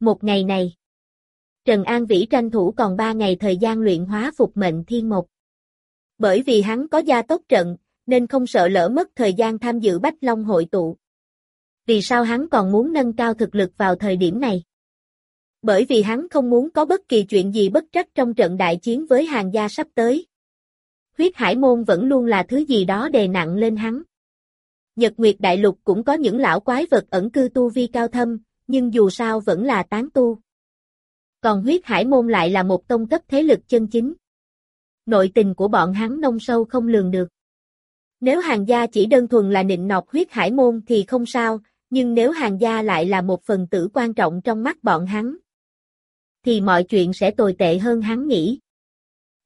Một ngày này, Trần An Vĩ tranh thủ còn ba ngày thời gian luyện hóa phục mệnh thiên mộc. Bởi vì hắn có gia tốc trận, nên không sợ lỡ mất thời gian tham dự Bách Long hội tụ. Vì sao hắn còn muốn nâng cao thực lực vào thời điểm này? Bởi vì hắn không muốn có bất kỳ chuyện gì bất trắc trong trận đại chiến với hàng gia sắp tới. Huyết hải môn vẫn luôn là thứ gì đó đè nặng lên hắn. Nhật Nguyệt Đại Lục cũng có những lão quái vật ẩn cư tu vi cao thâm, nhưng dù sao vẫn là tán tu. Còn huyết hải môn lại là một tông cấp thế lực chân chính. Nội tình của bọn hắn nông sâu không lường được. Nếu hàng gia chỉ đơn thuần là nịnh nọt huyết hải môn thì không sao, nhưng nếu hàng gia lại là một phần tử quan trọng trong mắt bọn hắn, thì mọi chuyện sẽ tồi tệ hơn hắn nghĩ.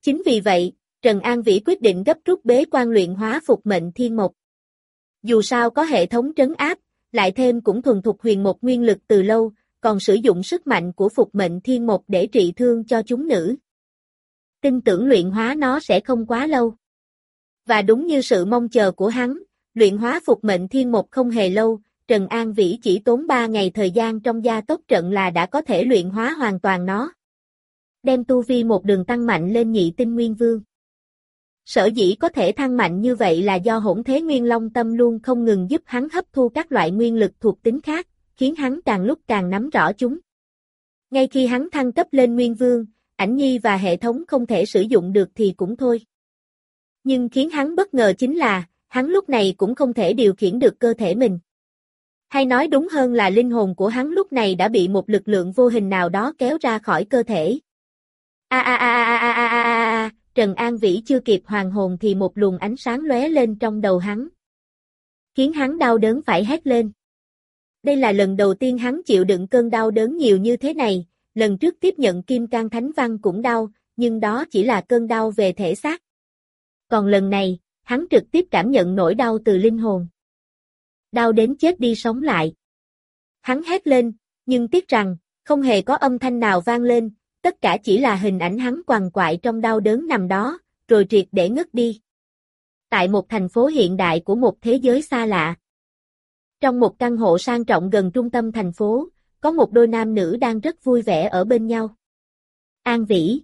Chính vì vậy, Trần An Vĩ quyết định gấp rút bế quan luyện hóa phục mệnh thiên mộc. Dù sao có hệ thống trấn áp, lại thêm cũng thuần thục huyền một nguyên lực từ lâu, còn sử dụng sức mạnh của phục mệnh thiên một để trị thương cho chúng nữ. Tin tưởng luyện hóa nó sẽ không quá lâu. Và đúng như sự mong chờ của hắn, luyện hóa phục mệnh thiên một không hề lâu, Trần An Vĩ chỉ tốn 3 ngày thời gian trong gia tốc trận là đã có thể luyện hóa hoàn toàn nó. Đem tu vi một đường tăng mạnh lên nhị tinh nguyên vương. Sở dĩ có thể thăng mạnh như vậy là do hỗn thế nguyên long tâm luôn không ngừng giúp hắn hấp thu các loại nguyên lực thuộc tính khác, khiến hắn càng lúc càng nắm rõ chúng. Ngay khi hắn thăng cấp lên nguyên vương, ảnh nhi và hệ thống không thể sử dụng được thì cũng thôi. Nhưng khiến hắn bất ngờ chính là, hắn lúc này cũng không thể điều khiển được cơ thể mình. Hay nói đúng hơn là linh hồn của hắn lúc này đã bị một lực lượng vô hình nào đó kéo ra khỏi cơ thể. A a a a a a a Trần An Vĩ chưa kịp hoàn hồn thì một luồng ánh sáng lóe lên trong đầu hắn. Khiến hắn đau đớn phải hét lên. Đây là lần đầu tiên hắn chịu đựng cơn đau đớn nhiều như thế này, lần trước tiếp nhận kim can thánh văn cũng đau, nhưng đó chỉ là cơn đau về thể xác. Còn lần này, hắn trực tiếp cảm nhận nỗi đau từ linh hồn. Đau đến chết đi sống lại. Hắn hét lên, nhưng tiếc rằng, không hề có âm thanh nào vang lên, tất cả chỉ là hình ảnh hắn quằn quại trong đau đớn nằm đó, rồi triệt để ngất đi. Tại một thành phố hiện đại của một thế giới xa lạ. Trong một căn hộ sang trọng gần trung tâm thành phố, có một đôi nam nữ đang rất vui vẻ ở bên nhau. An Vĩ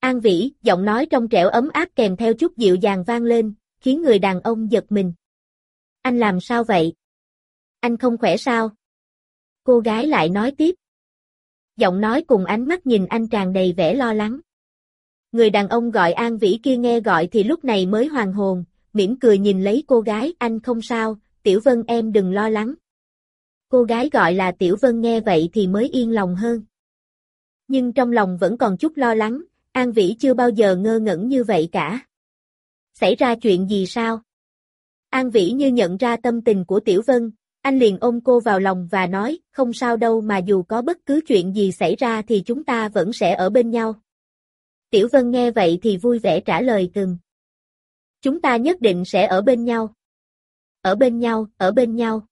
An Vĩ, giọng nói trong trẻo ấm áp kèm theo chút dịu dàng vang lên, khiến người đàn ông giật mình. Anh làm sao vậy? Anh không khỏe sao? Cô gái lại nói tiếp. Giọng nói cùng ánh mắt nhìn anh tràn đầy vẻ lo lắng. Người đàn ông gọi An Vĩ kia nghe gọi thì lúc này mới hoàn hồn, mỉm cười nhìn lấy cô gái, anh không sao, Tiểu Vân em đừng lo lắng. Cô gái gọi là Tiểu Vân nghe vậy thì mới yên lòng hơn. Nhưng trong lòng vẫn còn chút lo lắng, An Vĩ chưa bao giờ ngơ ngẩn như vậy cả. Xảy ra chuyện gì sao? An Vĩ như nhận ra tâm tình của Tiểu Vân, anh liền ôm cô vào lòng và nói, không sao đâu mà dù có bất cứ chuyện gì xảy ra thì chúng ta vẫn sẽ ở bên nhau. Tiểu Vân nghe vậy thì vui vẻ trả lời từng. Chúng ta nhất định sẽ ở bên nhau. Ở bên nhau, ở bên nhau.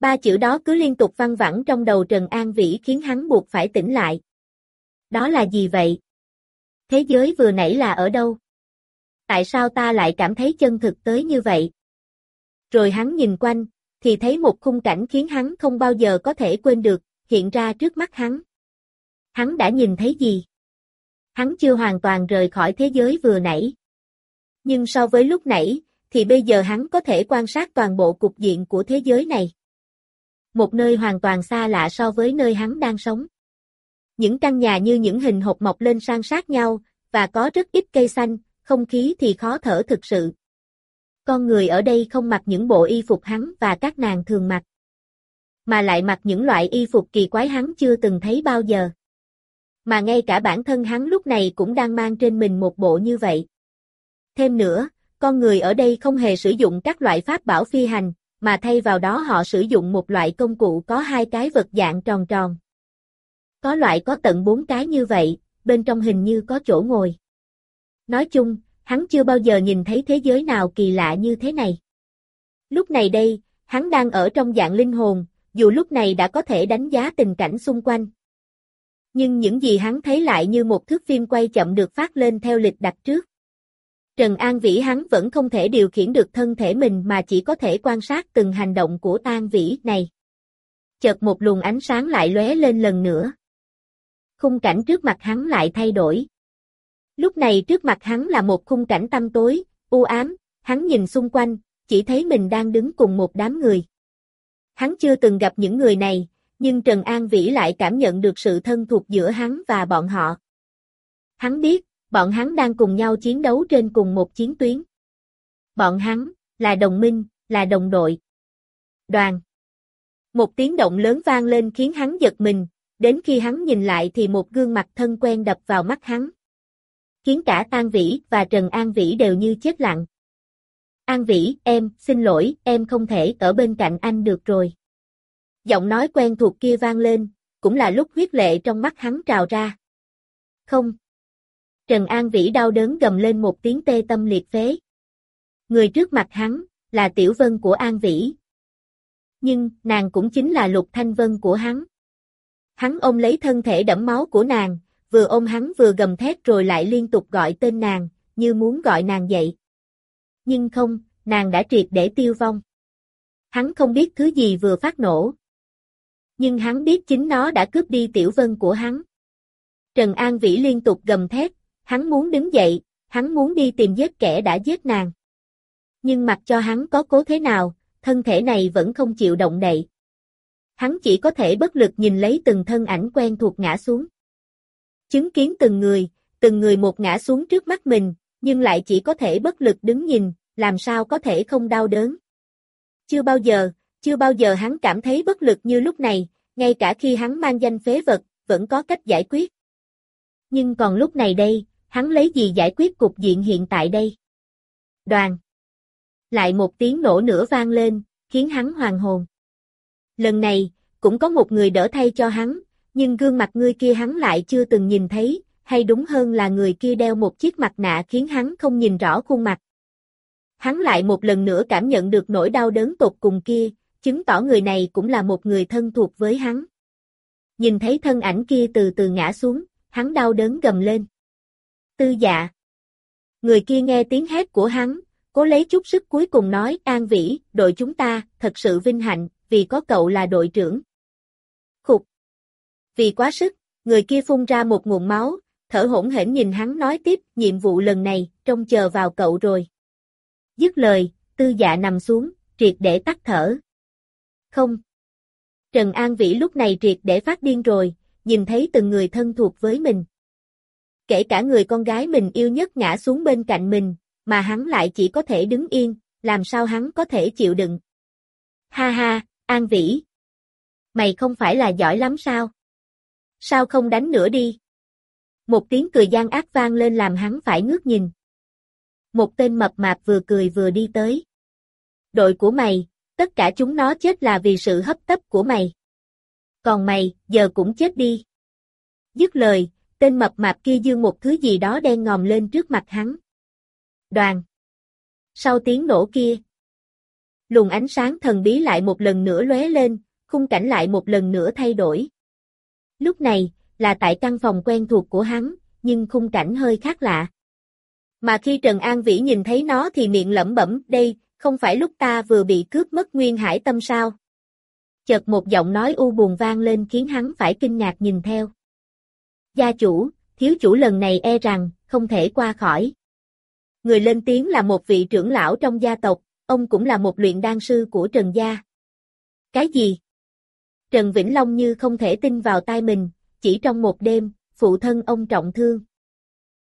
Ba chữ đó cứ liên tục văng vẳng trong đầu Trần An Vĩ khiến hắn buộc phải tỉnh lại. Đó là gì vậy? Thế giới vừa nãy là ở đâu? Tại sao ta lại cảm thấy chân thực tới như vậy? Rồi hắn nhìn quanh, thì thấy một khung cảnh khiến hắn không bao giờ có thể quên được, hiện ra trước mắt hắn. Hắn đã nhìn thấy gì? Hắn chưa hoàn toàn rời khỏi thế giới vừa nãy. Nhưng so với lúc nãy, thì bây giờ hắn có thể quan sát toàn bộ cục diện của thế giới này. Một nơi hoàn toàn xa lạ so với nơi hắn đang sống. Những căn nhà như những hình hộp mọc lên san sát nhau, và có rất ít cây xanh, không khí thì khó thở thực sự. Con người ở đây không mặc những bộ y phục hắn và các nàng thường mặc. Mà lại mặc những loại y phục kỳ quái hắn chưa từng thấy bao giờ. Mà ngay cả bản thân hắn lúc này cũng đang mang trên mình một bộ như vậy. Thêm nữa, con người ở đây không hề sử dụng các loại pháp bảo phi hành, mà thay vào đó họ sử dụng một loại công cụ có hai cái vật dạng tròn tròn. Có loại có tận bốn cái như vậy, bên trong hình như có chỗ ngồi. Nói chung, hắn chưa bao giờ nhìn thấy thế giới nào kỳ lạ như thế này. Lúc này đây, hắn đang ở trong dạng linh hồn, dù lúc này đã có thể đánh giá tình cảnh xung quanh. Nhưng những gì hắn thấy lại như một thước phim quay chậm được phát lên theo lịch đặt trước. Trần An Vĩ hắn vẫn không thể điều khiển được thân thể mình mà chỉ có thể quan sát từng hành động của tan Vĩ này. Chợt một luồng ánh sáng lại lóe lên lần nữa. Khung cảnh trước mặt hắn lại thay đổi. Lúc này trước mặt hắn là một khung cảnh tăm tối, u ám, hắn nhìn xung quanh, chỉ thấy mình đang đứng cùng một đám người. Hắn chưa từng gặp những người này, nhưng Trần An Vĩ lại cảm nhận được sự thân thuộc giữa hắn và bọn họ. Hắn biết, bọn hắn đang cùng nhau chiến đấu trên cùng một chiến tuyến. Bọn hắn, là đồng minh, là đồng đội. Đoàn. Một tiếng động lớn vang lên khiến hắn giật mình, đến khi hắn nhìn lại thì một gương mặt thân quen đập vào mắt hắn. Khiến cả An Vĩ và Trần An Vĩ đều như chết lặng. An Vĩ, em, xin lỗi, em không thể ở bên cạnh anh được rồi. Giọng nói quen thuộc kia vang lên, cũng là lúc huyết lệ trong mắt hắn trào ra. Không. Trần An Vĩ đau đớn gầm lên một tiếng tê tâm liệt phế. Người trước mặt hắn, là Tiểu Vân của An Vĩ. Nhưng, nàng cũng chính là Lục Thanh Vân của hắn. Hắn ôm lấy thân thể đẫm máu của nàng, vừa ôm hắn vừa gầm thét rồi lại liên tục gọi tên nàng, như muốn gọi nàng dậy. Nhưng không, nàng đã triệt để tiêu vong. Hắn không biết thứ gì vừa phát nổ. Nhưng hắn biết chính nó đã cướp đi tiểu vân của hắn. Trần An Vĩ liên tục gầm thét, hắn muốn đứng dậy, hắn muốn đi tìm giết kẻ đã giết nàng. Nhưng mặc cho hắn có cố thế nào, thân thể này vẫn không chịu động đậy. Hắn chỉ có thể bất lực nhìn lấy từng thân ảnh quen thuộc ngã xuống. Chứng kiến từng người, từng người một ngã xuống trước mắt mình, nhưng lại chỉ có thể bất lực đứng nhìn, làm sao có thể không đau đớn. Chưa bao giờ, chưa bao giờ hắn cảm thấy bất lực như lúc này, ngay cả khi hắn mang danh phế vật, vẫn có cách giải quyết. Nhưng còn lúc này đây, hắn lấy gì giải quyết cục diện hiện tại đây? Đoàn. Lại một tiếng nổ nữa vang lên, khiến hắn hoàng hồn. Lần này, cũng có một người đỡ thay cho hắn, nhưng gương mặt người kia hắn lại chưa từng nhìn thấy, hay đúng hơn là người kia đeo một chiếc mặt nạ khiến hắn không nhìn rõ khuôn mặt. Hắn lại một lần nữa cảm nhận được nỗi đau đớn tột cùng kia, chứng tỏ người này cũng là một người thân thuộc với hắn. Nhìn thấy thân ảnh kia từ từ ngã xuống, hắn đau đớn gầm lên. Tư dạ. Người kia nghe tiếng hét của hắn, cố lấy chút sức cuối cùng nói An Vĩ, đội chúng ta, thật sự vinh hạnh, vì có cậu là đội trưởng. Vì quá sức, người kia phun ra một nguồn máu, thở hổn hển nhìn hắn nói tiếp, nhiệm vụ lần này, trông chờ vào cậu rồi. Dứt lời, tư dạ nằm xuống, triệt để tắt thở. Không. Trần An Vĩ lúc này triệt để phát điên rồi, nhìn thấy từng người thân thuộc với mình. Kể cả người con gái mình yêu nhất ngã xuống bên cạnh mình, mà hắn lại chỉ có thể đứng yên, làm sao hắn có thể chịu đựng. Ha ha, An Vĩ. Mày không phải là giỏi lắm sao? Sao không đánh nữa đi? Một tiếng cười gian ác vang lên làm hắn phải ngước nhìn. Một tên mập mạp vừa cười vừa đi tới. Đội của mày, tất cả chúng nó chết là vì sự hấp tấp của mày. Còn mày, giờ cũng chết đi. Dứt lời, tên mập mạp kia dương một thứ gì đó đen ngòm lên trước mặt hắn. Đoàn. Sau tiếng nổ kia, luồng ánh sáng thần bí lại một lần nữa lóe lên, khung cảnh lại một lần nữa thay đổi. Lúc này, là tại căn phòng quen thuộc của hắn, nhưng khung cảnh hơi khác lạ. Mà khi Trần An Vĩ nhìn thấy nó thì miệng lẩm bẩm, đây, không phải lúc ta vừa bị cướp mất nguyên hải tâm sao? Chợt một giọng nói u buồn vang lên khiến hắn phải kinh ngạc nhìn theo. Gia chủ, thiếu chủ lần này e rằng, không thể qua khỏi. Người lên tiếng là một vị trưởng lão trong gia tộc, ông cũng là một luyện đan sư của Trần Gia. Cái gì? Trần Vĩnh Long như không thể tin vào tai mình, chỉ trong một đêm, phụ thân ông trọng thương.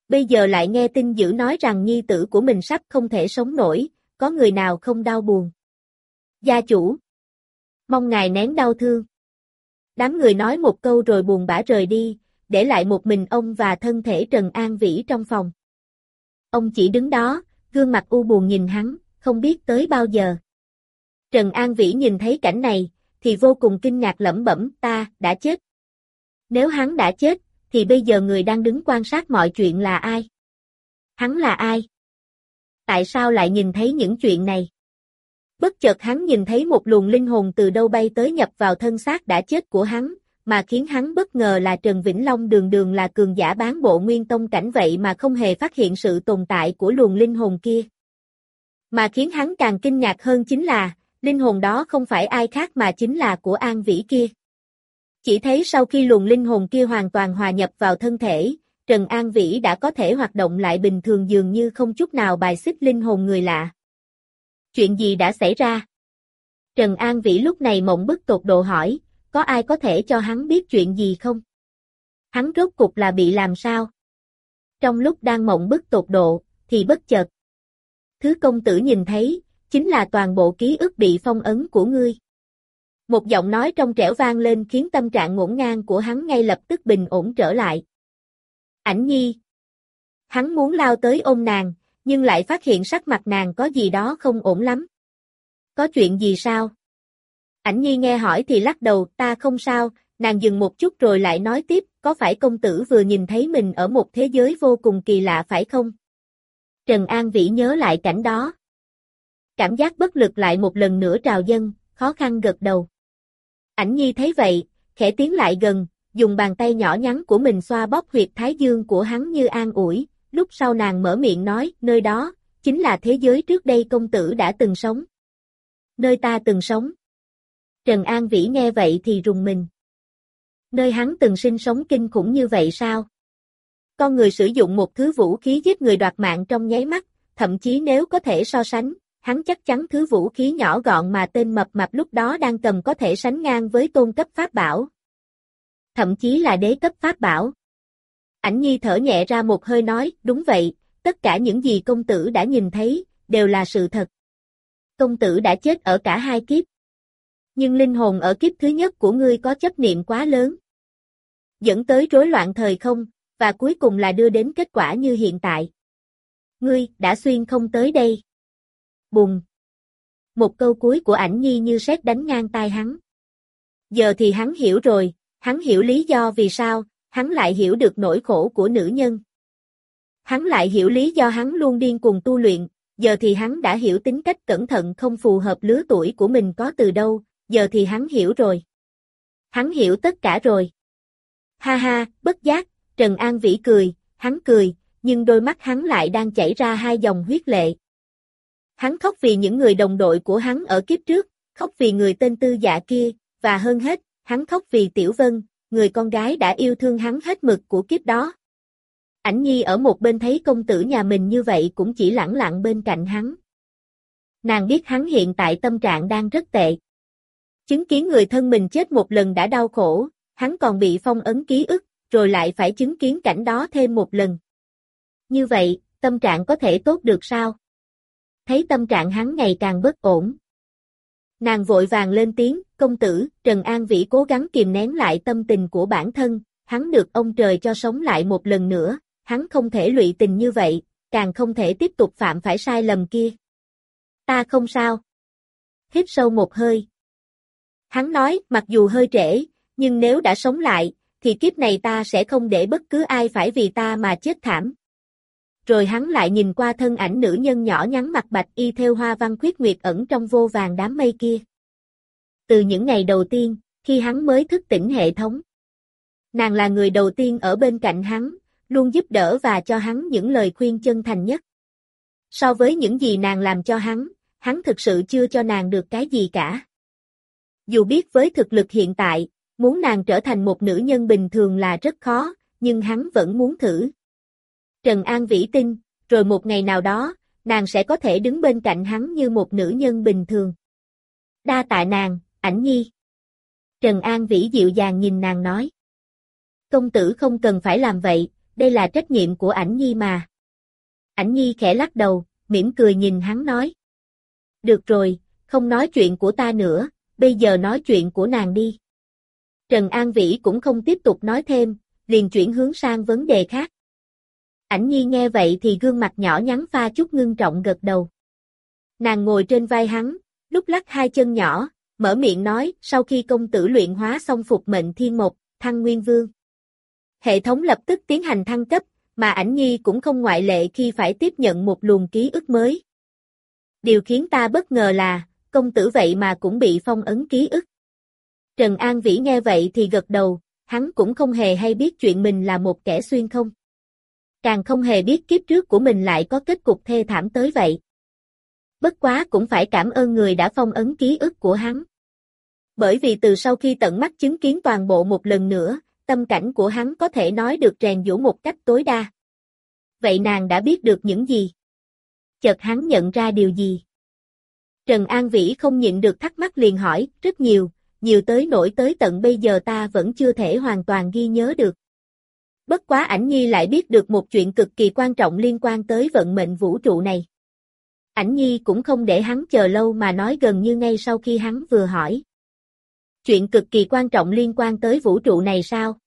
Bây giờ lại nghe tin dữ nói rằng nhi tử của mình sắp không thể sống nổi, có người nào không đau buồn. Gia chủ. Mong ngài nén đau thương. Đám người nói một câu rồi buồn bã rời đi, để lại một mình ông và thân thể Trần An Vĩ trong phòng. Ông chỉ đứng đó, gương mặt u buồn nhìn hắn, không biết tới bao giờ. Trần An Vĩ nhìn thấy cảnh này, thì vô cùng kinh ngạc lẩm bẩm, ta, đã chết. Nếu hắn đã chết, thì bây giờ người đang đứng quan sát mọi chuyện là ai? Hắn là ai? Tại sao lại nhìn thấy những chuyện này? Bất chợt hắn nhìn thấy một luồng linh hồn từ đâu bay tới nhập vào thân xác đã chết của hắn, mà khiến hắn bất ngờ là Trần Vĩnh Long đường đường là cường giả bán bộ nguyên tông cảnh vậy mà không hề phát hiện sự tồn tại của luồng linh hồn kia. Mà khiến hắn càng kinh ngạc hơn chính là, linh hồn đó không phải ai khác mà chính là của An Vĩ kia. Chỉ thấy sau khi luồng linh hồn kia hoàn toàn hòa nhập vào thân thể, Trần An Vĩ đã có thể hoạt động lại bình thường dường như không chút nào bài xích linh hồn người lạ. Chuyện gì đã xảy ra? Trần An Vĩ lúc này mộng bức tột độ hỏi, có ai có thể cho hắn biết chuyện gì không? Hắn rốt cục là bị làm sao? Trong lúc đang mộng bức tột độ, thì bất chợt. Thứ công tử nhìn thấy, chính là toàn bộ ký ức bị phong ấn của ngươi. Một giọng nói trong trẻo vang lên khiến tâm trạng ngổn ngang của hắn ngay lập tức bình ổn trở lại. Ảnh nhi. Hắn muốn lao tới ôm nàng, nhưng lại phát hiện sắc mặt nàng có gì đó không ổn lắm. Có chuyện gì sao? Ảnh nhi nghe hỏi thì lắc đầu, ta không sao, nàng dừng một chút rồi lại nói tiếp, có phải công tử vừa nhìn thấy mình ở một thế giới vô cùng kỳ lạ phải không? Trần An Vĩ nhớ lại cảnh đó. Cảm giác bất lực lại một lần nữa trào dân, khó khăn gật đầu. Ảnh nhi thấy vậy, khẽ tiến lại gần, dùng bàn tay nhỏ nhắn của mình xoa bóp huyệt thái dương của hắn như an ủi, lúc sau nàng mở miệng nói, nơi đó, chính là thế giới trước đây công tử đã từng sống. Nơi ta từng sống. Trần An Vĩ nghe vậy thì rùng mình. Nơi hắn từng sinh sống kinh khủng như vậy sao? Con người sử dụng một thứ vũ khí giết người đoạt mạng trong nháy mắt, thậm chí nếu có thể so sánh, hắn chắc chắn thứ vũ khí nhỏ gọn mà tên mập mạp lúc đó đang cầm có thể sánh ngang với tôn cấp pháp bảo. Thậm chí là đế cấp pháp bảo. Ảnh nhi thở nhẹ ra một hơi nói, đúng vậy, tất cả những gì công tử đã nhìn thấy, đều là sự thật. Công tử đã chết ở cả hai kiếp. Nhưng linh hồn ở kiếp thứ nhất của ngươi có chấp niệm quá lớn. Dẫn tới rối loạn thời không, và cuối cùng là đưa đến kết quả như hiện tại. Ngươi, đã xuyên không tới đây. Bùng. Một câu cuối của ảnh nhi như sét đánh ngang tai hắn. Giờ thì hắn hiểu rồi, hắn hiểu lý do vì sao, hắn lại hiểu được nỗi khổ của nữ nhân. Hắn lại hiểu lý do hắn luôn điên cuồng tu luyện, giờ thì hắn đã hiểu tính cách cẩn thận không phù hợp lứa tuổi của mình có từ đâu, giờ thì hắn hiểu rồi. Hắn hiểu tất cả rồi. Ha ha, bất giác, Trần An Vĩ cười, hắn cười, nhưng đôi mắt hắn lại đang chảy ra hai dòng huyết lệ. Hắn khóc vì những người đồng đội của hắn ở kiếp trước, khóc vì người tên tư dạ kia, và hơn hết, hắn khóc vì Tiểu Vân, người con gái đã yêu thương hắn hết mực của kiếp đó. Ảnh Nhi ở một bên thấy công tử nhà mình như vậy cũng chỉ lặng lặng bên cạnh hắn. Nàng biết hắn hiện tại tâm trạng đang rất tệ. Chứng kiến người thân mình chết một lần đã đau khổ, hắn còn bị phong ấn ký ức, rồi lại phải chứng kiến cảnh đó thêm một lần. Như vậy, tâm trạng có thể tốt được sao? Thấy tâm trạng hắn ngày càng bất ổn. Nàng vội vàng lên tiếng, công tử, Trần An Vĩ cố gắng kìm nén lại tâm tình của bản thân, hắn được ông trời cho sống lại một lần nữa, hắn không thể lụy tình như vậy, càng không thể tiếp tục phạm phải sai lầm kia. Ta không sao. Hít sâu một hơi. Hắn nói, mặc dù hơi trễ, nhưng nếu đã sống lại, thì kiếp này ta sẽ không để bất cứ ai phải vì ta mà chết thảm. Rồi hắn lại nhìn qua thân ảnh nữ nhân nhỏ nhắn mặt bạch y theo hoa văn khuyết nguyệt ẩn trong vô vàng đám mây kia. Từ những ngày đầu tiên, khi hắn mới thức tỉnh hệ thống. Nàng là người đầu tiên ở bên cạnh hắn, luôn giúp đỡ và cho hắn những lời khuyên chân thành nhất. So với những gì nàng làm cho hắn, hắn thực sự chưa cho nàng được cái gì cả. Dù biết với thực lực hiện tại, muốn nàng trở thành một nữ nhân bình thường là rất khó, nhưng hắn vẫn muốn thử. Trần An Vĩ tin, rồi một ngày nào đó, nàng sẽ có thể đứng bên cạnh hắn như một nữ nhân bình thường. Đa tạ nàng, ảnh nhi. Trần An Vĩ dịu dàng nhìn nàng nói. Công tử không cần phải làm vậy, đây là trách nhiệm của ảnh nhi mà. Ảnh nhi khẽ lắc đầu, mỉm cười nhìn hắn nói. Được rồi, không nói chuyện của ta nữa, bây giờ nói chuyện của nàng đi. Trần An Vĩ cũng không tiếp tục nói thêm, liền chuyển hướng sang vấn đề khác. Ảnh nhi nghe vậy thì gương mặt nhỏ nhắn pha chút ngưng trọng gật đầu. Nàng ngồi trên vai hắn, lúc lắc hai chân nhỏ, mở miệng nói, sau khi công tử luyện hóa xong phục mệnh thiên mục thăng nguyên vương. Hệ thống lập tức tiến hành thăng cấp, mà ảnh nhi cũng không ngoại lệ khi phải tiếp nhận một luồng ký ức mới. Điều khiến ta bất ngờ là, công tử vậy mà cũng bị phong ấn ký ức. Trần An Vĩ nghe vậy thì gật đầu, hắn cũng không hề hay biết chuyện mình là một kẻ xuyên không. Càng không hề biết kiếp trước của mình lại có kết cục thê thảm tới vậy. Bất quá cũng phải cảm ơn người đã phong ấn ký ức của hắn. Bởi vì từ sau khi tận mắt chứng kiến toàn bộ một lần nữa, tâm cảnh của hắn có thể nói được rèn giũa một cách tối đa. Vậy nàng đã biết được những gì? Chợt hắn nhận ra điều gì? Trần An Vĩ không nhịn được thắc mắc liền hỏi, rất nhiều, nhiều tới nổi tới tận bây giờ ta vẫn chưa thể hoàn toàn ghi nhớ được. Bất quá ảnh nhi lại biết được một chuyện cực kỳ quan trọng liên quan tới vận mệnh vũ trụ này. Ảnh nhi cũng không để hắn chờ lâu mà nói gần như ngay sau khi hắn vừa hỏi. Chuyện cực kỳ quan trọng liên quan tới vũ trụ này sao?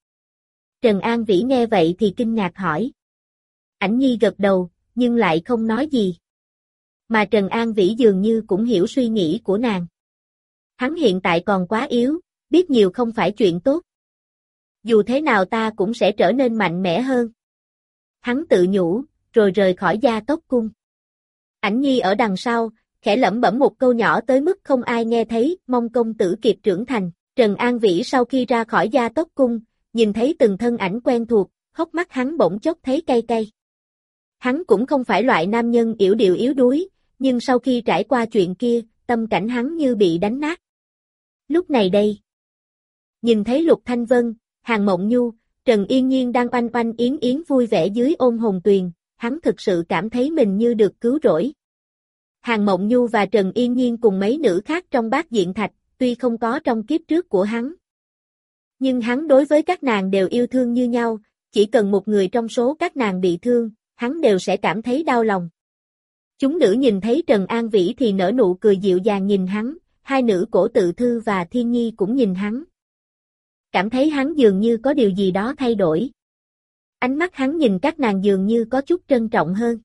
Trần An Vĩ nghe vậy thì kinh ngạc hỏi. Ảnh nhi gật đầu, nhưng lại không nói gì. Mà Trần An Vĩ dường như cũng hiểu suy nghĩ của nàng. Hắn hiện tại còn quá yếu, biết nhiều không phải chuyện tốt. Dù thế nào ta cũng sẽ trở nên mạnh mẽ hơn. Hắn tự nhủ, rồi rời khỏi gia tốc cung. Ảnh nhi ở đằng sau, khẽ lẩm bẩm một câu nhỏ tới mức không ai nghe thấy, mong công tử kịp trưởng thành. Trần An Vĩ sau khi ra khỏi gia tốc cung, nhìn thấy từng thân ảnh quen thuộc, hốc mắt hắn bỗng chốc thấy cay cay. Hắn cũng không phải loại nam nhân yếu điệu yếu đuối, nhưng sau khi trải qua chuyện kia, tâm cảnh hắn như bị đánh nát. Lúc này đây, nhìn thấy Lục Thanh Vân, Hàng Mộng Nhu, Trần Yên Nhiên đang oanh oanh yến yến vui vẻ dưới ôm hồn tuyền, hắn thực sự cảm thấy mình như được cứu rỗi. Hàng Mộng Nhu và Trần Yên Nhiên cùng mấy nữ khác trong bát diện thạch, tuy không có trong kiếp trước của hắn. Nhưng hắn đối với các nàng đều yêu thương như nhau, chỉ cần một người trong số các nàng bị thương, hắn đều sẽ cảm thấy đau lòng. Chúng nữ nhìn thấy Trần An Vĩ thì nở nụ cười dịu dàng nhìn hắn, hai nữ cổ tự thư và thiên nhi cũng nhìn hắn. Cảm thấy hắn dường như có điều gì đó thay đổi. Ánh mắt hắn nhìn các nàng dường như có chút trân trọng hơn.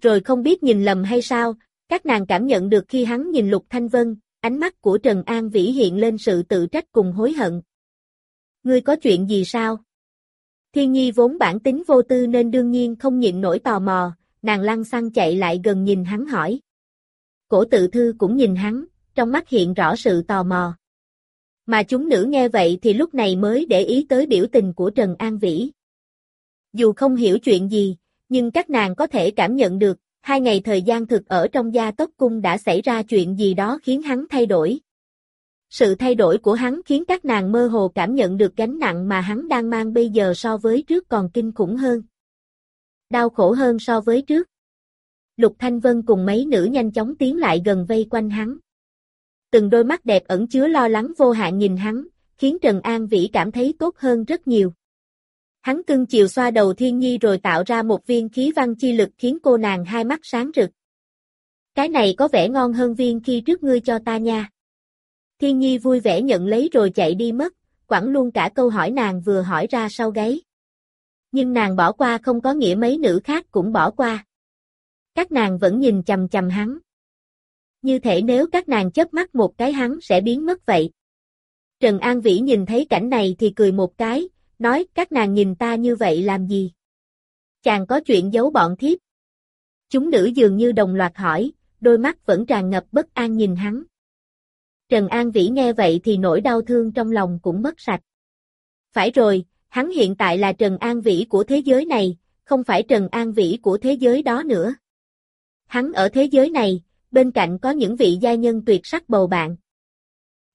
Rồi không biết nhìn lầm hay sao, các nàng cảm nhận được khi hắn nhìn Lục Thanh Vân, ánh mắt của Trần An Vĩ hiện lên sự tự trách cùng hối hận. Ngươi có chuyện gì sao? Thiên Nhi vốn bản tính vô tư nên đương nhiên không nhịn nổi tò mò, nàng lăng xăng chạy lại gần nhìn hắn hỏi. Cổ tự thư cũng nhìn hắn, trong mắt hiện rõ sự tò mò. Mà chúng nữ nghe vậy thì lúc này mới để ý tới biểu tình của Trần An Vĩ. Dù không hiểu chuyện gì, nhưng các nàng có thể cảm nhận được, hai ngày thời gian thực ở trong gia tốc cung đã xảy ra chuyện gì đó khiến hắn thay đổi. Sự thay đổi của hắn khiến các nàng mơ hồ cảm nhận được gánh nặng mà hắn đang mang bây giờ so với trước còn kinh khủng hơn. Đau khổ hơn so với trước. Lục Thanh Vân cùng mấy nữ nhanh chóng tiến lại gần vây quanh hắn. Từng đôi mắt đẹp ẩn chứa lo lắng vô hạn nhìn hắn, khiến Trần An Vĩ cảm thấy tốt hơn rất nhiều. Hắn cưng chiều xoa đầu Thiên Nhi rồi tạo ra một viên khí văn chi lực khiến cô nàng hai mắt sáng rực. Cái này có vẻ ngon hơn viên khi trước ngươi cho ta nha. Thiên Nhi vui vẻ nhận lấy rồi chạy đi mất, quẳng luôn cả câu hỏi nàng vừa hỏi ra sau gáy. Nhưng nàng bỏ qua không có nghĩa mấy nữ khác cũng bỏ qua. Các nàng vẫn nhìn chầm chầm hắn. Như thể nếu các nàng chớp mắt một cái hắn sẽ biến mất vậy. Trần An Vĩ nhìn thấy cảnh này thì cười một cái, nói các nàng nhìn ta như vậy làm gì? Chàng có chuyện giấu bọn thiếp. Chúng nữ dường như đồng loạt hỏi, đôi mắt vẫn tràn ngập bất an nhìn hắn. Trần An Vĩ nghe vậy thì nỗi đau thương trong lòng cũng mất sạch. Phải rồi, hắn hiện tại là Trần An Vĩ của thế giới này, không phải Trần An Vĩ của thế giới đó nữa. Hắn ở thế giới này, bên cạnh có những vị gia nhân tuyệt sắc bầu bạn.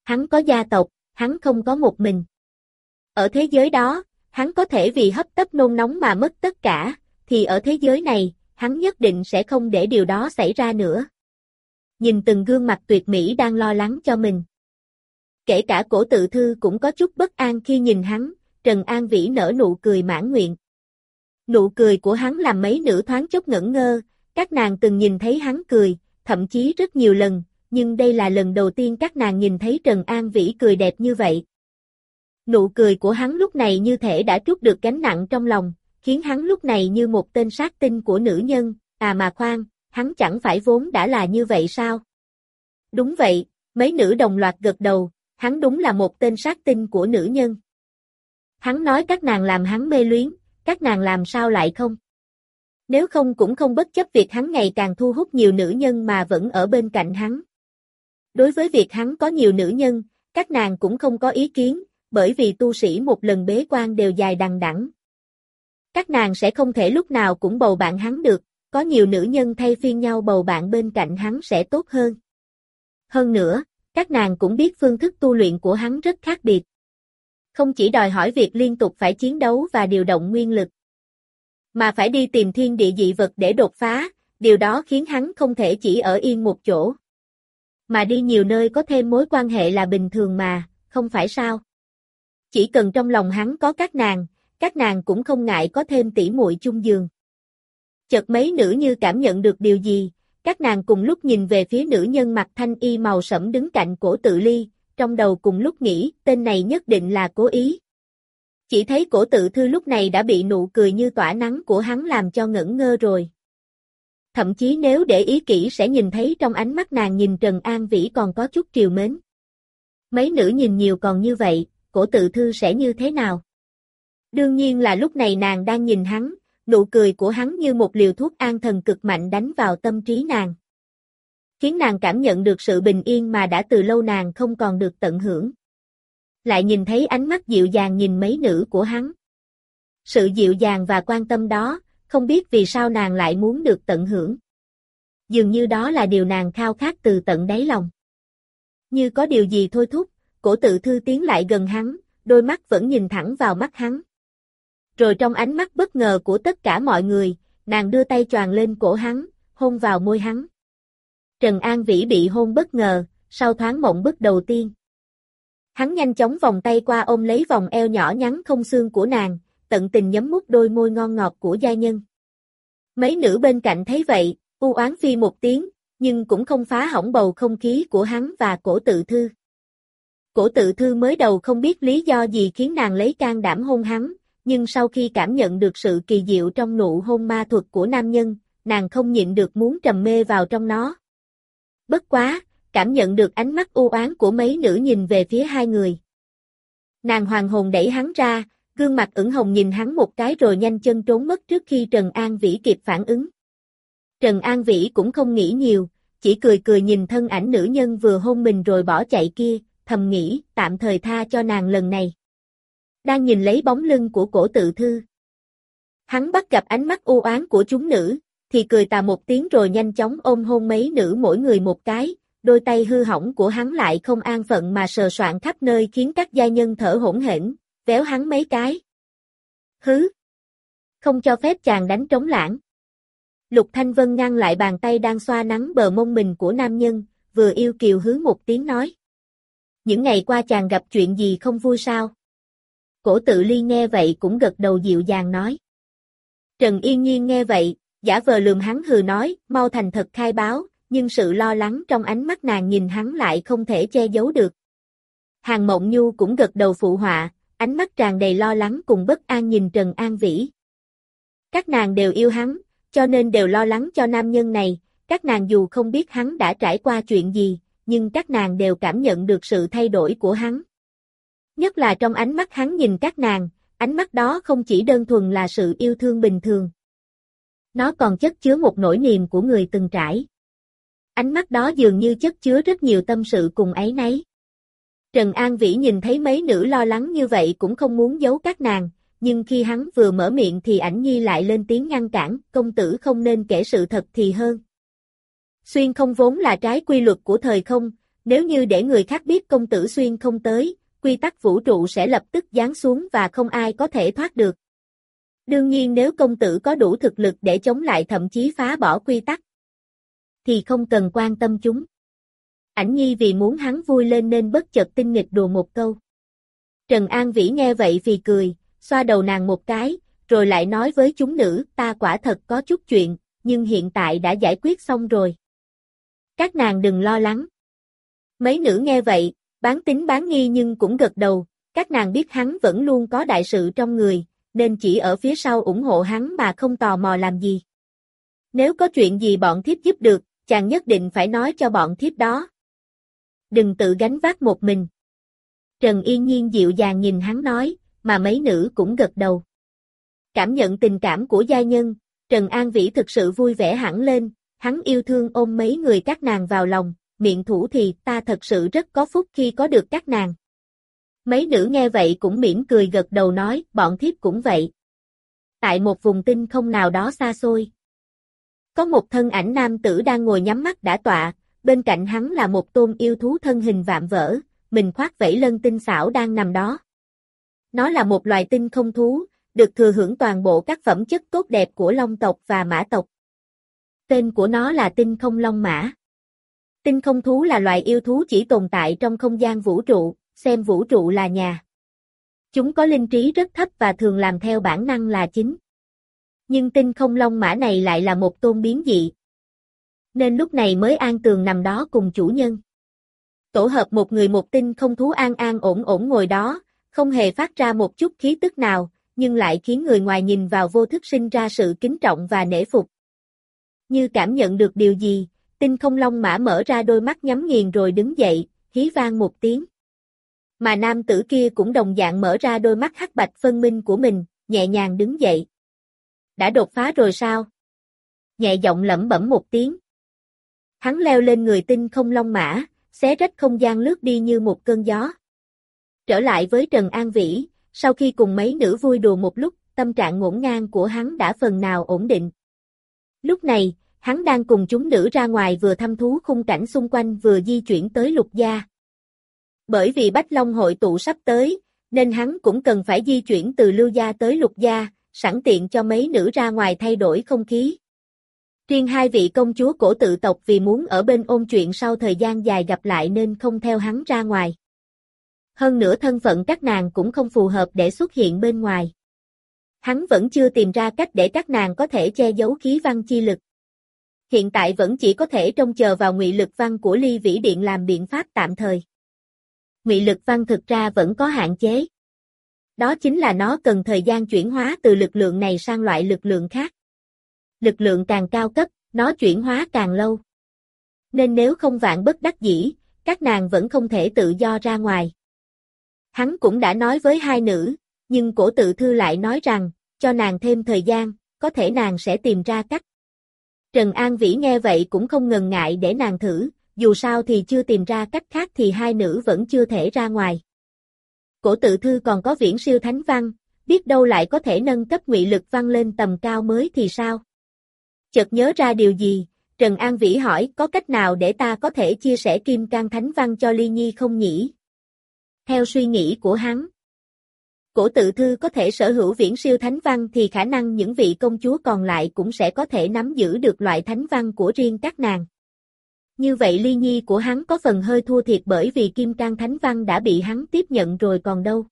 Hắn có gia tộc, hắn không có một mình. Ở thế giới đó, hắn có thể vì hấp tấp nôn nóng mà mất tất cả, thì ở thế giới này, hắn nhất định sẽ không để điều đó xảy ra nữa. Nhìn từng gương mặt tuyệt mỹ đang lo lắng cho mình. Kể cả cổ tự thư cũng có chút bất an khi nhìn hắn, Trần An Vĩ nở nụ cười mãn nguyện. Nụ cười của hắn làm mấy nữ thoáng chốc ngẩn ngơ, các nàng từng nhìn thấy hắn cười, thậm chí rất nhiều lần, nhưng đây là lần đầu tiên các nàng nhìn thấy Trần An Vĩ cười đẹp như vậy. Nụ cười của hắn lúc này như thể đã trút được gánh nặng trong lòng, khiến hắn lúc này như một tên sát tinh của nữ nhân, à mà khoan, hắn chẳng phải vốn đã là như vậy sao? Đúng vậy, mấy nữ đồng loạt gật đầu, hắn đúng là một tên sát tinh của nữ nhân. Hắn nói các nàng làm hắn mê luyến, các nàng làm sao lại không? Nếu không cũng không bất chấp việc hắn ngày càng thu hút nhiều nữ nhân mà vẫn ở bên cạnh hắn. Đối với việc hắn có nhiều nữ nhân, các nàng cũng không có ý kiến, bởi vì tu sĩ một lần bế quan đều dài đằng đẵng. Các nàng sẽ không thể lúc nào cũng bầu bạn hắn được, có nhiều nữ nhân thay phiên nhau bầu bạn bên cạnh hắn sẽ tốt hơn. Hơn nữa, các nàng cũng biết phương thức tu luyện của hắn rất khác biệt. Không chỉ đòi hỏi việc liên tục phải chiến đấu và điều động nguyên lực, mà phải đi tìm thiên địa dị vật để đột phá, điều đó khiến hắn không thể chỉ ở yên một chỗ. Mà đi nhiều nơi có thêm mối quan hệ là bình thường mà, không phải sao? Chỉ cần trong lòng hắn có các nàng, các nàng cũng không ngại có thêm tỉ muội chung giường. Chợt mấy nữ như cảm nhận được điều gì, các nàng cùng lúc nhìn về phía nữ nhân mặc thanh y màu sẫm đứng cạnh cổ tự ly, trong đầu cùng lúc nghĩ tên này nhất định là cố ý. Chỉ thấy cổ tự thư lúc này đã bị nụ cười như tỏa nắng của hắn làm cho ngẩn ngơ rồi. Thậm chí nếu để ý kỹ sẽ nhìn thấy trong ánh mắt nàng nhìn Trần An Vĩ còn có chút triều mến. Mấy nữ nhìn nhiều còn như vậy, cổ tự thư sẽ như thế nào? Đương nhiên là lúc này nàng đang nhìn hắn, nụ cười của hắn như một liều thuốc an thần cực mạnh đánh vào tâm trí nàng. Khiến nàng cảm nhận được sự bình yên mà đã từ lâu nàng không còn được tận hưởng. Lại nhìn thấy ánh mắt dịu dàng nhìn mấy nữ của hắn. Sự dịu dàng và quan tâm đó, không biết vì sao nàng lại muốn được tận hưởng. Dường như đó là điều nàng khao khát từ tận đáy lòng. Như có điều gì thôi thúc, cổ tự thư tiến lại gần hắn, đôi mắt vẫn nhìn thẳng vào mắt hắn. Rồi trong ánh mắt bất ngờ của tất cả mọi người, nàng đưa tay choàng lên cổ hắn, hôn vào môi hắn. Trần An Vĩ bị hôn bất ngờ, sau thoáng mộng bức đầu tiên. Hắn nhanh chóng vòng tay qua ôm lấy vòng eo nhỏ nhắn không xương của nàng, tận tình nhấm mút đôi môi ngon ngọt của gia nhân. Mấy nữ bên cạnh thấy vậy, u oán phi một tiếng, nhưng cũng không phá hỏng bầu không khí của hắn và cổ tự thư. Cổ tự thư mới đầu không biết lý do gì khiến nàng lấy can đảm hôn hắn, nhưng sau khi cảm nhận được sự kỳ diệu trong nụ hôn ma thuật của nam nhân, nàng không nhịn được muốn trầm mê vào trong nó. Bất quá, cảm nhận được ánh mắt u oán của mấy nữ nhìn về phía hai người. Nàng hoàng hồn đẩy hắn ra, gương mặt ửng hồng nhìn hắn một cái rồi nhanh chân trốn mất trước khi Trần An Vĩ kịp phản ứng. Trần An Vĩ cũng không nghĩ nhiều, chỉ cười cười nhìn thân ảnh nữ nhân vừa hôn mình rồi bỏ chạy kia, thầm nghĩ, tạm thời tha cho nàng lần này. Đang nhìn lấy bóng lưng của cổ tự thư. Hắn bắt gặp ánh mắt u oán của chúng nữ, thì cười tà một tiếng rồi nhanh chóng ôm hôn mấy nữ mỗi người một cái, đôi tay hư hỏng của hắn lại không an phận mà sờ soạn khắp nơi khiến các gia nhân thở hỗn hển, véo hắn mấy cái. Hứ! Không cho phép chàng đánh trống lãng. Lục Thanh Vân ngăn lại bàn tay đang xoa nắng bờ mông mình của nam nhân, vừa yêu kiều hứ một tiếng nói. Những ngày qua chàng gặp chuyện gì không vui sao? Cổ tự ly nghe vậy cũng gật đầu dịu dàng nói. Trần Yên Nhiên nghe vậy, giả vờ lườm hắn hừ nói, mau thành thật khai báo, nhưng sự lo lắng trong ánh mắt nàng nhìn hắn lại không thể che giấu được. Hàng Mộng Nhu cũng gật đầu phụ họa, ánh mắt tràn đầy lo lắng cùng bất an nhìn Trần An Vĩ. Các nàng đều yêu hắn, cho nên đều lo lắng cho nam nhân này, các nàng dù không biết hắn đã trải qua chuyện gì, nhưng các nàng đều cảm nhận được sự thay đổi của hắn. Nhất là trong ánh mắt hắn nhìn các nàng, ánh mắt đó không chỉ đơn thuần là sự yêu thương bình thường. Nó còn chất chứa một nỗi niềm của người từng trải. Ánh mắt đó dường như chất chứa rất nhiều tâm sự cùng ấy nấy. Trần An Vĩ nhìn thấy mấy nữ lo lắng như vậy cũng không muốn giấu các nàng, nhưng khi hắn vừa mở miệng thì ảnh nhi lại lên tiếng ngăn cản, công tử không nên kể sự thật thì hơn. Xuyên không vốn là trái quy luật của thời không, nếu như để người khác biết công tử xuyên không tới, quy tắc vũ trụ sẽ lập tức giáng xuống và không ai có thể thoát được. Đương nhiên nếu công tử có đủ thực lực để chống lại thậm chí phá bỏ quy tắc, thì không cần quan tâm chúng. Ảnh nhi vì muốn hắn vui lên nên bất chợt tinh nghịch đùa một câu. Trần An Vĩ nghe vậy vì cười, xoa đầu nàng một cái, rồi lại nói với chúng nữ, ta quả thật có chút chuyện, nhưng hiện tại đã giải quyết xong rồi. Các nàng đừng lo lắng. Mấy nữ nghe vậy, bán tính bán nghi nhưng cũng gật đầu, các nàng biết hắn vẫn luôn có đại sự trong người, nên chỉ ở phía sau ủng hộ hắn mà không tò mò làm gì. Nếu có chuyện gì bọn thiếp giúp được, chàng nhất định phải nói cho bọn thiếp đó. Đừng tự gánh vác một mình. Trần Yên Nhiên dịu dàng nhìn hắn nói, mà mấy nữ cũng gật đầu. Cảm nhận tình cảm của gia nhân, Trần An Vĩ thực sự vui vẻ hẳn lên, hắn yêu thương ôm mấy người các nàng vào lòng, miệng thủ thì ta thật sự rất có phúc khi có được các nàng. Mấy nữ nghe vậy cũng mỉm cười gật đầu nói, bọn thiếp cũng vậy. Tại một vùng tinh không nào đó xa xôi. Có một thân ảnh nam tử đang ngồi nhắm mắt đã tọa, bên cạnh hắn là một tôn yêu thú thân hình vạm vỡ, mình khoác vẫy lân tinh xảo đang nằm đó. Nó là một loài tinh không thú, được thừa hưởng toàn bộ các phẩm chất tốt đẹp của long tộc và mã tộc. Tên của nó là tinh không long mã. Tinh không thú là loài yêu thú chỉ tồn tại trong không gian vũ trụ, xem vũ trụ là nhà. Chúng có linh trí rất thấp và thường làm theo bản năng là chính. Nhưng tinh không long mã này lại là một tôn biến dị. Nên lúc này mới an tường nằm đó cùng chủ nhân. Tổ hợp một người một tinh không thú an an ổn ổn ngồi đó, không hề phát ra một chút khí tức nào, nhưng lại khiến người ngoài nhìn vào vô thức sinh ra sự kính trọng và nể phục. Như cảm nhận được điều gì, tinh không long mã mở ra đôi mắt nhắm nghiền rồi đứng dậy, hí vang một tiếng. Mà nam tử kia cũng đồng dạng mở ra đôi mắt hắc bạch phân minh của mình, nhẹ nhàng đứng dậy. Đã đột phá rồi sao? Nhẹ giọng lẩm bẩm một tiếng. Hắn leo lên người tinh không long mã, xé rách không gian lướt đi như một cơn gió. Trở lại với Trần An Vĩ, sau khi cùng mấy nữ vui đùa một lúc, tâm trạng ngổn ngang của hắn đã phần nào ổn định. Lúc này, hắn đang cùng chúng nữ ra ngoài vừa thăm thú khung cảnh xung quanh vừa di chuyển tới lục gia. Bởi vì Bách Long hội tụ sắp tới, nên hắn cũng cần phải di chuyển từ lưu gia tới lục gia, sẵn tiện cho mấy nữ ra ngoài thay đổi không khí. Riêng hai vị công chúa cổ tự tộc vì muốn ở bên ôn chuyện sau thời gian dài gặp lại nên không theo hắn ra ngoài. Hơn nữa thân phận các nàng cũng không phù hợp để xuất hiện bên ngoài. Hắn vẫn chưa tìm ra cách để các nàng có thể che giấu khí văn chi lực. Hiện tại vẫn chỉ có thể trông chờ vào ngụy lực văn của ly vĩ điện làm biện pháp tạm thời. Ngụy lực văn thực ra vẫn có hạn chế. Đó chính là nó cần thời gian chuyển hóa từ lực lượng này sang loại lực lượng khác. Lực lượng càng cao cấp, nó chuyển hóa càng lâu. Nên nếu không vạn bất đắc dĩ, các nàng vẫn không thể tự do ra ngoài. Hắn cũng đã nói với hai nữ, nhưng cổ tự thư lại nói rằng, cho nàng thêm thời gian, có thể nàng sẽ tìm ra cách. Trần An Vĩ nghe vậy cũng không ngần ngại để nàng thử, dù sao thì chưa tìm ra cách khác thì hai nữ vẫn chưa thể ra ngoài. Cổ tự thư còn có viễn siêu thánh văn, biết đâu lại có thể nâng cấp ngụy lực văn lên tầm cao mới thì sao? Chợt nhớ ra điều gì, Trần An Vĩ hỏi có cách nào để ta có thể chia sẻ kim can thánh văn cho Ly Nhi không nhỉ? Theo suy nghĩ của hắn, cổ tự thư có thể sở hữu viễn siêu thánh văn thì khả năng những vị công chúa còn lại cũng sẽ có thể nắm giữ được loại thánh văn của riêng các nàng. Như vậy ly nhi của hắn có phần hơi thua thiệt bởi vì Kim Cang Thánh Văn đã bị hắn tiếp nhận rồi còn đâu.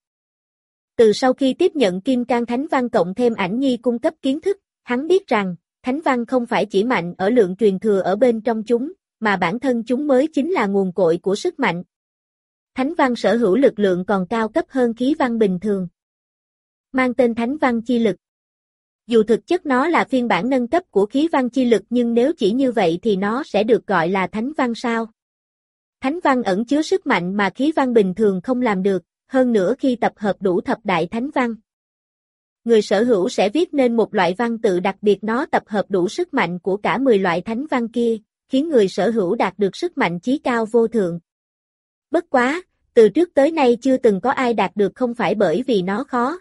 Từ sau khi tiếp nhận Kim Cang Thánh Văn cộng thêm ảnh nhi cung cấp kiến thức, hắn biết rằng, Thánh Văn không phải chỉ mạnh ở lượng truyền thừa ở bên trong chúng, mà bản thân chúng mới chính là nguồn cội của sức mạnh, Thánh văn sở hữu lực lượng còn cao cấp hơn khí văn bình thường. Mang tên thánh văn chi lực. Dù thực chất nó là phiên bản nâng cấp của khí văn chi lực nhưng nếu chỉ như vậy thì nó sẽ được gọi là thánh văn sao. Thánh văn ẩn chứa sức mạnh mà khí văn bình thường không làm được, hơn nữa khi tập hợp đủ thập đại thánh văn. Người sở hữu sẽ viết nên một loại văn tự đặc biệt nó tập hợp đủ sức mạnh của cả 10 loại thánh văn kia, khiến người sở hữu đạt được sức mạnh chí cao vô thượng. Bất quá, từ trước tới nay chưa từng có ai đạt được không phải bởi vì nó khó.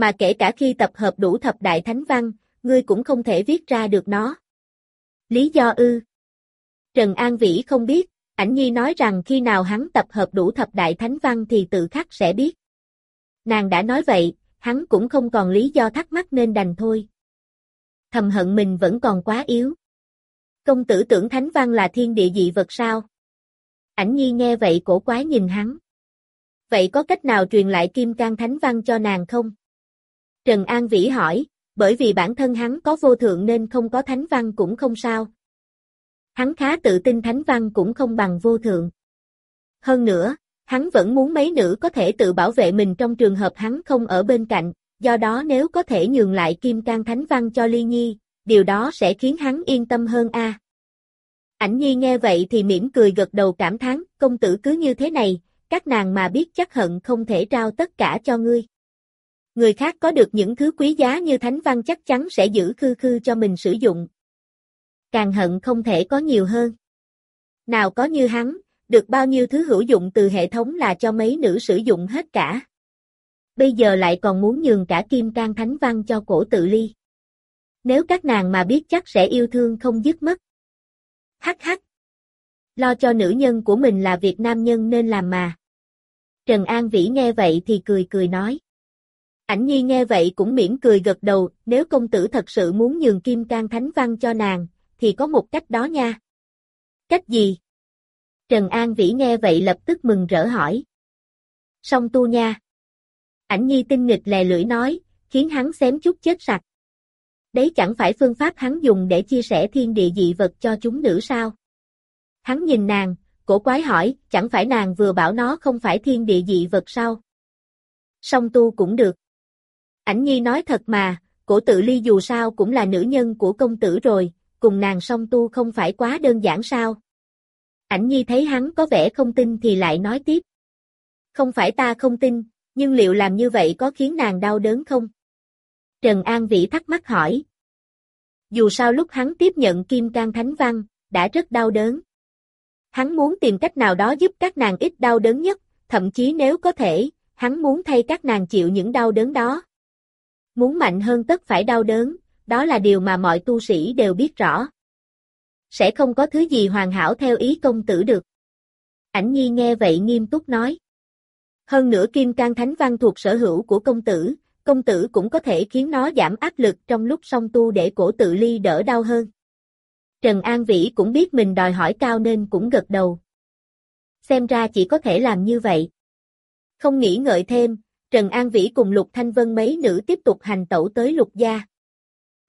Mà kể cả khi tập hợp đủ thập đại thánh văn, ngươi cũng không thể viết ra được nó. Lý do ư? Trần An Vĩ không biết, ảnh nhi nói rằng khi nào hắn tập hợp đủ thập đại thánh văn thì tự khắc sẽ biết. Nàng đã nói vậy, hắn cũng không còn lý do thắc mắc nên đành thôi. Thầm hận mình vẫn còn quá yếu. Công tử tưởng thánh văn là thiên địa dị vật sao? Ảnh nhi nghe vậy cổ quái nhìn hắn. Vậy có cách nào truyền lại kim can thánh văn cho nàng không? Trần An Vĩ hỏi, bởi vì bản thân hắn có vô thượng nên không có thánh văn cũng không sao. Hắn khá tự tin thánh văn cũng không bằng vô thượng. Hơn nữa, hắn vẫn muốn mấy nữ có thể tự bảo vệ mình trong trường hợp hắn không ở bên cạnh, do đó nếu có thể nhường lại kim can thánh văn cho Ly Nhi, điều đó sẽ khiến hắn yên tâm hơn a. Ảnh nhi nghe vậy thì mỉm cười gật đầu cảm thán, công tử cứ như thế này, các nàng mà biết chắc hận không thể trao tất cả cho ngươi. Người khác có được những thứ quý giá như thánh văn chắc chắn sẽ giữ khư khư cho mình sử dụng. Càng hận không thể có nhiều hơn. Nào có như hắn, được bao nhiêu thứ hữu dụng từ hệ thống là cho mấy nữ sử dụng hết cả. Bây giờ lại còn muốn nhường cả kim can thánh văn cho cổ tự ly. Nếu các nàng mà biết chắc sẽ yêu thương không dứt mất. Hắc hắc. Lo cho nữ nhân của mình là việc nam nhân nên làm mà. Trần An Vĩ nghe vậy thì cười cười nói. Ảnh nhi nghe vậy cũng mỉm cười gật đầu, nếu công tử thật sự muốn nhường kim can thánh văn cho nàng, thì có một cách đó nha. Cách gì? Trần An Vĩ nghe vậy lập tức mừng rỡ hỏi. Song tu nha. Ảnh nhi tinh nghịch lè lưỡi nói, khiến hắn xém chút chết sạch. Đấy chẳng phải phương pháp hắn dùng để chia sẻ thiên địa dị vật cho chúng nữ sao? Hắn nhìn nàng, cổ quái hỏi, chẳng phải nàng vừa bảo nó không phải thiên địa dị vật sao? Song tu cũng được. Ảnh nhi nói thật mà, cổ tự ly dù sao cũng là nữ nhân của công tử rồi, cùng nàng song tu không phải quá đơn giản sao? Ảnh nhi thấy hắn có vẻ không tin thì lại nói tiếp. Không phải ta không tin, nhưng liệu làm như vậy có khiến nàng đau đớn không? Trần An Vĩ thắc mắc hỏi. Dù sao lúc hắn tiếp nhận Kim Cang Thánh Văn, đã rất đau đớn. Hắn muốn tìm cách nào đó giúp các nàng ít đau đớn nhất, thậm chí nếu có thể, hắn muốn thay các nàng chịu những đau đớn đó. Muốn mạnh hơn tất phải đau đớn, đó là điều mà mọi tu sĩ đều biết rõ. Sẽ không có thứ gì hoàn hảo theo ý công tử được. Ảnh nhi nghe vậy nghiêm túc nói. Hơn nữa kim can thánh văn thuộc sở hữu của công tử, công tử cũng có thể khiến nó giảm áp lực trong lúc song tu để cổ tự ly đỡ đau hơn. Trần An Vĩ cũng biết mình đòi hỏi cao nên cũng gật đầu. Xem ra chỉ có thể làm như vậy. Không nghĩ ngợi thêm, Trần An Vĩ cùng Lục Thanh Vân mấy nữ tiếp tục hành tẩu tới Lục Gia.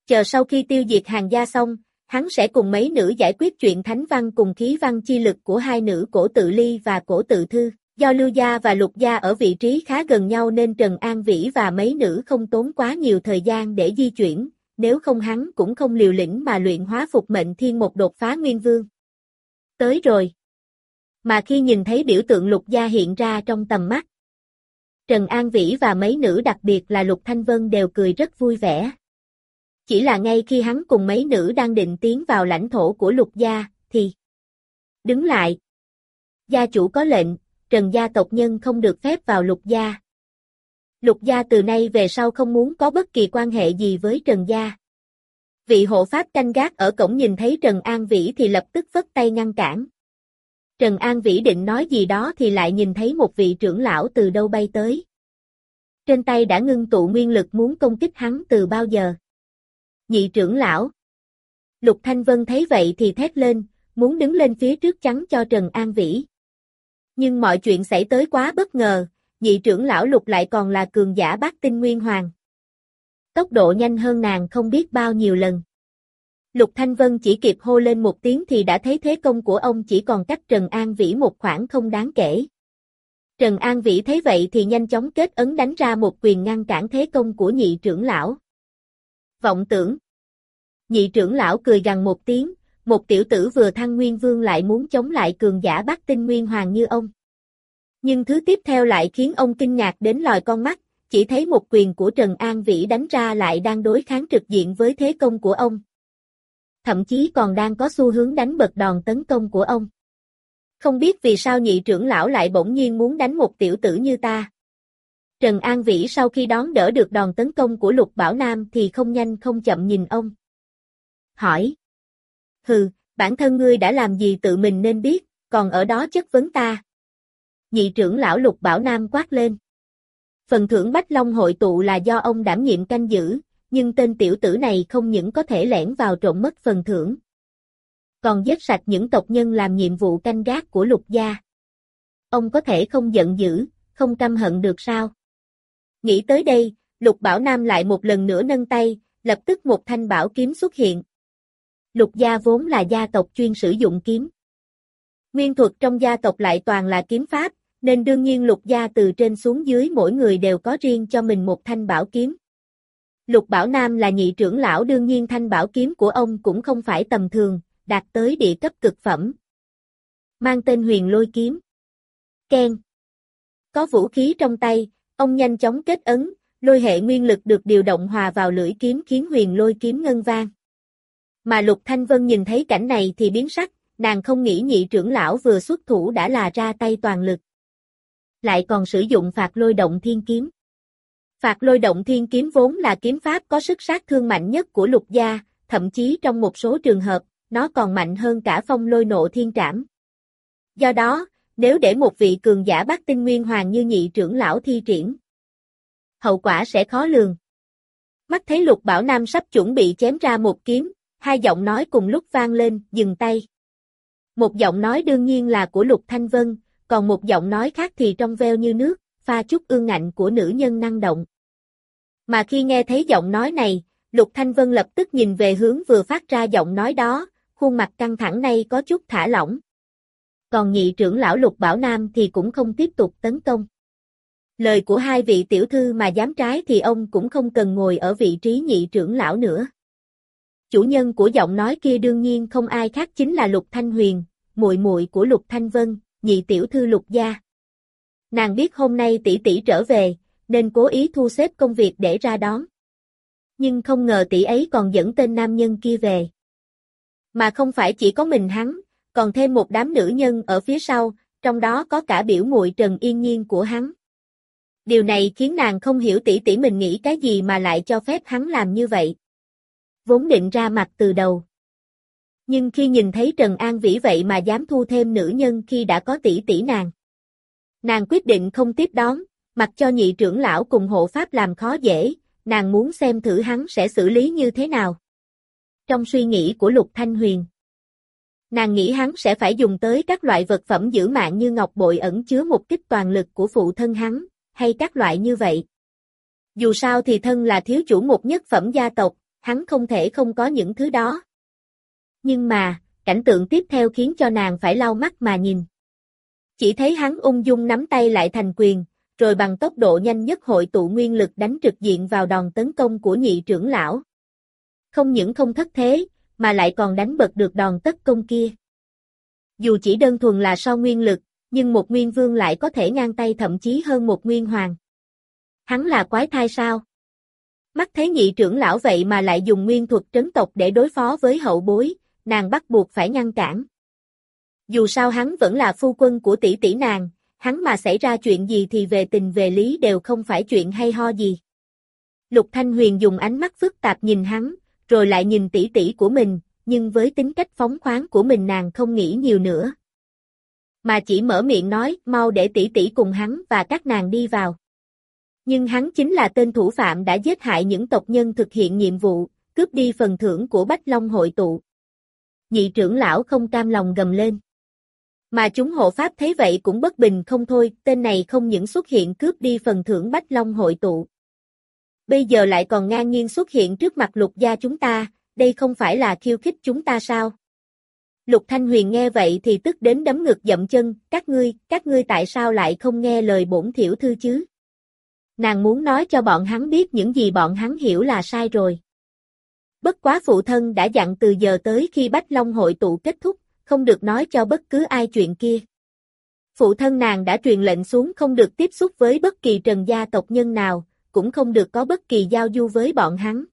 Chờ sau khi tiêu diệt hàng gia xong, hắn sẽ cùng mấy nữ giải quyết chuyện thánh văn cùng khí văn chi lực của hai nữ cổ tự ly và cổ tự thư. Do Lưu Gia và Lục Gia ở vị trí khá gần nhau nên Trần An Vĩ và mấy nữ không tốn quá nhiều thời gian để di chuyển, nếu không hắn cũng không liều lĩnh mà luyện hóa phục mệnh thiên một đột phá nguyên vương. Tới rồi. Mà khi nhìn thấy biểu tượng Lục Gia hiện ra trong tầm mắt, Trần An Vĩ và mấy nữ đặc biệt là Lục Thanh Vân đều cười rất vui vẻ. Chỉ là ngay khi hắn cùng mấy nữ đang định tiến vào lãnh thổ của Lục Gia, thì Đứng lại. Gia chủ có lệnh, Trần gia tộc nhân không được phép vào Lục Gia. Lục Gia từ nay về sau không muốn có bất kỳ quan hệ gì với Trần Gia. Vị hộ pháp canh gác ở cổng nhìn thấy Trần An Vĩ thì lập tức vất tay ngăn cản. Trần An Vĩ định nói gì đó thì lại nhìn thấy một vị trưởng lão từ đâu bay tới. Trên tay đã ngưng tụ nguyên lực muốn công kích hắn từ bao giờ. Nhị trưởng lão. Lục Thanh Vân thấy vậy thì thét lên, muốn đứng lên phía trước chắn cho Trần An Vĩ. Nhưng mọi chuyện xảy tới quá bất ngờ, nhị trưởng lão Lục lại còn là cường giả bát tinh nguyên hoàng. Tốc độ nhanh hơn nàng không biết bao nhiêu lần. Lục Thanh Vân chỉ kịp hô lên một tiếng thì đã thấy thế công của ông chỉ còn cách Trần An Vĩ một khoảng không đáng kể. Trần An Vĩ thấy vậy thì nhanh chóng kết ấn đánh ra một quyền ngăn cản thế công của nhị trưởng lão. Vọng tưởng. Nhị trưởng lão cười gằn một tiếng, một tiểu tử vừa thăng nguyên vương lại muốn chống lại cường giả bát tinh nguyên hoàng như ông. Nhưng thứ tiếp theo lại khiến ông kinh ngạc đến lòi con mắt, chỉ thấy một quyền của Trần An Vĩ đánh ra lại đang đối kháng trực diện với thế công của ông thậm chí còn đang có xu hướng đánh bật đòn tấn công của ông. Không biết vì sao nhị trưởng lão lại bỗng nhiên muốn đánh một tiểu tử như ta. Trần An Vĩ sau khi đón đỡ được đòn tấn công của Lục Bảo Nam thì không nhanh không chậm nhìn ông. Hỏi. Hừ, bản thân ngươi đã làm gì tự mình nên biết, còn ở đó chất vấn ta. Nhị trưởng lão Lục Bảo Nam quát lên. Phần thưởng Bách Long hội tụ là do ông đảm nhiệm canh giữ, nhưng tên tiểu tử này không những có thể lẻn vào trộm mất phần thưởng, còn giết sạch những tộc nhân làm nhiệm vụ canh gác của lục gia. Ông có thể không giận dữ, không căm hận được sao? Nghĩ tới đây, lục bảo nam lại một lần nữa nâng tay, lập tức một thanh bảo kiếm xuất hiện. Lục gia vốn là gia tộc chuyên sử dụng kiếm. Nguyên thuật trong gia tộc lại toàn là kiếm pháp, nên đương nhiên lục gia từ trên xuống dưới mỗi người đều có riêng cho mình một thanh bảo kiếm. Lục Bảo Nam là nhị trưởng lão đương nhiên thanh bảo kiếm của ông cũng không phải tầm thường, đạt tới địa cấp cực phẩm. Mang tên huyền lôi kiếm. Ken. Có vũ khí trong tay, ông nhanh chóng kết ấn, lôi hệ nguyên lực được điều động hòa vào lưỡi kiếm khiến huyền lôi kiếm ngân vang. Mà Lục Thanh Vân nhìn thấy cảnh này thì biến sắc, nàng không nghĩ nhị trưởng lão vừa xuất thủ đã là ra tay toàn lực. Lại còn sử dụng phạt lôi động thiên kiếm. Phạt lôi động thiên kiếm vốn là kiếm pháp có sức sát thương mạnh nhất của lục gia, thậm chí trong một số trường hợp, nó còn mạnh hơn cả phong lôi nộ thiên trảm. Do đó, nếu để một vị cường giả bắt tinh nguyên hoàng như nhị trưởng lão thi triển, hậu quả sẽ khó lường. Mắt thấy lục bảo nam sắp chuẩn bị chém ra một kiếm, hai giọng nói cùng lúc vang lên, dừng tay. Một giọng nói đương nhiên là của lục thanh vân, còn một giọng nói khác thì trong veo như nước, pha chút ương ngạnh của nữ nhân năng động. Mà khi nghe thấy giọng nói này, Lục Thanh Vân lập tức nhìn về hướng vừa phát ra giọng nói đó, khuôn mặt căng thẳng này có chút thả lỏng. Còn nhị trưởng lão Lục Bảo Nam thì cũng không tiếp tục tấn công. Lời của hai vị tiểu thư mà dám trái thì ông cũng không cần ngồi ở vị trí nhị trưởng lão nữa. Chủ nhân của giọng nói kia đương nhiên không ai khác chính là Lục Thanh Huyền, muội muội của Lục Thanh Vân, nhị tiểu thư Lục gia. Nàng biết hôm nay tỷ tỷ trở về, nên cố ý thu xếp công việc để ra đón. Nhưng không ngờ tỷ ấy còn dẫn tên nam nhân kia về. Mà không phải chỉ có mình hắn, còn thêm một đám nữ nhân ở phía sau, trong đó có cả biểu muội Trần Yên Nhiên của hắn. Điều này khiến nàng không hiểu tỷ tỷ mình nghĩ cái gì mà lại cho phép hắn làm như vậy. Vốn định ra mặt từ đầu. Nhưng khi nhìn thấy Trần An Vĩ vậy mà dám thu thêm nữ nhân khi đã có tỷ tỷ nàng. Nàng quyết định không tiếp đón, mặc cho nhị trưởng lão cùng hộ pháp làm khó dễ, nàng muốn xem thử hắn sẽ xử lý như thế nào. Trong suy nghĩ của Lục Thanh Huyền, nàng nghĩ hắn sẽ phải dùng tới các loại vật phẩm giữ mạng như ngọc bội ẩn chứa một kích toàn lực của phụ thân hắn, hay các loại như vậy. Dù sao thì thân là thiếu chủ một nhất phẩm gia tộc, hắn không thể không có những thứ đó. Nhưng mà, cảnh tượng tiếp theo khiến cho nàng phải lau mắt mà nhìn. Chỉ thấy hắn ung dung nắm tay lại thành quyền, rồi bằng tốc độ nhanh nhất hội tụ nguyên lực đánh trực diện vào đòn tấn công của nhị trưởng lão. Không những không thất thế, mà lại còn đánh bật được đòn tất công kia. Dù chỉ đơn thuần là so nguyên lực, nhưng một nguyên vương lại có thể ngang tay thậm chí hơn một nguyên hoàng. Hắn là quái thai sao? Mắt thấy nhị trưởng lão vậy mà lại dùng nguyên thuật trấn tộc để đối phó với hậu bối, nàng bắt buộc phải ngăn cản. Dù sao hắn vẫn là phu quân của tỷ tỷ nàng, hắn mà xảy ra chuyện gì thì về tình về lý đều không phải chuyện hay ho gì. Lục Thanh Huyền dùng ánh mắt phức tạp nhìn hắn, rồi lại nhìn tỷ tỷ của mình, nhưng với tính cách phóng khoáng của mình nàng không nghĩ nhiều nữa. Mà chỉ mở miệng nói, mau để tỷ tỷ cùng hắn và các nàng đi vào. Nhưng hắn chính là tên thủ phạm đã giết hại những tộc nhân thực hiện nhiệm vụ, cướp đi phần thưởng của Bách Long hội tụ. Nhị trưởng lão không cam lòng gầm lên. Mà chúng hộ pháp thấy vậy cũng bất bình không thôi, tên này không những xuất hiện cướp đi phần thưởng Bách Long hội tụ. Bây giờ lại còn ngang nhiên xuất hiện trước mặt lục gia chúng ta, đây không phải là khiêu khích chúng ta sao? Lục Thanh Huyền nghe vậy thì tức đến đấm ngực dậm chân, các ngươi, các ngươi tại sao lại không nghe lời bổn thiểu thư chứ? Nàng muốn nói cho bọn hắn biết những gì bọn hắn hiểu là sai rồi. Bất quá phụ thân đã dặn từ giờ tới khi Bách Long hội tụ kết thúc, không được nói cho bất cứ ai chuyện kia. Phụ thân nàng đã truyền lệnh xuống không được tiếp xúc với bất kỳ trần gia tộc nhân nào, cũng không được có bất kỳ giao du với bọn hắn.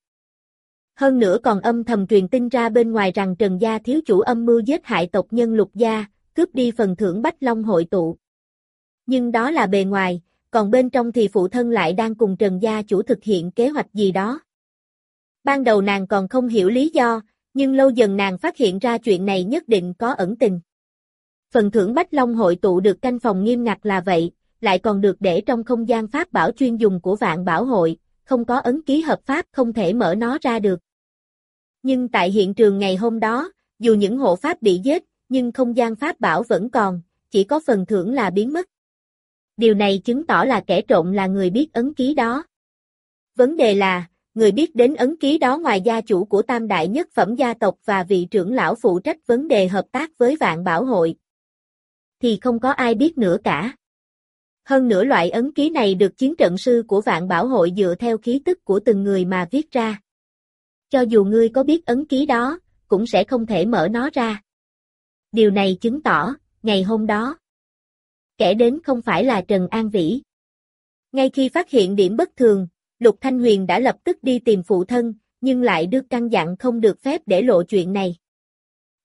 Hơn nữa còn âm thầm truyền tin ra bên ngoài rằng Trần Gia thiếu chủ âm mưu giết hại tộc nhân lục gia, cướp đi phần thưởng Bách Long hội tụ. Nhưng đó là bề ngoài, còn bên trong thì phụ thân lại đang cùng Trần Gia chủ thực hiện kế hoạch gì đó. Ban đầu nàng còn không hiểu lý do, nhưng lâu dần nàng phát hiện ra chuyện này nhất định có ẩn tình. Phần thưởng Bách Long hội tụ được canh phòng nghiêm ngặt là vậy, lại còn được để trong không gian pháp bảo chuyên dùng của vạn bảo hội, không có ấn ký hợp pháp không thể mở nó ra được. Nhưng tại hiện trường ngày hôm đó, dù những hộ pháp bị giết, nhưng không gian pháp bảo vẫn còn, chỉ có phần thưởng là biến mất. Điều này chứng tỏ là kẻ trộm là người biết ấn ký đó. Vấn đề là, người biết đến ấn ký đó ngoài gia chủ của tam đại nhất phẩm gia tộc và vị trưởng lão phụ trách vấn đề hợp tác với vạn bảo hội. Thì không có ai biết nữa cả. Hơn nữa loại ấn ký này được chiến trận sư của vạn bảo hội dựa theo khí tức của từng người mà viết ra. Cho dù ngươi có biết ấn ký đó, cũng sẽ không thể mở nó ra. Điều này chứng tỏ, ngày hôm đó, kẻ đến không phải là Trần An Vĩ. Ngay khi phát hiện điểm bất thường, Lục Thanh Huyền đã lập tức đi tìm phụ thân, nhưng lại được căn dặn không được phép để lộ chuyện này.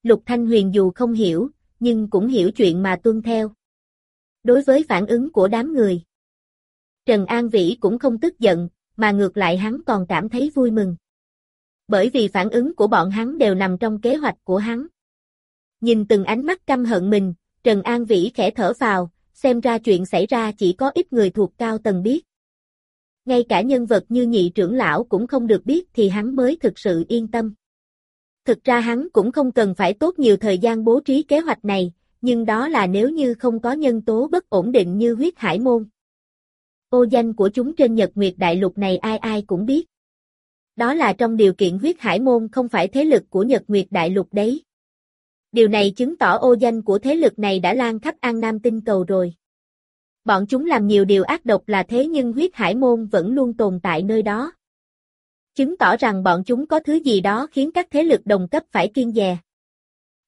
Lục Thanh Huyền dù không hiểu, nhưng cũng hiểu chuyện mà tuân theo. Đối với phản ứng của đám người, Trần An Vĩ cũng không tức giận, mà ngược lại hắn còn cảm thấy vui mừng. Bởi vì phản ứng của bọn hắn đều nằm trong kế hoạch của hắn. Nhìn từng ánh mắt căm hận mình, Trần An Vĩ khẽ thở vào, xem ra chuyện xảy ra chỉ có ít người thuộc cao tầng biết. Ngay cả nhân vật như nhị trưởng lão cũng không được biết thì hắn mới thực sự yên tâm. Thực ra hắn cũng không cần phải tốt nhiều thời gian bố trí kế hoạch này, nhưng đó là nếu như không có nhân tố bất ổn định như huyết hải môn. Ô danh của chúng trên Nhật Nguyệt Đại Lục này ai ai cũng biết. Đó là trong điều kiện huyết hải môn không phải thế lực của Nhật Nguyệt Đại Lục đấy. Điều này chứng tỏ ô danh của thế lực này đã lan khắp An Nam tinh cầu rồi. Bọn chúng làm nhiều điều ác độc là thế nhưng huyết hải môn vẫn luôn tồn tại nơi đó. Chứng tỏ rằng bọn chúng có thứ gì đó khiến các thế lực đồng cấp phải kiên dè.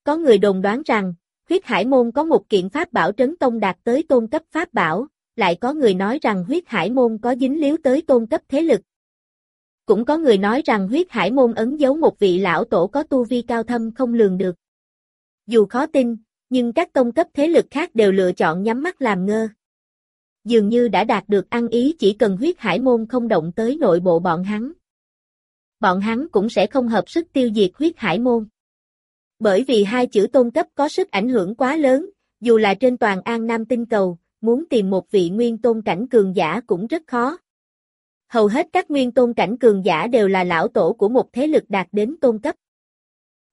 Có người đồn đoán rằng, huyết hải môn có một kiện pháp bảo trấn tông đạt tới tôn cấp pháp bảo, lại có người nói rằng huyết hải môn có dính líu tới tôn cấp thế lực. Cũng có người nói rằng huyết hải môn ấn dấu một vị lão tổ có tu vi cao thâm không lường được. Dù khó tin, nhưng các tông cấp thế lực khác đều lựa chọn nhắm mắt làm ngơ. Dường như đã đạt được ăn ý chỉ cần huyết hải môn không động tới nội bộ bọn hắn. Bọn hắn cũng sẽ không hợp sức tiêu diệt huyết hải môn. Bởi vì hai chữ tôn cấp có sức ảnh hưởng quá lớn, dù là trên toàn An Nam tinh cầu, muốn tìm một vị nguyên tôn cảnh cường giả cũng rất khó. Hầu hết các nguyên tôn cảnh cường giả đều là lão tổ của một thế lực đạt đến tôn cấp.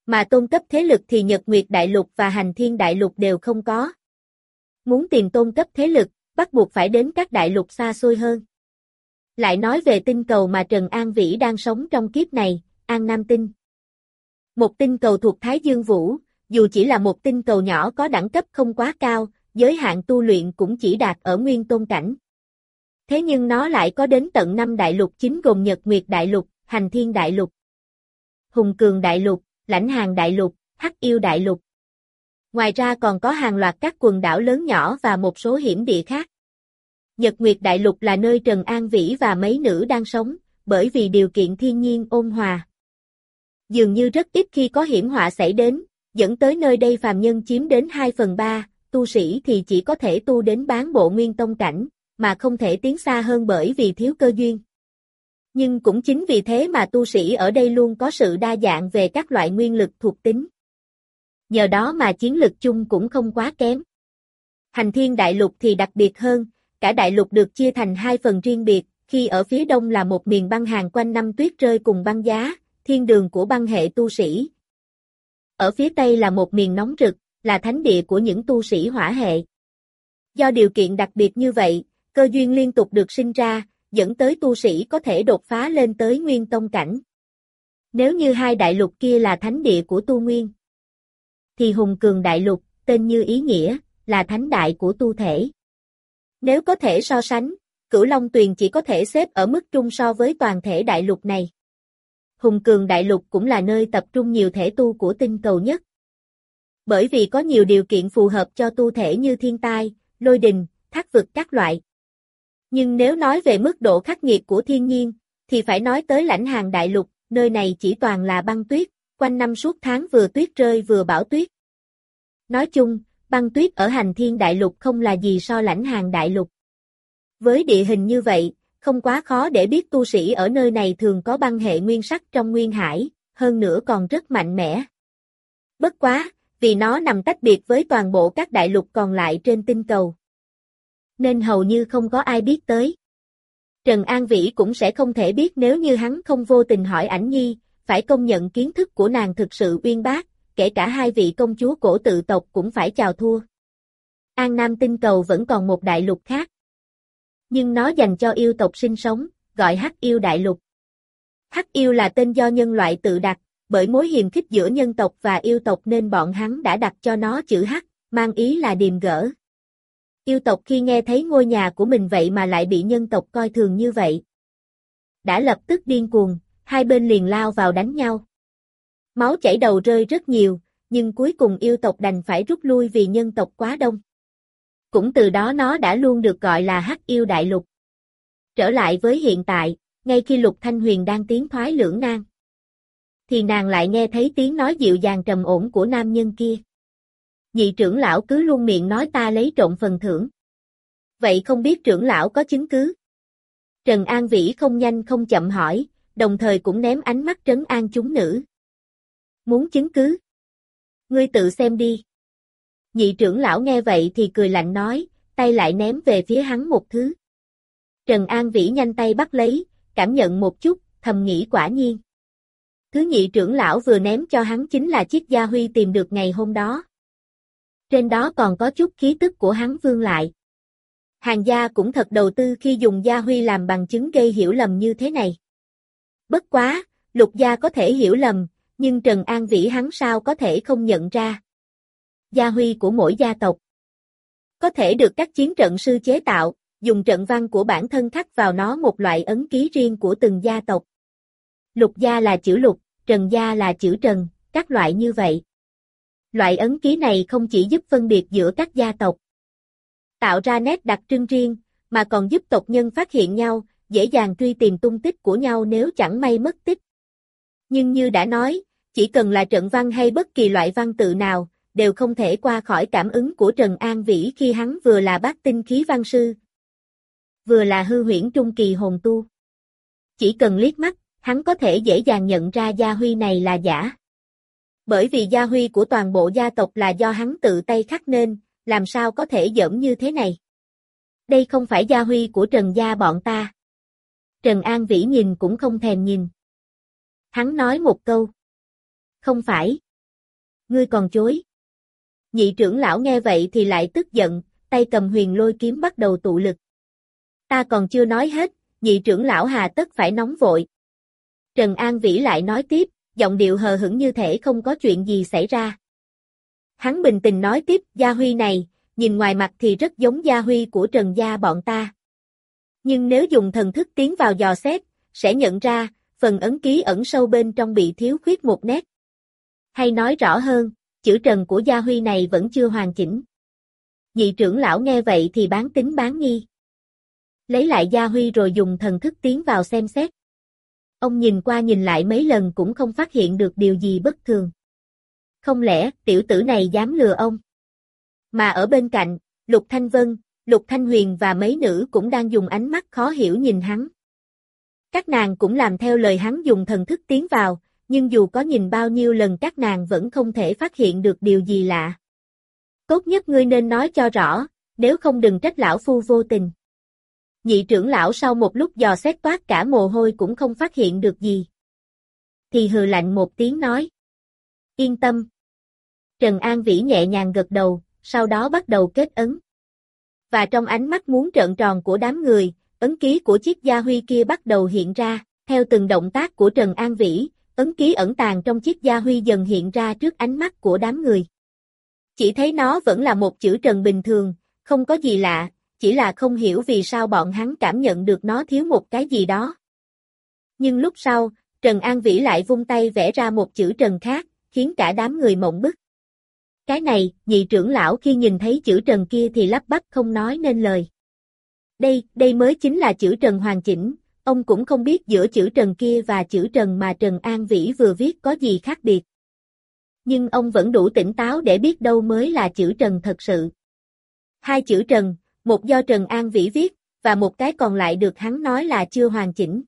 Mà tôn cấp thế lực thì Nhật Nguyệt Đại Lục và Hành Thiên Đại Lục đều không có. Muốn tìm tôn cấp thế lực, bắt buộc phải đến các đại lục xa xôi hơn. Lại nói về tinh cầu mà Trần An Vĩ đang sống trong kiếp này, An Nam Tinh. Một tinh cầu thuộc Thái Dương Vũ, dù chỉ là một tinh cầu nhỏ có đẳng cấp không quá cao, giới hạn tu luyện cũng chỉ đạt ở nguyên tôn cảnh. Thế nhưng nó lại có đến tận năm đại lục chính gồm Nhật Nguyệt Đại Lục, Hành Thiên Đại Lục, Hùng Cường Đại Lục, Lãnh Hàng Đại Lục, Hắc Yêu Đại Lục. Ngoài ra còn có hàng loạt các quần đảo lớn nhỏ và một số hiểm địa khác. Nhật Nguyệt Đại Lục là nơi Trần An Vĩ và mấy nữ đang sống, bởi vì điều kiện thiên nhiên ôn hòa. Dường như rất ít khi có hiểm họa xảy đến, dẫn tới nơi đây phàm nhân chiếm đến 2 phần 3, tu sĩ thì chỉ có thể tu đến bán bộ nguyên tông cảnh, mà không thể tiến xa hơn bởi vì thiếu cơ duyên. Nhưng cũng chính vì thế mà tu sĩ ở đây luôn có sự đa dạng về các loại nguyên lực thuộc tính. Nhờ đó mà chiến lực chung cũng không quá kém. Hành thiên đại lục thì đặc biệt hơn, cả đại lục được chia thành hai phần riêng biệt, khi ở phía đông là một miền băng hàng quanh năm tuyết rơi cùng băng giá, thiên đường của băng hệ tu sĩ. Ở phía tây là một miền nóng rực, là thánh địa của những tu sĩ hỏa hệ. Do điều kiện đặc biệt như vậy, cơ duyên liên tục được sinh ra, dẫn tới tu sĩ có thể đột phá lên tới nguyên tông cảnh. Nếu như hai đại lục kia là thánh địa của tu nguyên, thì hùng cường đại lục, tên như ý nghĩa, là thánh đại của tu thể. Nếu có thể so sánh, cửu Long Tuyền chỉ có thể xếp ở mức trung so với toàn thể đại lục này. Hùng cường đại lục cũng là nơi tập trung nhiều thể tu của tinh cầu nhất. Bởi vì có nhiều điều kiện phù hợp cho tu thể như thiên tai, lôi đình, thác vực các loại. Nhưng nếu nói về mức độ khắc nghiệt của thiên nhiên, thì phải nói tới lãnh hàng đại lục, nơi này chỉ toàn là băng tuyết, quanh năm suốt tháng vừa tuyết rơi vừa bão tuyết. Nói chung, băng tuyết ở hành thiên đại lục không là gì so lãnh hàng đại lục. Với địa hình như vậy, không quá khó để biết tu sĩ ở nơi này thường có băng hệ nguyên sắc trong nguyên hải, hơn nữa còn rất mạnh mẽ. Bất quá, vì nó nằm tách biệt với toàn bộ các đại lục còn lại trên tinh cầu. Nên hầu như không có ai biết tới. Trần An Vĩ cũng sẽ không thể biết nếu như hắn không vô tình hỏi ảnh nhi, phải công nhận kiến thức của nàng thực sự uyên bác, kể cả hai vị công chúa cổ tự tộc cũng phải chào thua. An Nam tinh cầu vẫn còn một đại lục khác. Nhưng nó dành cho yêu tộc sinh sống, gọi Hắc yêu đại lục. Hắc yêu là tên do nhân loại tự đặt, bởi mối hiềm khích giữa nhân tộc và yêu tộc nên bọn hắn đã đặt cho nó chữ Hắc, mang ý là điềm gỡ. Yêu tộc khi nghe thấy ngôi nhà của mình vậy mà lại bị nhân tộc coi thường như vậy. Đã lập tức điên cuồng, hai bên liền lao vào đánh nhau. Máu chảy đầu rơi rất nhiều, nhưng cuối cùng yêu tộc đành phải rút lui vì nhân tộc quá đông. Cũng từ đó nó đã luôn được gọi là hắc yêu đại lục. Trở lại với hiện tại, ngay khi lục thanh huyền đang tiến thoái lưỡng nan. Thì nàng lại nghe thấy tiếng nói dịu dàng trầm ổn của nam nhân kia. Nhị trưởng lão cứ luôn miệng nói ta lấy trộn phần thưởng. Vậy không biết trưởng lão có chứng cứ? Trần An Vĩ không nhanh không chậm hỏi, đồng thời cũng ném ánh mắt trấn an chúng nữ. Muốn chứng cứ? Ngươi tự xem đi. Nhị trưởng lão nghe vậy thì cười lạnh nói, tay lại ném về phía hắn một thứ. Trần An Vĩ nhanh tay bắt lấy, cảm nhận một chút, thầm nghĩ quả nhiên. Thứ nhị trưởng lão vừa ném cho hắn chính là chiếc gia huy tìm được ngày hôm đó. Trên đó còn có chút khí tức của hắn vương lại. Hàng gia cũng thật đầu tư khi dùng gia huy làm bằng chứng gây hiểu lầm như thế này. Bất quá, lục gia có thể hiểu lầm, nhưng Trần An Vĩ hắn sao có thể không nhận ra. Gia huy của mỗi gia tộc. Có thể được các chiến trận sư chế tạo, dùng trận văn của bản thân khắc vào nó một loại ấn ký riêng của từng gia tộc. Lục gia là chữ lục, trần gia là chữ trần, các loại như vậy. Loại ấn ký này không chỉ giúp phân biệt giữa các gia tộc, tạo ra nét đặc trưng riêng, mà còn giúp tộc nhân phát hiện nhau, dễ dàng truy tìm tung tích của nhau nếu chẳng may mất tích. Nhưng như đã nói, chỉ cần là trận văn hay bất kỳ loại văn tự nào, đều không thể qua khỏi cảm ứng của Trần An Vĩ khi hắn vừa là bát tinh khí văn sư, vừa là hư huyễn trung kỳ hồn tu. Chỉ cần liếc mắt, hắn có thể dễ dàng nhận ra gia huy này là giả. Bởi vì gia huy của toàn bộ gia tộc là do hắn tự tay khắc nên, làm sao có thể dẫm như thế này. Đây không phải gia huy của Trần gia bọn ta. Trần An Vĩ nhìn cũng không thèm nhìn. Hắn nói một câu. Không phải. Ngươi còn chối. Nhị trưởng lão nghe vậy thì lại tức giận, tay cầm huyền lôi kiếm bắt đầu tụ lực. Ta còn chưa nói hết, nhị trưởng lão hà tất phải nóng vội. Trần An Vĩ lại nói tiếp, giọng điệu hờ hững như thể không có chuyện gì xảy ra. Hắn bình tình nói tiếp, Gia Huy này, nhìn ngoài mặt thì rất giống Gia Huy của Trần Gia bọn ta. Nhưng nếu dùng thần thức tiến vào dò xét, sẽ nhận ra, phần ấn ký ẩn sâu bên trong bị thiếu khuyết một nét. Hay nói rõ hơn, chữ Trần của Gia Huy này vẫn chưa hoàn chỉnh. Nhị trưởng lão nghe vậy thì bán tính bán nghi. Lấy lại Gia Huy rồi dùng thần thức tiến vào xem xét. Ông nhìn qua nhìn lại mấy lần cũng không phát hiện được điều gì bất thường. Không lẽ tiểu tử này dám lừa ông? Mà ở bên cạnh, Lục Thanh Vân, Lục Thanh Huyền và mấy nữ cũng đang dùng ánh mắt khó hiểu nhìn hắn. Các nàng cũng làm theo lời hắn dùng thần thức tiến vào, nhưng dù có nhìn bao nhiêu lần các nàng vẫn không thể phát hiện được điều gì lạ. Tốt nhất ngươi nên nói cho rõ, nếu không đừng trách lão phu vô tình. Nhị trưởng lão sau một lúc dò xét toát cả mồ hôi cũng không phát hiện được gì. Thì hừ lạnh một tiếng nói. Yên tâm. Trần An Vĩ nhẹ nhàng gật đầu, sau đó bắt đầu kết ấn. Và trong ánh mắt muốn trợn tròn của đám người, ấn ký của chiếc gia huy kia bắt đầu hiện ra, theo từng động tác của Trần An Vĩ, ấn ký ẩn tàng trong chiếc gia huy dần hiện ra trước ánh mắt của đám người. Chỉ thấy nó vẫn là một chữ Trần bình thường, không có gì lạ, chỉ là không hiểu vì sao bọn hắn cảm nhận được nó thiếu một cái gì đó. Nhưng lúc sau, Trần An Vĩ lại vung tay vẽ ra một chữ Trần khác, khiến cả đám người mộng bức. Cái này, nhị trưởng lão khi nhìn thấy chữ Trần kia thì lắp bắp không nói nên lời. Đây, đây mới chính là chữ Trần hoàn chỉnh, ông cũng không biết giữa chữ Trần kia và chữ Trần mà Trần An Vĩ vừa viết có gì khác biệt. Nhưng ông vẫn đủ tỉnh táo để biết đâu mới là chữ Trần thật sự. Hai chữ Trần, một do Trần An Vĩ viết, và một cái còn lại được hắn nói là chưa hoàn chỉnh.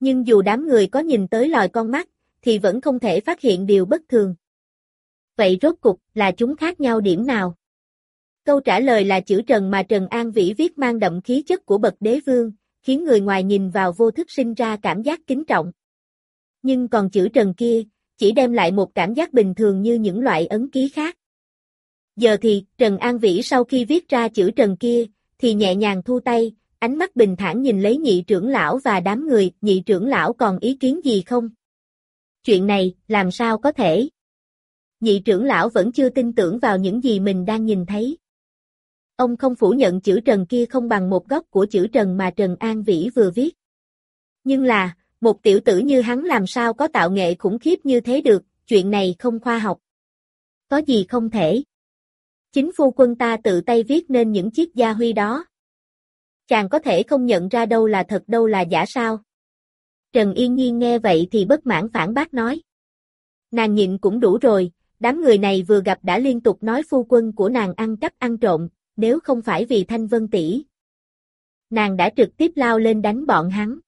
Nhưng dù đám người có nhìn tới lòi con mắt, thì vẫn không thể phát hiện điều bất thường. Vậy rốt cục là chúng khác nhau điểm nào? Câu trả lời là chữ Trần mà Trần An Vĩ viết mang đậm khí chất của bậc đế vương, khiến người ngoài nhìn vào vô thức sinh ra cảm giác kính trọng. Nhưng còn chữ Trần kia, chỉ đem lại một cảm giác bình thường như những loại ấn ký khác. Giờ thì, Trần An Vĩ sau khi viết ra chữ Trần kia, thì nhẹ nhàng thu tay, ánh mắt bình thản nhìn lấy nhị trưởng lão và đám người, nhị trưởng lão còn ý kiến gì không? Chuyện này, làm sao có thể? Nhị trưởng lão vẫn chưa tin tưởng vào những gì mình đang nhìn thấy. Ông không phủ nhận chữ Trần kia không bằng một góc của chữ Trần mà Trần An Vĩ vừa viết. Nhưng là, một tiểu tử như hắn làm sao có tạo nghệ khủng khiếp như thế được, chuyện này không khoa học. Có gì không thể. Chính phu quân ta tự tay viết nên những chiếc gia huy đó. Chàng có thể không nhận ra đâu là thật đâu là giả sao. Trần Yên Nhiên nghe vậy thì bất mãn phản bác nói. Nàng nhịn cũng đủ rồi, đám người này vừa gặp đã liên tục nói phu quân của nàng ăn cắp ăn trộm, nếu không phải vì Thanh Vân tỷ Nàng đã trực tiếp lao lên đánh bọn hắn.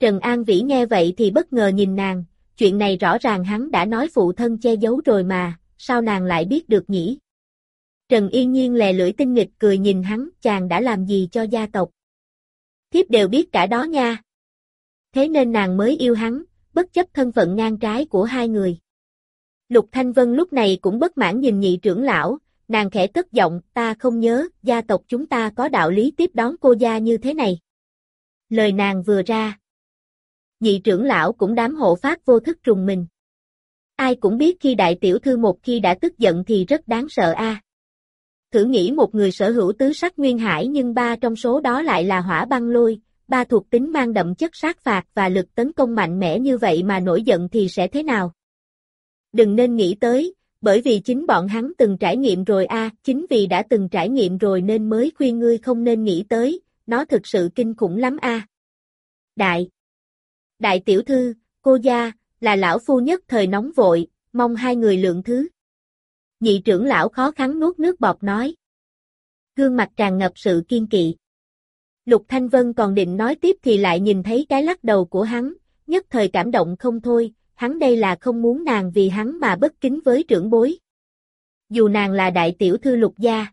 Trần An Vĩ nghe vậy thì bất ngờ nhìn nàng, chuyện này rõ ràng hắn đã nói phụ thân che giấu rồi mà, sao nàng lại biết được nhỉ? Trần Yên Nhiên lè lưỡi tinh nghịch cười nhìn hắn, chàng đã làm gì cho gia tộc? Thiếp đều biết cả đó nha. Thế nên nàng mới yêu hắn, bất chấp thân phận ngang trái của hai người. Lục Thanh Vân lúc này cũng bất mãn nhìn nhị trưởng lão, nàng khẽ cất giọng, ta không nhớ, gia tộc chúng ta có đạo lý tiếp đón cô gia như thế này. Lời nàng vừa ra. Nhị trưởng lão cũng đám hộ phát vô thức trùng mình. Ai cũng biết khi đại tiểu thư một khi đã tức giận thì rất đáng sợ a. Thử nghĩ một người sở hữu tứ sắc nguyên hải nhưng ba trong số đó lại là hỏa băng lôi, ba thuộc tính mang đậm chất sát phạt và lực tấn công mạnh mẽ như vậy mà nổi giận thì sẽ thế nào? Đừng nên nghĩ tới, bởi vì chính bọn hắn từng trải nghiệm rồi a, chính vì đã từng trải nghiệm rồi nên mới khuyên ngươi không nên nghĩ tới, nó thực sự kinh khủng lắm a. Đại Đại tiểu thư, cô gia, là lão phu nhất thời nóng vội, mong hai người lượng thứ. Nhị trưởng lão khó khăn nuốt nước bọt nói. Gương mặt tràn ngập sự kiên kỵ. Lục Thanh Vân còn định nói tiếp thì lại nhìn thấy cái lắc đầu của hắn, nhất thời cảm động không thôi, hắn đây là không muốn nàng vì hắn mà bất kính với trưởng bối. Dù nàng là đại tiểu thư lục gia.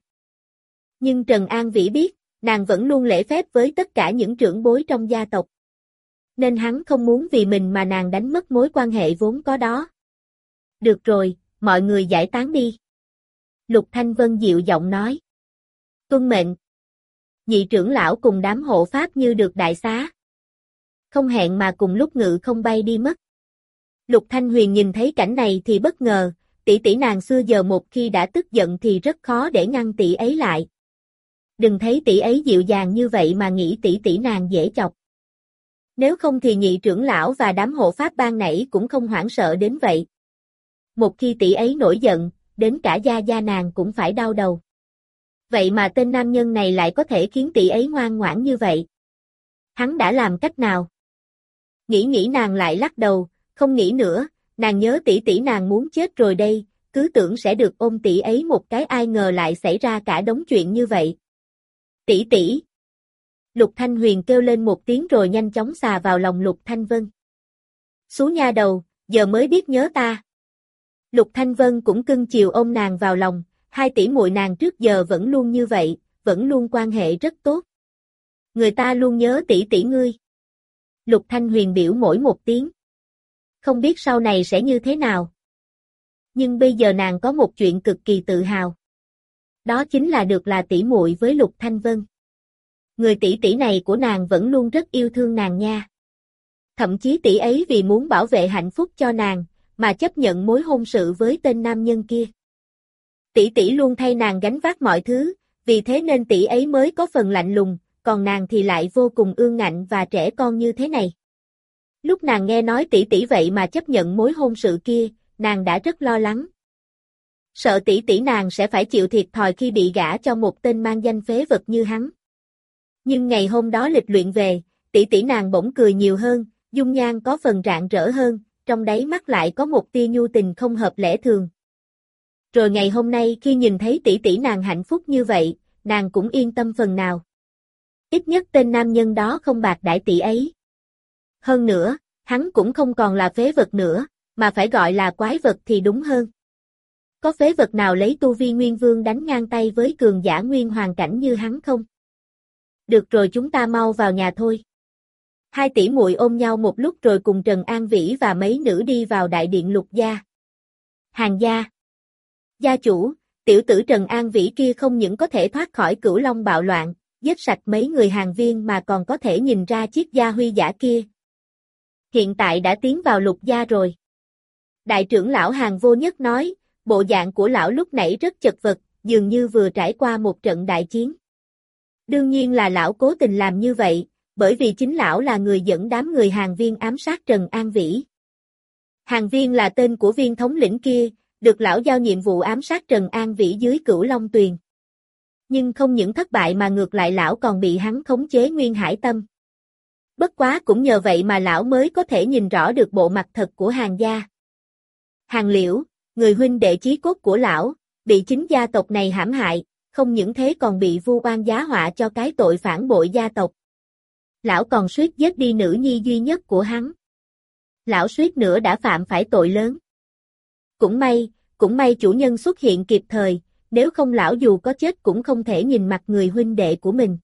Nhưng Trần An Vĩ biết, nàng vẫn luôn lễ phép với tất cả những trưởng bối trong gia tộc. Nên hắn không muốn vì mình mà nàng đánh mất mối quan hệ vốn có đó. Được rồi, mọi người giải tán đi. Lục Thanh Vân dịu giọng nói. Tuân mệnh. Nhị trưởng lão cùng đám hộ pháp như được đại xá. Không hẹn mà cùng lúc ngự không bay đi mất. Lục Thanh Huyền nhìn thấy cảnh này thì bất ngờ, tỷ tỷ nàng xưa giờ một khi đã tức giận thì rất khó để ngăn tỷ ấy lại. Đừng thấy tỷ ấy dịu dàng như vậy mà nghĩ tỷ tỷ nàng dễ chọc. Nếu không thì nhị trưởng lão và đám hộ pháp ban nãy cũng không hoảng sợ đến vậy. Một khi tỷ ấy nổi giận, đến cả gia gia nàng cũng phải đau đầu. Vậy mà tên nam nhân này lại có thể khiến tỷ ấy ngoan ngoãn như vậy. Hắn đã làm cách nào? Nghĩ nghĩ nàng lại lắc đầu, không nghĩ nữa, nàng nhớ tỷ tỷ nàng muốn chết rồi đây, cứ tưởng sẽ được ôm tỷ ấy một cái ai ngờ lại xảy ra cả đống chuyện như vậy. Tỷ tỷ. Lục Thanh Huyền kêu lên một tiếng rồi nhanh chóng xà vào lòng Lục Thanh Vân. Xuống nha đầu, giờ mới biết nhớ ta. Lục Thanh Vân cũng cưng chiều ôm nàng vào lòng, hai tỷ muội nàng trước giờ vẫn luôn như vậy, vẫn luôn quan hệ rất tốt. Người ta luôn nhớ tỷ tỷ ngươi. Lục Thanh Huyền biểu mỗi một tiếng không biết sau này sẽ như thế nào. Nhưng bây giờ nàng có một chuyện cực kỳ tự hào. Đó chính là được là tỷ muội với Lục Thanh Vân. Người tỷ tỷ này của nàng vẫn luôn rất yêu thương nàng nha. Thậm chí tỷ ấy vì muốn bảo vệ hạnh phúc cho nàng, mà chấp nhận mối hôn sự với tên nam nhân kia. Tỷ tỷ luôn thay nàng gánh vác mọi thứ, vì thế nên tỷ ấy mới có phần lạnh lùng, còn nàng thì lại vô cùng ương ngạnh và trẻ con như thế này. Lúc nàng nghe nói tỷ tỷ vậy mà chấp nhận mối hôn sự kia, nàng đã rất lo lắng. Sợ tỷ tỷ nàng sẽ phải chịu thiệt thòi khi bị gả cho một tên mang danh phế vật như hắn. Nhưng ngày hôm đó lịch luyện về, tỷ tỷ nàng bỗng cười nhiều hơn, dung nhan có phần rạng rỡ hơn, trong đáy mắt lại có một tia nhu tình không hợp lẽ thường. Rồi ngày hôm nay khi nhìn thấy tỷ tỷ nàng hạnh phúc như vậy, nàng cũng yên tâm phần nào. Ít nhất tên nam nhân đó không bạc đại tỷ ấy. Hơn nữa, hắn cũng không còn là phế vật nữa, mà phải gọi là quái vật thì đúng hơn. Có phế vật nào lấy tu vi nguyên vương đánh ngang tay với cường giả nguyên hoàn cảnh như hắn không? Được rồi chúng ta mau vào nhà thôi. Hai tỷ muội ôm nhau một lúc rồi cùng Trần An Vĩ và mấy nữ đi vào đại điện lục gia. Hàng gia. Gia chủ, tiểu tử Trần An Vĩ kia không những có thể thoát khỏi cửu long bạo loạn, giết sạch mấy người hàng viên mà còn có thể nhìn ra chiếc gia huy giả kia, hiện tại đã tiến vào lục gia rồi. Đại trưởng lão hàng vô nhất nói, bộ dạng của lão lúc nãy rất chật vật, dường như vừa trải qua một trận đại chiến. Đương nhiên là lão cố tình làm như vậy, bởi vì chính lão là người dẫn đám người hàng viên ám sát Trần An Vĩ. Hàng viên là tên của viên thống lĩnh kia, được lão giao nhiệm vụ ám sát Trần An Vĩ dưới cửu Long Tuyền. Nhưng không những thất bại mà ngược lại lão còn bị hắn khống chế nguyên hải tâm. Bất quá cũng nhờ vậy mà lão mới có thể nhìn rõ được bộ mặt thật của hàng gia. Hàng liễu, người huynh đệ chí cốt của lão, bị chính gia tộc này hãm hại, không những thế còn bị vu oan giá họa cho cái tội phản bội gia tộc. Lão còn suýt giết đi nữ nhi duy nhất của hắn. Lão suýt nữa đã phạm phải tội lớn. Cũng may, cũng may chủ nhân xuất hiện kịp thời, nếu không lão dù có chết cũng không thể nhìn mặt người huynh đệ của mình.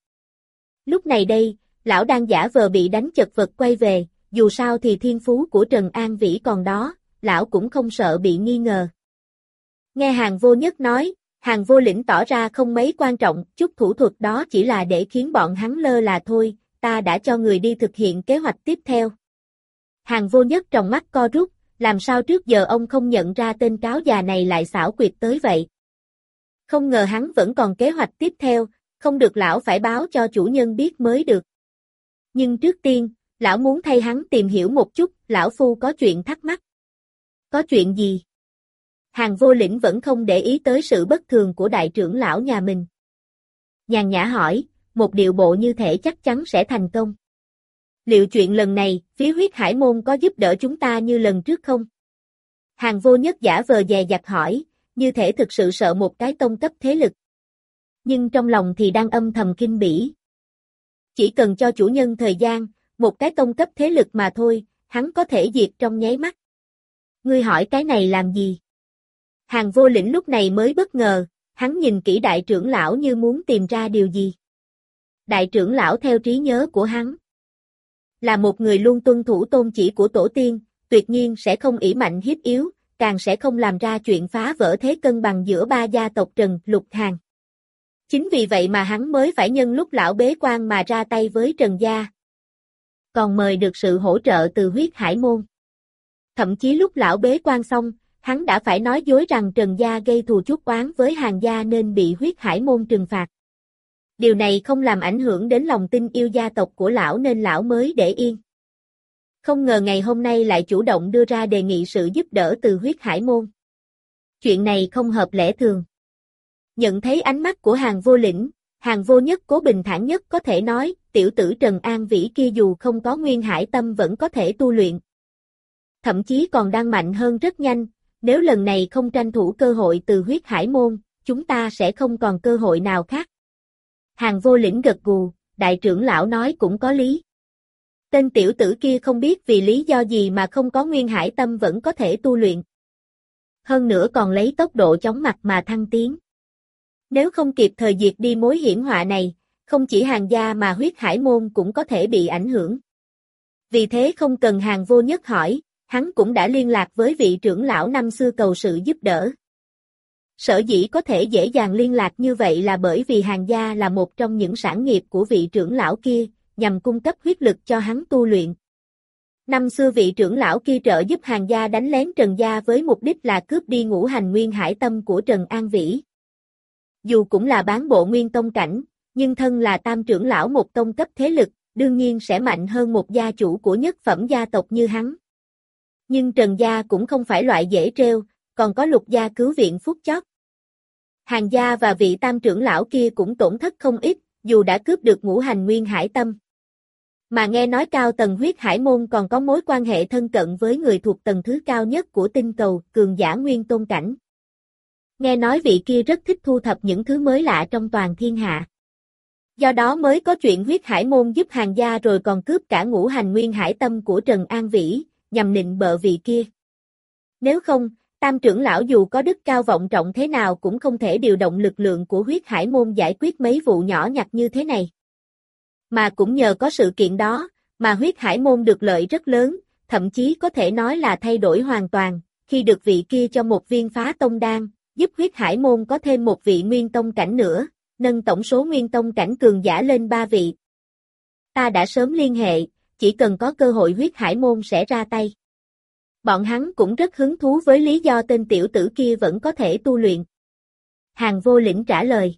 Lúc này đây, lão đang giả vờ bị đánh chật vật quay về, dù sao thì thiên phú của Trần An Vĩ còn đó, lão cũng không sợ bị nghi ngờ. Nghe hàng vô nhất nói, hàng vô lĩnh tỏ ra không mấy quan trọng, chút thủ thuật đó chỉ là để khiến bọn hắn lơ là thôi, ta đã cho người đi thực hiện kế hoạch tiếp theo. Hàng vô nhất trong mắt co rút, làm sao trước giờ ông không nhận ra tên cáo già này lại xảo quyệt tới vậy. Không ngờ hắn vẫn còn kế hoạch tiếp theo, không được lão phải báo cho chủ nhân biết mới được. Nhưng trước tiên, lão muốn thay hắn tìm hiểu một chút, lão phu có chuyện thắc mắc. Có chuyện gì? Hàng vô lĩnh vẫn không để ý tới sự bất thường của đại trưởng lão nhà mình. Nhàn nhã hỏi, một điều bộ như thể chắc chắn sẽ thành công. Liệu chuyện lần này, phía huyết hải môn có giúp đỡ chúng ta như lần trước không? Hàng vô nhất giả vờ dè dặt hỏi, như thể thực sự sợ một cái tông cấp thế lực. Nhưng trong lòng thì đang âm thầm kinh bỉ. Chỉ cần cho chủ nhân thời gian, một cái tông cấp thế lực mà thôi, hắn có thể diệt trong nháy mắt. Ngươi hỏi cái này làm gì? Hàng vô lĩnh lúc này mới bất ngờ, hắn nhìn kỹ đại trưởng lão như muốn tìm ra điều gì. Đại trưởng lão theo trí nhớ của hắn. Là một người luôn tuân thủ tôn chỉ của tổ tiên, tuyệt nhiên sẽ không ỷ mạnh hiếp yếu, càng sẽ không làm ra chuyện phá vỡ thế cân bằng giữa ba gia tộc Trần, Lục, Hàng. Chính vì vậy mà hắn mới phải nhân lúc lão bế quan mà ra tay với Trần Gia. Còn mời được sự hỗ trợ từ huyết hải môn. Thậm chí lúc lão bế quan xong, hắn đã phải nói dối rằng Trần Gia gây thù chuốc oán với hàng gia nên bị huyết hải môn trừng phạt. Điều này không làm ảnh hưởng đến lòng tin yêu gia tộc của lão nên lão mới để yên. Không ngờ ngày hôm nay lại chủ động đưa ra đề nghị sự giúp đỡ từ huyết hải môn. Chuyện này không hợp lẽ thường. Nhận thấy ánh mắt của hàng vô lĩnh, hàng vô nhất cố bình thản nhất có thể nói, tiểu tử Trần An Vĩ kia dù không có nguyên hải tâm vẫn có thể tu luyện. Thậm chí còn đang mạnh hơn rất nhanh, nếu lần này không tranh thủ cơ hội từ huyết hải môn, chúng ta sẽ không còn cơ hội nào khác. Hàng vô lĩnh gật gù, đại trưởng lão nói cũng có lý. Tên tiểu tử kia không biết vì lý do gì mà không có nguyên hải tâm vẫn có thể tu luyện. Hơn nữa còn lấy tốc độ chóng mặt mà thăng tiến. Nếu không kịp thời diệt đi mối hiểm họa này, không chỉ hàng gia mà huyết hải môn cũng có thể bị ảnh hưởng. Vì thế không cần hàng vô nhất hỏi, hắn cũng đã liên lạc với vị trưởng lão năm xưa cầu sự giúp đỡ. Sở dĩ có thể dễ dàng liên lạc như vậy là bởi vì hàng gia là một trong những sản nghiệp của vị trưởng lão kia, nhằm cung cấp huyết lực cho hắn tu luyện. Năm xưa vị trưởng lão kia trợ giúp hàng gia đánh lén Trần Gia với mục đích là cướp đi ngũ hành nguyên hải tâm của Trần An Vĩ. Dù cũng là bán bộ nguyên tông cảnh, nhưng thân là tam trưởng lão một tông cấp thế lực, đương nhiên sẽ mạnh hơn một gia chủ của nhất phẩm gia tộc như hắn. Nhưng Trần Gia cũng không phải loại dễ treo, còn có lục gia cứu viện phúc chót. Hàng gia và vị tam trưởng lão kia cũng tổn thất không ít, dù đã cướp được ngũ hành nguyên hải tâm. Mà nghe nói cao tầng huyết hải môn còn có mối quan hệ thân cận với người thuộc tầng thứ cao nhất của tinh cầu, cường giả nguyên tôn cảnh. Nghe nói vị kia rất thích thu thập những thứ mới lạ trong toàn thiên hạ. Do đó mới có chuyện huyết hải môn giúp hàng gia rồi còn cướp cả ngũ hành nguyên hải tâm của Trần An Vĩ, nhằm nịnh bợ vị kia. Nếu không, tam trưởng lão dù có đức cao vọng trọng thế nào cũng không thể điều động lực lượng của huyết hải môn giải quyết mấy vụ nhỏ nhặt như thế này. Mà cũng nhờ có sự kiện đó, mà huyết hải môn được lợi rất lớn, thậm chí có thể nói là thay đổi hoàn toàn, khi được vị kia cho một viên phá tông đan, giúp huyết hải môn có thêm một vị nguyên tông cảnh nữa, nâng tổng số nguyên tông cảnh cường giả lên ba vị. Ta đã sớm liên hệ, chỉ cần có cơ hội huyết hải môn sẽ ra tay. Bọn hắn cũng rất hứng thú với lý do tên tiểu tử kia vẫn có thể tu luyện. Hàng vô lĩnh trả lời.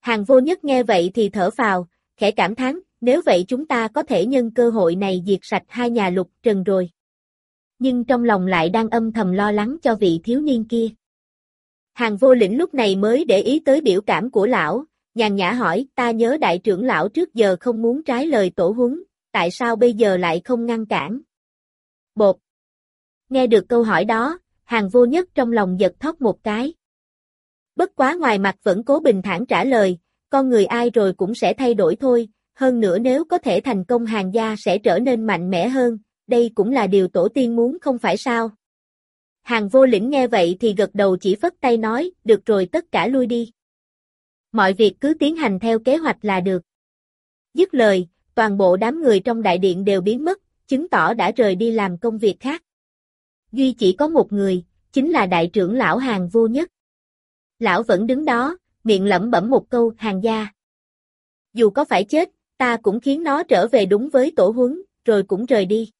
Hàng vô nhất nghe vậy thì thở phào, khẽ cảm thán, nếu vậy chúng ta có thể nhân cơ hội này diệt sạch hai nhà lục trần rồi. Nhưng trong lòng lại đang âm thầm lo lắng cho vị thiếu niên kia. Hàng vô lĩnh lúc này mới để ý tới biểu cảm của lão, nhàn nhã hỏi, ta nhớ đại trưởng lão trước giờ không muốn trái lời tổ huấn, tại sao bây giờ lại không ngăn cản? Bột. Nghe được câu hỏi đó, hàng vô nhất trong lòng giật thót một cái. Bất quá ngoài mặt vẫn cố bình thản trả lời, con người ai rồi cũng sẽ thay đổi thôi, hơn nữa nếu có thể thành công hàng gia sẽ trở nên mạnh mẽ hơn, đây cũng là điều tổ tiên muốn không phải sao. Hàng vô lĩnh nghe vậy thì gật đầu chỉ phất tay nói, được rồi tất cả lui đi. Mọi việc cứ tiến hành theo kế hoạch là được. Dứt lời, toàn bộ đám người trong đại điện đều biến mất, chứng tỏ đã rời đi làm công việc khác. Duy chỉ có một người, chính là đại trưởng lão hàng vô nhất. Lão vẫn đứng đó, miệng lẩm bẩm một câu hàng gia. Dù có phải chết, ta cũng khiến nó trở về đúng với tổ huấn, rồi cũng rời đi.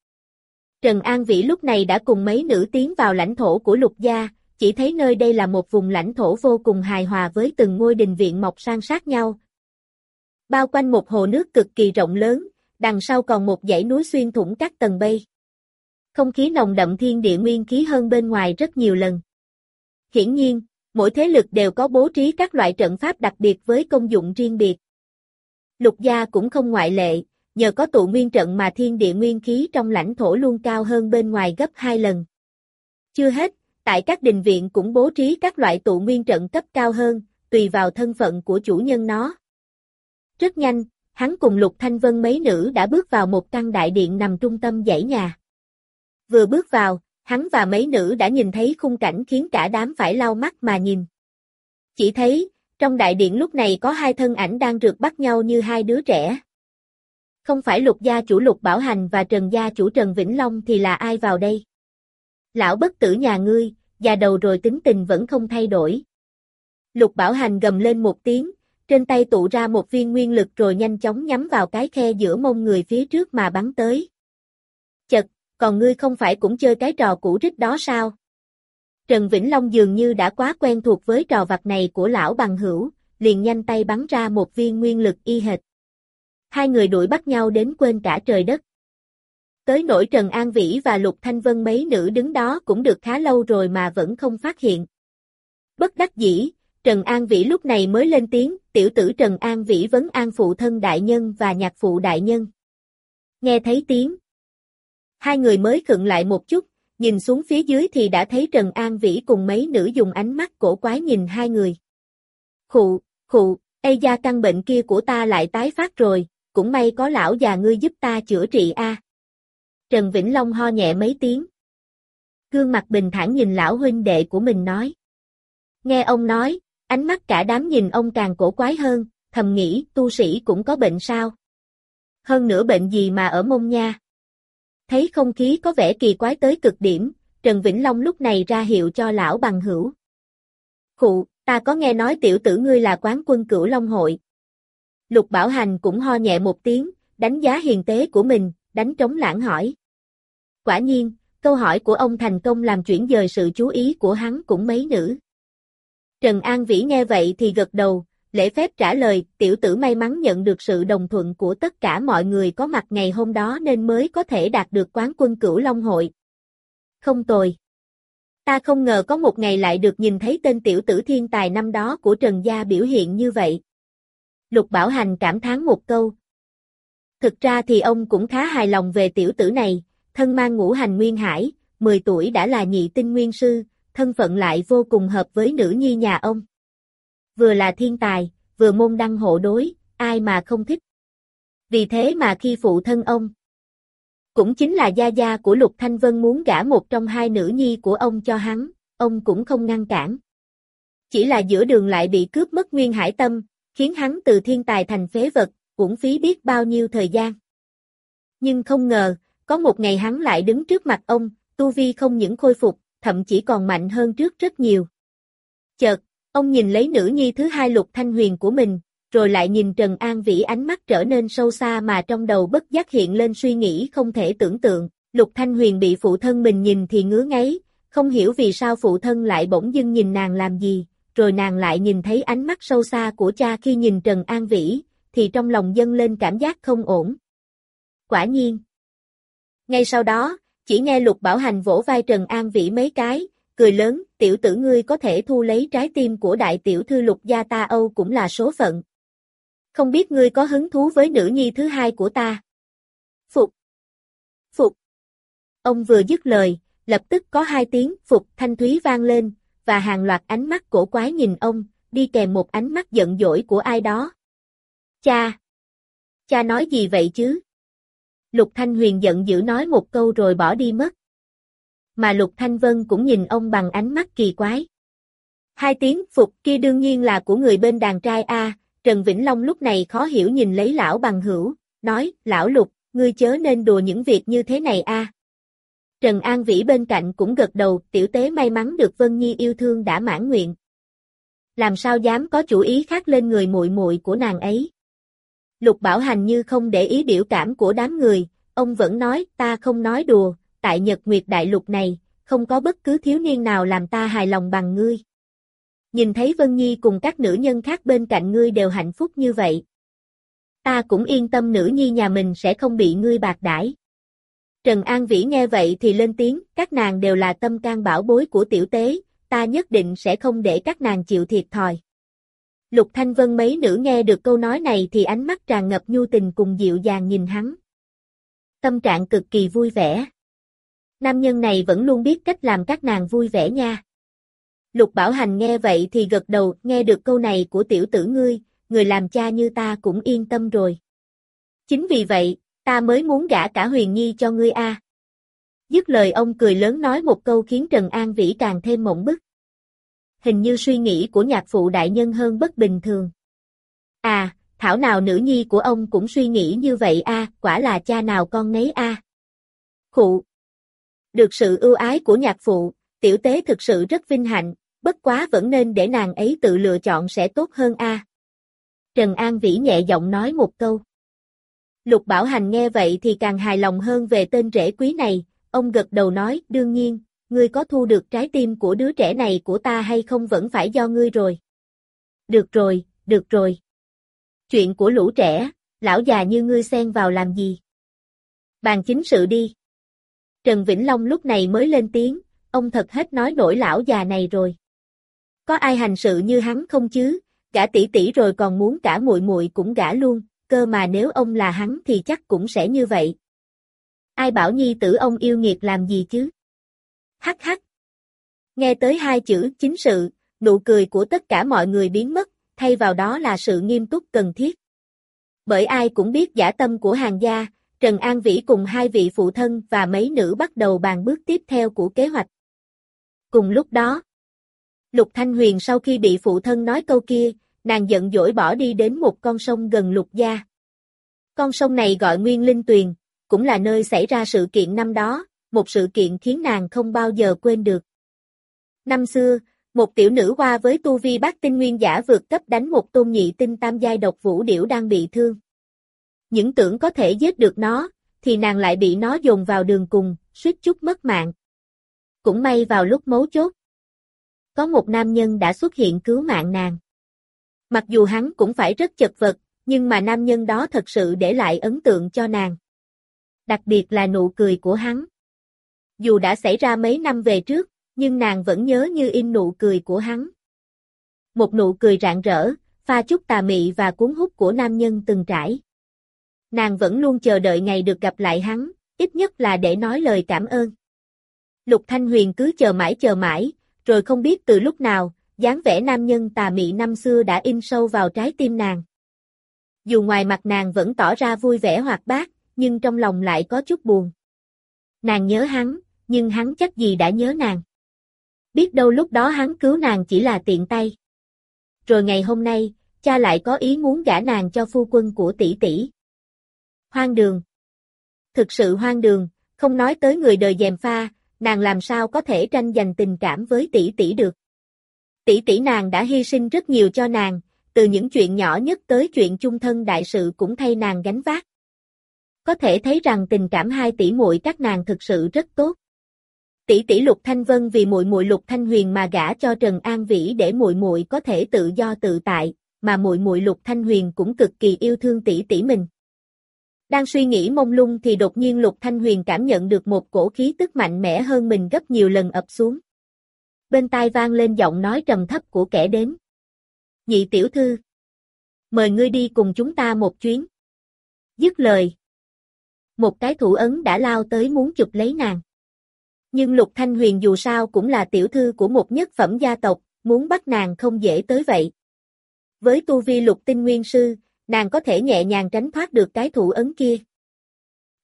Trần An Vĩ lúc này đã cùng mấy nữ tiến vào lãnh thổ của lục gia, chỉ thấy nơi đây là một vùng lãnh thổ vô cùng hài hòa với từng ngôi đình viện mọc sang sát nhau. Bao quanh một hồ nước cực kỳ rộng lớn, đằng sau còn một dãy núi xuyên thủng các tầng bay. Không khí nồng đậm thiên địa nguyên khí hơn bên ngoài rất nhiều lần. Hiển nhiên, mỗi thế lực đều có bố trí các loại trận pháp đặc biệt với công dụng riêng biệt. Lục gia cũng không ngoại lệ, nhờ có tụ nguyên trận mà thiên địa nguyên khí trong lãnh thổ luôn cao hơn bên ngoài gấp hai lần. Chưa hết, tại các đình viện cũng bố trí các loại tụ nguyên trận cấp cao hơn, tùy vào thân phận của chủ nhân nó. Rất nhanh, hắn cùng Lục Thanh Vân mấy nữ đã bước vào một căn đại điện nằm trung tâm dãy nhà. Vừa bước vào, hắn và mấy nữ đã nhìn thấy khung cảnh khiến cả đám phải lau mắt mà nhìn. Chỉ thấy, trong đại điện lúc này có hai thân ảnh đang rượt bắt nhau như hai đứa trẻ. Không phải lục gia chủ lục bảo hành và trần gia chủ trần Vĩnh Long thì là ai vào đây? Lão bất tử nhà ngươi, già đầu rồi tính tình vẫn không thay đổi. Lục bảo hành gầm lên một tiếng, trên tay tụ ra một viên nguyên lực rồi nhanh chóng nhắm vào cái khe giữa mông người phía trước mà bắn tới. Chật, còn ngươi không phải cũng chơi cái trò cũ rích đó sao? Trần Vĩnh Long dường như đã quá quen thuộc với trò vặt này của lão bằng hữu, liền nhanh tay bắn ra một viên nguyên lực y hệt. Hai người đuổi bắt nhau đến quên cả trời đất. Tới nỗi Trần An Vĩ và Lục Thanh Vân mấy nữ đứng đó cũng được khá lâu rồi mà vẫn không phát hiện. Bất đắc dĩ, Trần An Vĩ lúc này mới lên tiếng, tiểu tử Trần An Vĩ vấn an phụ thân đại nhân và nhạc phụ đại nhân. Nghe thấy tiếng. Hai người mới khựng lại một chút, nhìn xuống phía dưới thì đã thấy Trần An Vĩ cùng mấy nữ dùng ánh mắt cổ quái nhìn hai người. Khụ, khụ, Ây da căn bệnh kia của ta lại tái phát rồi, cũng may có lão già ngươi giúp ta chữa trị a. Trần Vĩnh Long ho nhẹ mấy tiếng. Gương mặt bình thản nhìn lão huynh đệ của mình nói. Nghe ông nói, ánh mắt cả đám nhìn ông càng cổ quái hơn, thầm nghĩ tu sĩ cũng có bệnh sao. Hơn nữa bệnh gì mà ở mông nha. Thấy không khí có vẻ kỳ quái tới cực điểm, Trần Vĩnh Long lúc này ra hiệu cho lão bằng hữu. Khụ, ta có nghe nói tiểu tử ngươi là quán quân cửu Long hội. Lục Bảo Hành cũng ho nhẹ một tiếng, đánh giá hiền tế của mình, đánh trống lãng hỏi. Quả nhiên, câu hỏi của ông thành công làm chuyển dời sự chú ý của hắn cũng mấy nữ. Trần An Vĩ nghe vậy thì gật đầu, lễ phép trả lời, tiểu tử may mắn nhận được sự đồng thuận của tất cả mọi người có mặt ngày hôm đó nên mới có thể đạt được quán quân cửu Long hội. Không tồi. Ta không ngờ có một ngày lại được nhìn thấy tên tiểu tử thiên tài năm đó của Trần Gia biểu hiện như vậy. Lục Bảo Hành cảm thán một câu. Thực ra thì ông cũng khá hài lòng về tiểu tử này, thân mang ngũ hành nguyên hải, 10 tuổi đã là nhị tinh nguyên sư, thân phận lại vô cùng hợp với nữ nhi nhà ông. Vừa là thiên tài, vừa môn đăng hộ đối, ai mà không thích. Vì thế mà khi phụ thân ông, cũng chính là gia gia của Lục Thanh Vân muốn gả một trong hai nữ nhi của ông cho hắn, ông cũng không ngăn cản. Chỉ là giữa đường lại bị cướp mất nguyên hải tâm, khiến hắn từ thiên tài thành phế vật, cũng phí biết bao nhiêu thời gian. Nhưng không ngờ, có một ngày hắn lại đứng trước mặt ông, tu vi không những khôi phục, thậm chí còn mạnh hơn trước rất nhiều. Chợt, ông nhìn lấy nữ nhi thứ hai lục thanh huyền của mình, rồi lại nhìn Trần An Vĩ ánh mắt trở nên sâu xa mà trong đầu bất giác hiện lên suy nghĩ không thể tưởng tượng, lục thanh huyền bị phụ thân mình nhìn thì ngứa ngáy, không hiểu vì sao phụ thân lại bỗng dưng nhìn nàng làm gì, rồi nàng lại nhìn thấy ánh mắt sâu xa của cha khi nhìn Trần An Vĩ, thì trong lòng dâng lên cảm giác không ổn. Quả nhiên. Ngay sau đó, chỉ nghe Lục Bảo Hành vỗ vai Trần An Vĩ mấy cái, cười lớn, tiểu tử ngươi có thể thu lấy trái tim của đại tiểu thư Lục gia ta Âu cũng là số phận. Không biết ngươi có hứng thú với nữ nhi thứ hai của ta? Phục. Phục. Ông vừa dứt lời, lập tức có hai tiếng Phục thanh thúy vang lên, và hàng loạt ánh mắt cổ quái nhìn ông, đi kèm một ánh mắt giận dỗi của ai đó. Cha! Cha nói gì vậy chứ? Lục Thanh Huyền giận dữ nói một câu rồi bỏ đi mất. Mà Lục Thanh Vân cũng nhìn ông bằng ánh mắt kỳ quái. Hai tiếng phục kia đương nhiên là của người bên đàn trai A, Trần Vĩnh Long lúc này khó hiểu nhìn lấy lão bằng hữu, nói, lão Lục, ngươi chớ nên đùa những việc như thế này A. Trần An Vĩ bên cạnh cũng gật đầu, tiểu tế may mắn được Vân Nhi yêu thương đã mãn nguyện. Làm sao dám có chủ ý khác lên người muội muội của nàng ấy. Lục Bảo Hành như không để ý biểu cảm của đám người, ông vẫn nói, ta không nói đùa, tại Nhật Nguyệt Đại Lục này, không có bất cứ thiếu niên nào làm ta hài lòng bằng ngươi. Nhìn thấy Vân Nhi cùng các nữ nhân khác bên cạnh ngươi đều hạnh phúc như vậy. Ta cũng yên tâm nữ nhi nhà mình sẽ không bị ngươi bạc đãi. Trần An Vĩ nghe vậy thì lên tiếng, các nàng đều là tâm can bảo bối của tiểu tế, ta nhất định sẽ không để các nàng chịu thiệt thòi. Lục Thanh Vân mấy nữ nghe được câu nói này thì ánh mắt tràn ngập nhu tình cùng dịu dàng nhìn hắn. Tâm trạng cực kỳ vui vẻ. Nam nhân này vẫn luôn biết cách làm các nàng vui vẻ nha. Lục Bảo Hành nghe vậy thì gật đầu, nghe được câu này của tiểu tử ngươi, người làm cha như ta cũng yên tâm rồi. Chính vì vậy, ta mới muốn gả cả huyền nhi cho ngươi a. Dứt lời ông cười lớn nói một câu khiến Trần An Vĩ càng thêm mộng bức. Hình như suy nghĩ của nhạc phụ đại nhân hơn bất bình thường. À, thảo nào nữ nhi của ông cũng suy nghĩ như vậy a, quả là cha nào con nấy a. À. Khụ. Được sự ưu ái của nhạc phụ, tiểu tế thực sự rất vinh hạnh, bất quá vẫn nên để nàng ấy tự lựa chọn sẽ tốt hơn a. Trần An Vĩ nhẹ giọng nói một câu. Lục Bảo Hành nghe vậy thì càng hài lòng hơn về tên rể quý này, ông gật đầu nói, đương nhiên, ngươi có thu được trái tim của đứa trẻ này của ta hay không vẫn phải do ngươi rồi. Được rồi, được rồi. Chuyện của lũ trẻ, lão già như ngươi xen vào làm gì? Bàn chính sự đi. Trần Vĩnh Long lúc này mới lên tiếng, ông thật hết nói nổi lão già này rồi. Có ai hành sự như hắn không chứ, gã tỷ tỷ rồi còn muốn cả muội muội cũng gả luôn, cơ mà nếu ông là hắn thì chắc cũng sẽ như vậy. Ai bảo nhi tử ông yêu nghiệt làm gì chứ? Hắc hắc. Nghe tới hai chữ chính sự, nụ cười của tất cả mọi người biến mất, thay vào đó là sự nghiêm túc cần thiết. Bởi ai cũng biết giả tâm của hàng gia, Trần An Vĩ cùng hai vị phụ thân và mấy nữ bắt đầu bàn bước tiếp theo của kế hoạch. Cùng lúc đó, Lục Thanh Huyền sau khi bị phụ thân nói câu kia, nàng giận dỗi bỏ đi đến một con sông gần Lục Gia. Con sông này gọi Nguyên Linh Tuyền, cũng là nơi xảy ra sự kiện năm đó, một sự kiện khiến nàng không bao giờ quên được. Năm xưa, một tiểu nữ hoa với tu vi bát tinh nguyên giả vượt cấp đánh một tôn nhị tinh tam giai độc vũ điểu đang bị thương. Những tưởng có thể giết được nó, thì nàng lại bị nó dồn vào đường cùng, suýt chút mất mạng. Cũng may vào lúc mấu chốt. Có một nam nhân đã xuất hiện cứu mạng nàng. Mặc dù hắn cũng phải rất chật vật, nhưng mà nam nhân đó thật sự để lại ấn tượng cho nàng. Đặc biệt là nụ cười của hắn. Dù đã xảy ra mấy năm về trước, nhưng nàng vẫn nhớ như in nụ cười của hắn. Một nụ cười rạng rỡ, pha chút tà mị và cuốn hút của nam nhân từng trải. Nàng vẫn luôn chờ đợi ngày được gặp lại hắn, ít nhất là để nói lời cảm ơn. Lục Thanh Huyền cứ chờ mãi chờ mãi, rồi không biết từ lúc nào, dáng vẻ nam nhân tà mị năm xưa đã in sâu vào trái tim nàng. Dù ngoài mặt nàng vẫn tỏ ra vui vẻ hoạt bát, nhưng trong lòng lại có chút buồn. Nàng nhớ hắn, nhưng hắn chắc gì đã nhớ nàng. Biết đâu lúc đó hắn cứu nàng chỉ là tiện tay. Rồi ngày hôm nay, cha lại có ý muốn gả nàng cho phu quân của tỷ tỷ. Hoang đường. Thực sự hoang đường, không nói tới người đời dèm pha, nàng làm sao có thể tranh giành tình cảm với tỷ tỷ được. Tỷ tỷ nàng đã hy sinh rất nhiều cho nàng, từ những chuyện nhỏ nhất tới chuyện chung thân đại sự cũng thay nàng gánh vác. Có thể thấy rằng tình cảm hai tỷ muội các nàng thực sự rất tốt. Tỷ tỷ Lục Thanh Vân vì muội muội Lục Thanh Huyền mà gả cho Trần An Vĩ để muội muội có thể tự do tự tại, mà muội muội Lục Thanh Huyền cũng cực kỳ yêu thương tỷ tỷ mình. Đang suy nghĩ mông lung thì đột nhiên Lục Thanh Huyền cảm nhận được một cổ khí tức mạnh mẽ hơn mình gấp nhiều lần ập xuống. Bên tai vang lên giọng nói trầm thấp của kẻ đến. Nhị tiểu thư. Mời ngươi đi cùng chúng ta một chuyến. Dứt lời. Một cái thủ ấn đã lao tới muốn chụp lấy nàng. Nhưng Lục Thanh Huyền dù sao cũng là tiểu thư của một nhất phẩm gia tộc, muốn bắt nàng không dễ tới vậy. Với tu vi lục tinh nguyên sư, nàng có thể nhẹ nhàng tránh thoát được cái thủ ấn kia.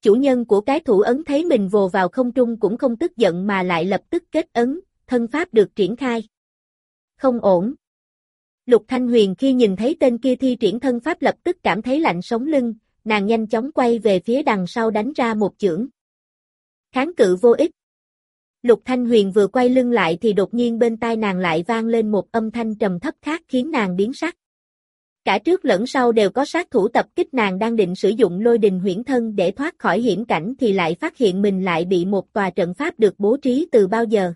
Chủ nhân của cái thủ ấn thấy mình vồ vào không trung cũng không tức giận mà lại lập tức kết ấn, thân pháp được triển khai. Không ổn. Lục Thanh Huyền khi nhìn thấy tên kia thi triển thân pháp lập tức cảm thấy lạnh sống lưng, nàng nhanh chóng quay về phía đằng sau đánh ra một chưởng. Kháng cự vô ích. Lục Thanh Huyền vừa quay lưng lại thì đột nhiên bên tai nàng lại vang lên một âm thanh trầm thấp khác khiến nàng biến sắc. Cả trước lẫn sau đều có sát thủ tập kích nàng đang định sử dụng lôi đình huyễn thân để thoát khỏi hiểm cảnh thì lại phát hiện mình lại bị một tòa trận pháp được bố trí từ bao giờ.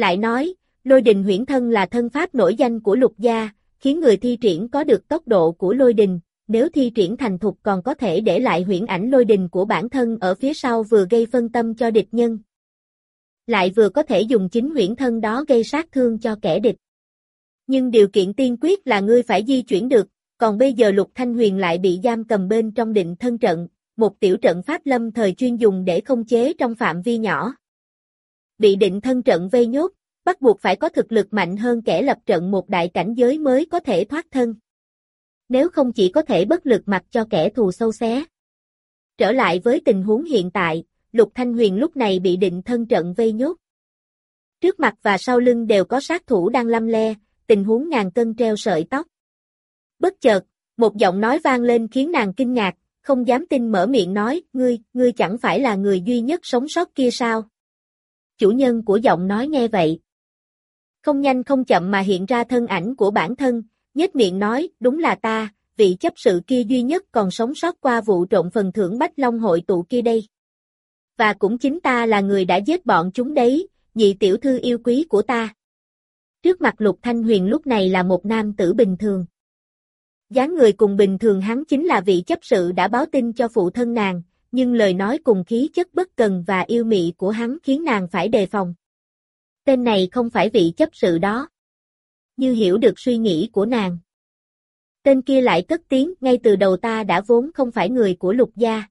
Lại nói, lôi đình huyễn thân là thân pháp nổi danh của lục gia, khiến người thi triển có được tốc độ của lôi đình, nếu thi triển thành thục còn có thể để lại huyễn ảnh lôi đình của bản thân ở phía sau vừa gây phân tâm cho địch nhân. Lại vừa có thể dùng chính huyễn thân đó gây sát thương cho kẻ địch. Nhưng điều kiện tiên quyết là ngươi phải di chuyển được, còn bây giờ Lục Thanh Huyền lại bị giam cầm bên trong định thân trận, một tiểu trận pháp lâm thời chuyên dùng để không chế trong phạm vi nhỏ. Bị định thân trận vây nhốt, bắt buộc phải có thực lực mạnh hơn kẻ lập trận một đại cảnh giới mới có thể thoát thân. Nếu không chỉ có thể bất lực mặc cho kẻ thù sâu xé. Trở lại với tình huống hiện tại, Lục Thanh Huyền lúc này bị định thân trận vây nhốt. Trước mặt và sau lưng đều có sát thủ đang lâm le, tình huống ngàn cân treo sợi tóc. Bất chợt, một giọng nói vang lên khiến nàng kinh ngạc, không dám tin mở miệng nói, ngươi, ngươi chẳng phải là người duy nhất sống sót kia sao? Chủ nhân của giọng nói nghe vậy. Không nhanh không chậm mà hiện ra thân ảnh của bản thân, nhếch miệng nói, đúng là ta, vị chấp sự kia duy nhất còn sống sót qua vụ trộn phần thưởng Bách Long hội tụ kia đây. Và cũng chính ta là người đã giết bọn chúng đấy, nhị tiểu thư yêu quý của ta. Trước mặt Lục Thanh Huyền lúc này là một nam tử bình thường. dáng người cùng bình thường hắn chính là vị chấp sự đã báo tin cho phụ thân nàng, nhưng lời nói cùng khí chất bất cần và yêu mị của hắn khiến nàng phải đề phòng. Tên này không phải vị chấp sự đó. Như hiểu được suy nghĩ của nàng. Tên kia lại cất tiếng, ngay từ đầu ta đã vốn không phải người của lục gia.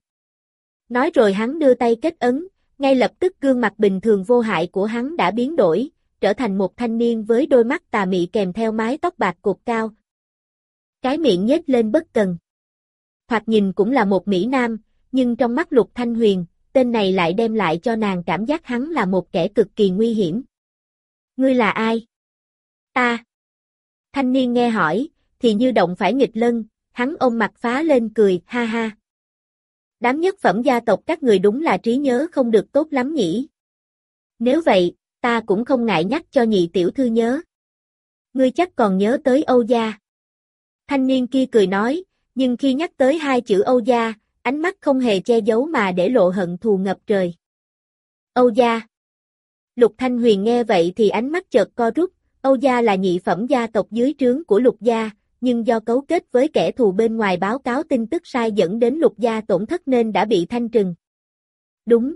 Nói rồi hắn đưa tay kết ấn, ngay lập tức gương mặt bình thường vô hại của hắn đã biến đổi, trở thành một thanh niên với đôi mắt tà mị kèm theo mái tóc bạc cột cao. Cái miệng nhếch lên bất cần. Hoặc nhìn cũng là một mỹ nam, nhưng trong mắt Lục Thanh Huyền, tên này lại đem lại cho nàng cảm giác hắn là một kẻ cực kỳ nguy hiểm. Ngươi là ai? Ta. Thanh niên nghe hỏi, thì như động phải nghịch lân, hắn ôm mặt phá lên cười, ha ha. Đám nhất phẩm gia tộc các người đúng là trí nhớ không được tốt lắm nhỉ. Nếu vậy, ta cũng không ngại nhắc cho nhị tiểu thư nhớ. Ngươi chắc còn nhớ tới Âu Gia. Thanh niên kia cười nói, nhưng khi nhắc tới hai chữ Âu Gia, ánh mắt không hề che giấu mà để lộ hận thù ngập trời. Âu Gia Lục Thanh Huyền nghe vậy thì ánh mắt chợt co rút, Âu Gia là nhị phẩm gia tộc dưới trướng của Lục Gia, nhưng do cấu kết với kẻ thù bên ngoài báo cáo tin tức sai dẫn đến Lục Gia tổn thất nên đã bị thanh trừng. Đúng,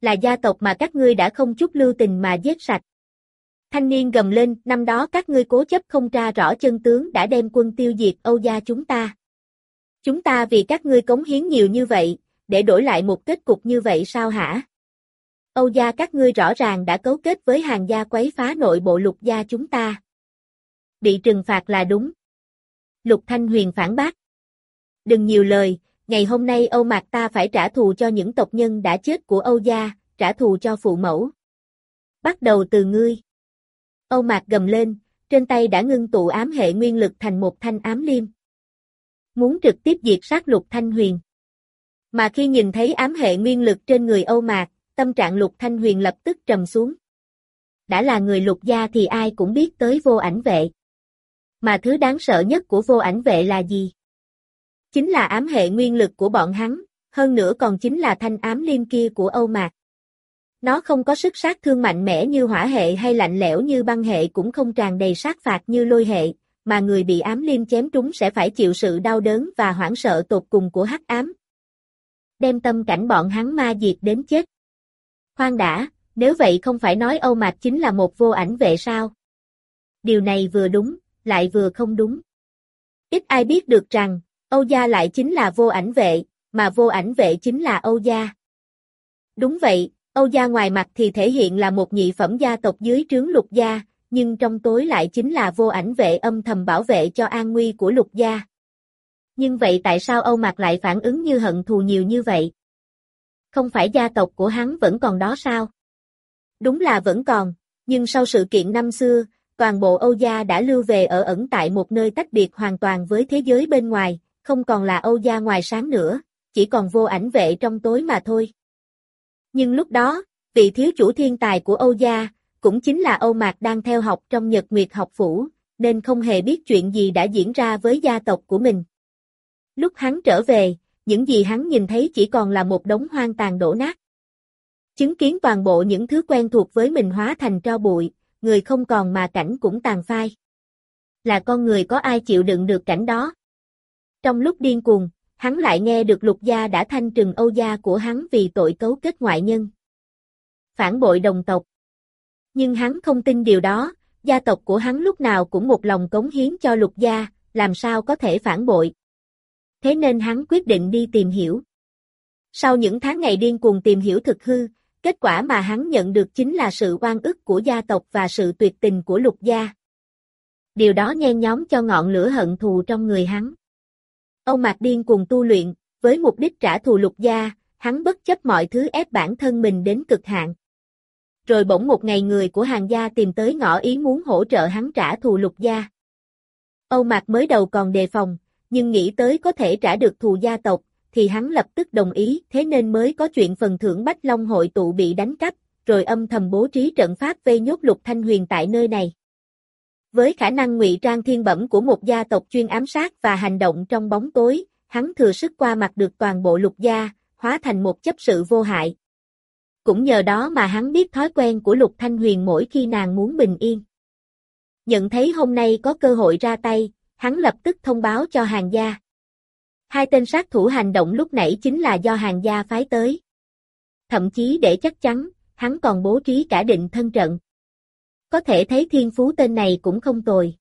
là gia tộc mà các ngươi đã không chút lưu tình mà giết sạch. Thanh niên gầm lên, năm đó các ngươi cố chấp không tra rõ chân tướng đã đem quân tiêu diệt Âu gia chúng ta. Chúng ta vì các ngươi cống hiến nhiều như vậy, để đổi lại một kết cục như vậy sao hả? Âu gia các ngươi rõ ràng đã cấu kết với hàng gia quấy phá nội bộ lục gia chúng ta. Bị trừng phạt là đúng. Lục Thanh Huyền phản bác. Đừng nhiều lời, ngày hôm nay Âu Mạc ta phải trả thù cho những tộc nhân đã chết của Âu gia, trả thù cho phụ mẫu. Bắt đầu từ ngươi. Âu Mạc gầm lên, trên tay đã ngưng tụ ám hệ nguyên lực thành một thanh ám liêm. Muốn trực tiếp diệt sát lục thanh huyền. Mà khi nhìn thấy ám hệ nguyên lực trên người Âu Mạc, tâm trạng lục thanh huyền lập tức trầm xuống. Đã là người lục gia thì ai cũng biết tới vô ảnh vệ. Mà thứ đáng sợ nhất của vô ảnh vệ là gì? Chính là ám hệ nguyên lực của bọn hắn, hơn nữa còn chính là thanh ám liêm kia của Âu Mạc. Nó không có sức sát thương mạnh mẽ như hỏa hệ hay lạnh lẽo như băng hệ cũng không tràn đầy sát phạt như lôi hệ, mà người bị ám liêm chém trúng sẽ phải chịu sự đau đớn và hoảng sợ tột cùng của hắc ám. Đem tâm cảnh bọn hắn ma diệt đến chết. Khoan đã, nếu vậy không phải nói Âu Mạc chính là một vô ảnh vệ sao? Điều này vừa đúng, lại vừa không đúng. Ít ai biết được rằng, Âu Gia lại chính là vô ảnh vệ, mà vô ảnh vệ chính là Âu Gia. Đúng vậy, Âu gia ngoài mặt thì thể hiện là một nhị phẩm gia tộc dưới trướng lục gia, nhưng trong tối lại chính là vô ảnh vệ âm thầm bảo vệ cho an nguy của lục gia. Nhưng vậy tại sao Âu Mạc lại phản ứng như hận thù nhiều như vậy? Không phải gia tộc của hắn vẫn còn đó sao? Đúng là vẫn còn, nhưng sau sự kiện năm xưa, toàn bộ Âu gia đã lưu về ở ẩn tại một nơi tách biệt hoàn toàn với thế giới bên ngoài, không còn là Âu gia ngoài sáng nữa, chỉ còn vô ảnh vệ trong tối mà thôi. Nhưng lúc đó, vị thiếu chủ thiên tài của Âu gia, cũng chính là Âu Mạc đang theo học trong Nhật Nguyệt học phủ, nên không hề biết chuyện gì đã diễn ra với gia tộc của mình. Lúc hắn trở về, những gì hắn nhìn thấy chỉ còn là một đống hoang tàn đổ nát. Chứng kiến toàn bộ những thứ quen thuộc với mình hóa thành tro bụi, người không còn mà cảnh cũng tàn phai. Là con người có ai chịu đựng được cảnh đó? Trong lúc điên cuồng, hắn lại nghe được lục gia đã thanh trừng Âu gia của hắn vì tội cấu kết ngoại nhân. Phản bội đồng tộc. Nhưng hắn không tin điều đó, gia tộc của hắn lúc nào cũng một lòng cống hiến cho lục gia, làm sao có thể phản bội. Thế nên hắn quyết định đi tìm hiểu. Sau những tháng ngày điên cuồng tìm hiểu thực hư, kết quả mà hắn nhận được chính là sự oan ức của gia tộc và sự tuyệt tình của lục gia. Điều đó nhen nhóm cho ngọn lửa hận thù trong người hắn. Ông Mạc Điên cùng tu luyện, với mục đích trả thù lục gia, hắn bất chấp mọi thứ ép bản thân mình đến cực hạn. Rồi bỗng một ngày người của hàng gia tìm tới ngõ ý muốn hỗ trợ hắn trả thù lục gia. Âu Mạc mới đầu còn đề phòng, nhưng nghĩ tới có thể trả được thù gia tộc, thì hắn lập tức đồng ý, thế nên mới có chuyện phần thưởng Bách Long hội tụ bị đánh cắp, rồi âm thầm bố trí trận pháp vây nhốt Lục Thanh Huyền tại nơi này. Với khả năng ngụy trang thiên bẩm của một gia tộc chuyên ám sát và hành động trong bóng tối, hắn thừa sức qua mặt được toàn bộ lục gia, hóa thành một chấp sự vô hại. Cũng nhờ đó mà hắn biết thói quen của Lục Thanh Huyền mỗi khi nàng muốn bình yên. Nhận thấy hôm nay có cơ hội ra tay, hắn lập tức thông báo cho hàng gia. Hai tên sát thủ hành động lúc nãy chính là do hàng gia phái tới. Thậm chí để chắc chắn, hắn còn bố trí cả định thân trận. Có thể thấy thiên phú tên này cũng không tồi.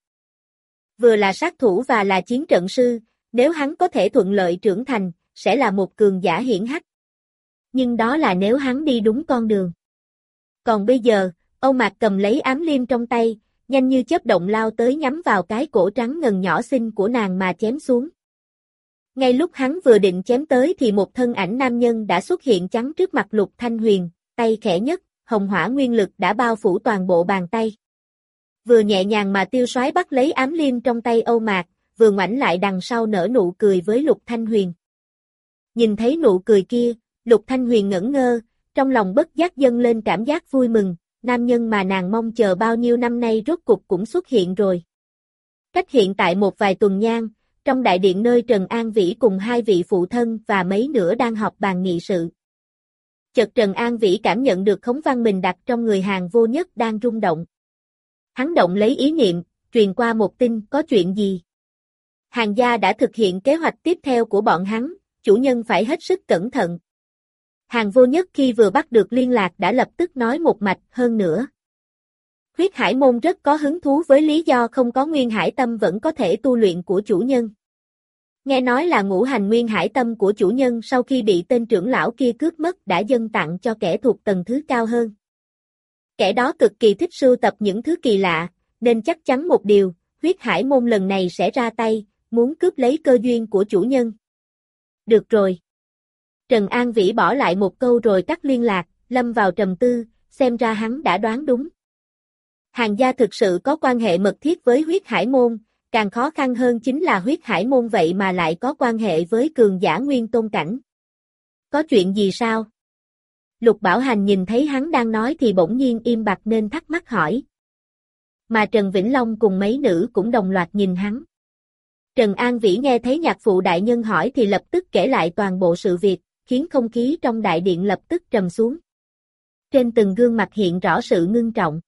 Vừa là sát thủ và là chiến trận sư, nếu hắn có thể thuận lợi trưởng thành, sẽ là một cường giả hiển hách. Nhưng đó là nếu hắn đi đúng con đường. Còn bây giờ, Âu Mạc cầm lấy ám liêm trong tay, nhanh như chớp động lao tới nhắm vào cái cổ trắng ngần nhỏ xinh của nàng mà chém xuống. Ngay lúc hắn vừa định chém tới thì một thân ảnh nam nhân đã xuất hiện chắn trước mặt Lục Thanh Huyền, tay khẽ nhất, hồng hỏa nguyên lực đã bao phủ toàn bộ bàn tay. Vừa nhẹ nhàng mà tiêu soái bắt lấy ám liêm trong tay Âu Mạc, vừa ngoảnh lại đằng sau nở nụ cười với Lục Thanh Huyền. Nhìn thấy nụ cười kia, Lục Thanh Huyền ngẩn ngơ, trong lòng bất giác dâng lên cảm giác vui mừng, nam nhân mà nàng mong chờ bao nhiêu năm nay rốt cục cũng xuất hiện rồi. Cách hiện tại một vài tuần nhang, trong đại điện nơi Trần An Vĩ cùng hai vị phụ thân và mấy nữa đang họp bàn nghị sự. Chợt Trần An Vĩ cảm nhận được khống văn mình đặt trong người hàng vô nhất đang rung động. Hắn động lấy ý niệm, truyền qua một tin có chuyện gì. Hàng gia đã thực hiện kế hoạch tiếp theo của bọn hắn, chủ nhân phải hết sức cẩn thận. Hàng vô nhất khi vừa bắt được liên lạc đã lập tức nói một mạch hơn nữa. Huyết hải môn rất có hứng thú với lý do không có nguyên hải tâm vẫn có thể tu luyện của chủ nhân. Nghe nói là ngũ hành nguyên hải tâm của chủ nhân sau khi bị tên trưởng lão kia cướp mất đã dâng tặng cho kẻ thuộc tầng thứ cao hơn. Kẻ đó cực kỳ thích sưu tập những thứ kỳ lạ, nên chắc chắn một điều, huyết hải môn lần này sẽ ra tay, muốn cướp lấy cơ duyên của chủ nhân. Được rồi. Trần An Vĩ bỏ lại một câu rồi cắt liên lạc, lâm vào trầm tư, xem ra hắn đã đoán đúng. Hàng gia thực sự có quan hệ mật thiết với huyết hải môn, càng khó khăn hơn chính là huyết hải môn vậy mà lại có quan hệ với cường giả nguyên tôn cảnh. Có chuyện gì sao? Lục Bảo Hành nhìn thấy hắn đang nói thì bỗng nhiên im bặt nên thắc mắc hỏi. Mà Trần Vĩnh Long cùng mấy nữ cũng đồng loạt nhìn hắn. Trần An Vĩ nghe thấy nhạc phụ đại nhân hỏi thì lập tức kể lại toàn bộ sự việc, khiến không khí trong đại điện lập tức trầm xuống. Trên từng gương mặt hiện rõ sự ngưng trọng.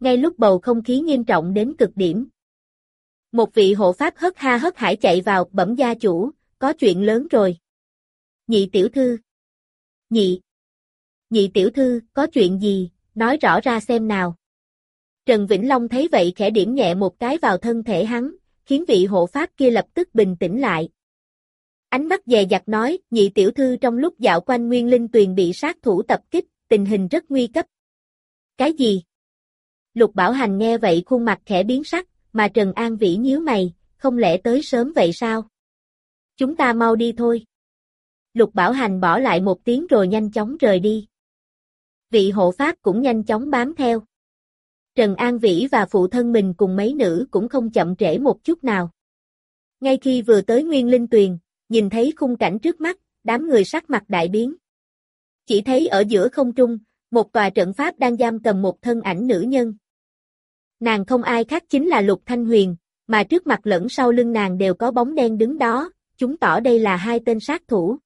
Ngay lúc bầu không khí nghiêm trọng đến cực điểm. Một vị hộ pháp hất ha hất hải chạy vào bẩm gia chủ, có chuyện lớn rồi. Nhị tiểu thư. Nhị. Nhị tiểu thư, có chuyện gì, nói rõ ra xem nào. Trần Vĩnh Long thấy vậy khẽ điểm nhẹ một cái vào thân thể hắn, khiến vị hộ pháp kia lập tức bình tĩnh lại. Ánh mắt dè dặt nói, nhị tiểu thư trong lúc dạo quanh nguyên linh tuyền bị sát thủ tập kích, tình hình rất nguy cấp. Cái gì? Lục Bảo Hành nghe vậy khuôn mặt khẽ biến sắc, mà Trần An Vĩ nhíu mày, không lẽ tới sớm vậy sao? Chúng ta mau đi thôi. Lục Bảo Hành bỏ lại một tiếng rồi nhanh chóng rời đi. Vị hộ pháp cũng nhanh chóng bám theo. Trần An Vĩ và phụ thân mình cùng mấy nữ cũng không chậm trễ một chút nào. Ngay khi vừa tới Nguyên Linh Tuyền, nhìn thấy khung cảnh trước mắt, đám người sắc mặt đại biến. Chỉ thấy ở giữa không trung, một tòa trận pháp đang giam cầm một thân ảnh nữ nhân. Nàng không ai khác chính là Lục Thanh Huyền, mà trước mặt lẫn sau lưng nàng đều có bóng đen đứng đó, chúng tỏ đây là hai tên sát thủ.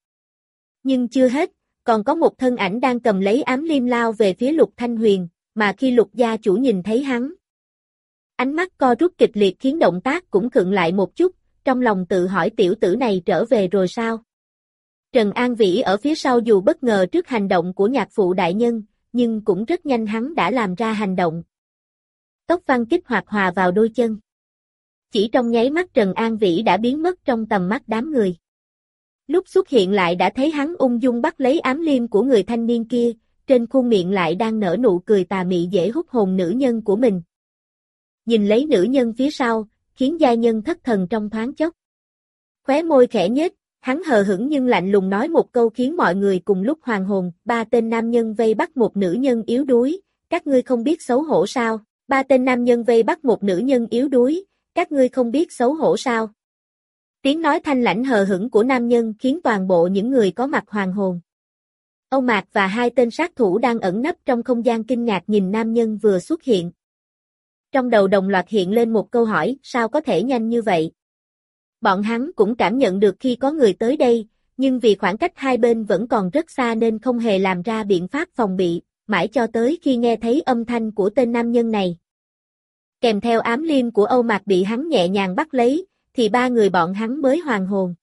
Nhưng chưa hết, còn có một thân ảnh đang cầm lấy ám liêm lao về phía Lục Thanh Huyền, mà khi Lục gia chủ nhìn thấy hắn. Ánh mắt co rút kịch liệt khiến động tác cũng khựng lại một chút, trong lòng tự hỏi tiểu tử này trở về rồi sao? Trần An Vĩ ở phía sau dù bất ngờ trước hành động của nhạc phụ đại nhân, nhưng cũng rất nhanh hắn đã làm ra hành động. Tốc văn kích hoạt hòa vào đôi chân. Chỉ trong nháy mắt Trần An Vĩ đã biến mất trong tầm mắt đám người. Lúc xuất hiện lại đã thấy hắn ung dung bắt lấy ám liêm của người thanh niên kia, trên khuôn miệng lại đang nở nụ cười tà mị dễ hút hồn nữ nhân của mình. Nhìn lấy nữ nhân phía sau, khiến gia nhân thất thần trong thoáng chốc. Khóe môi khẽ nhếch, hắn hờ hững nhưng lạnh lùng nói một câu khiến mọi người cùng lúc hoàng hồn, ba tên nam nhân vây bắt một nữ nhân yếu đuối, các ngươi không biết xấu hổ sao, ba tên nam nhân vây bắt một nữ nhân yếu đuối, các ngươi không biết xấu hổ sao. Tiếng nói thanh lãnh hờ hững của nam nhân khiến toàn bộ những người có mặt hoàng hồn. Âu Mạc và hai tên sát thủ đang ẩn nấp trong không gian kinh ngạc nhìn nam nhân vừa xuất hiện. Trong đầu đồng loạt hiện lên một câu hỏi, sao có thể nhanh như vậy? Bọn hắn cũng cảm nhận được khi có người tới đây, nhưng vì khoảng cách hai bên vẫn còn rất xa nên không hề làm ra biện pháp phòng bị, mãi cho tới khi nghe thấy âm thanh của tên nam nhân này. Kèm theo ám liêm của Âu Mạc bị hắn nhẹ nhàng bắt lấy, thì ba người bọn hắn mới hoàn hồn.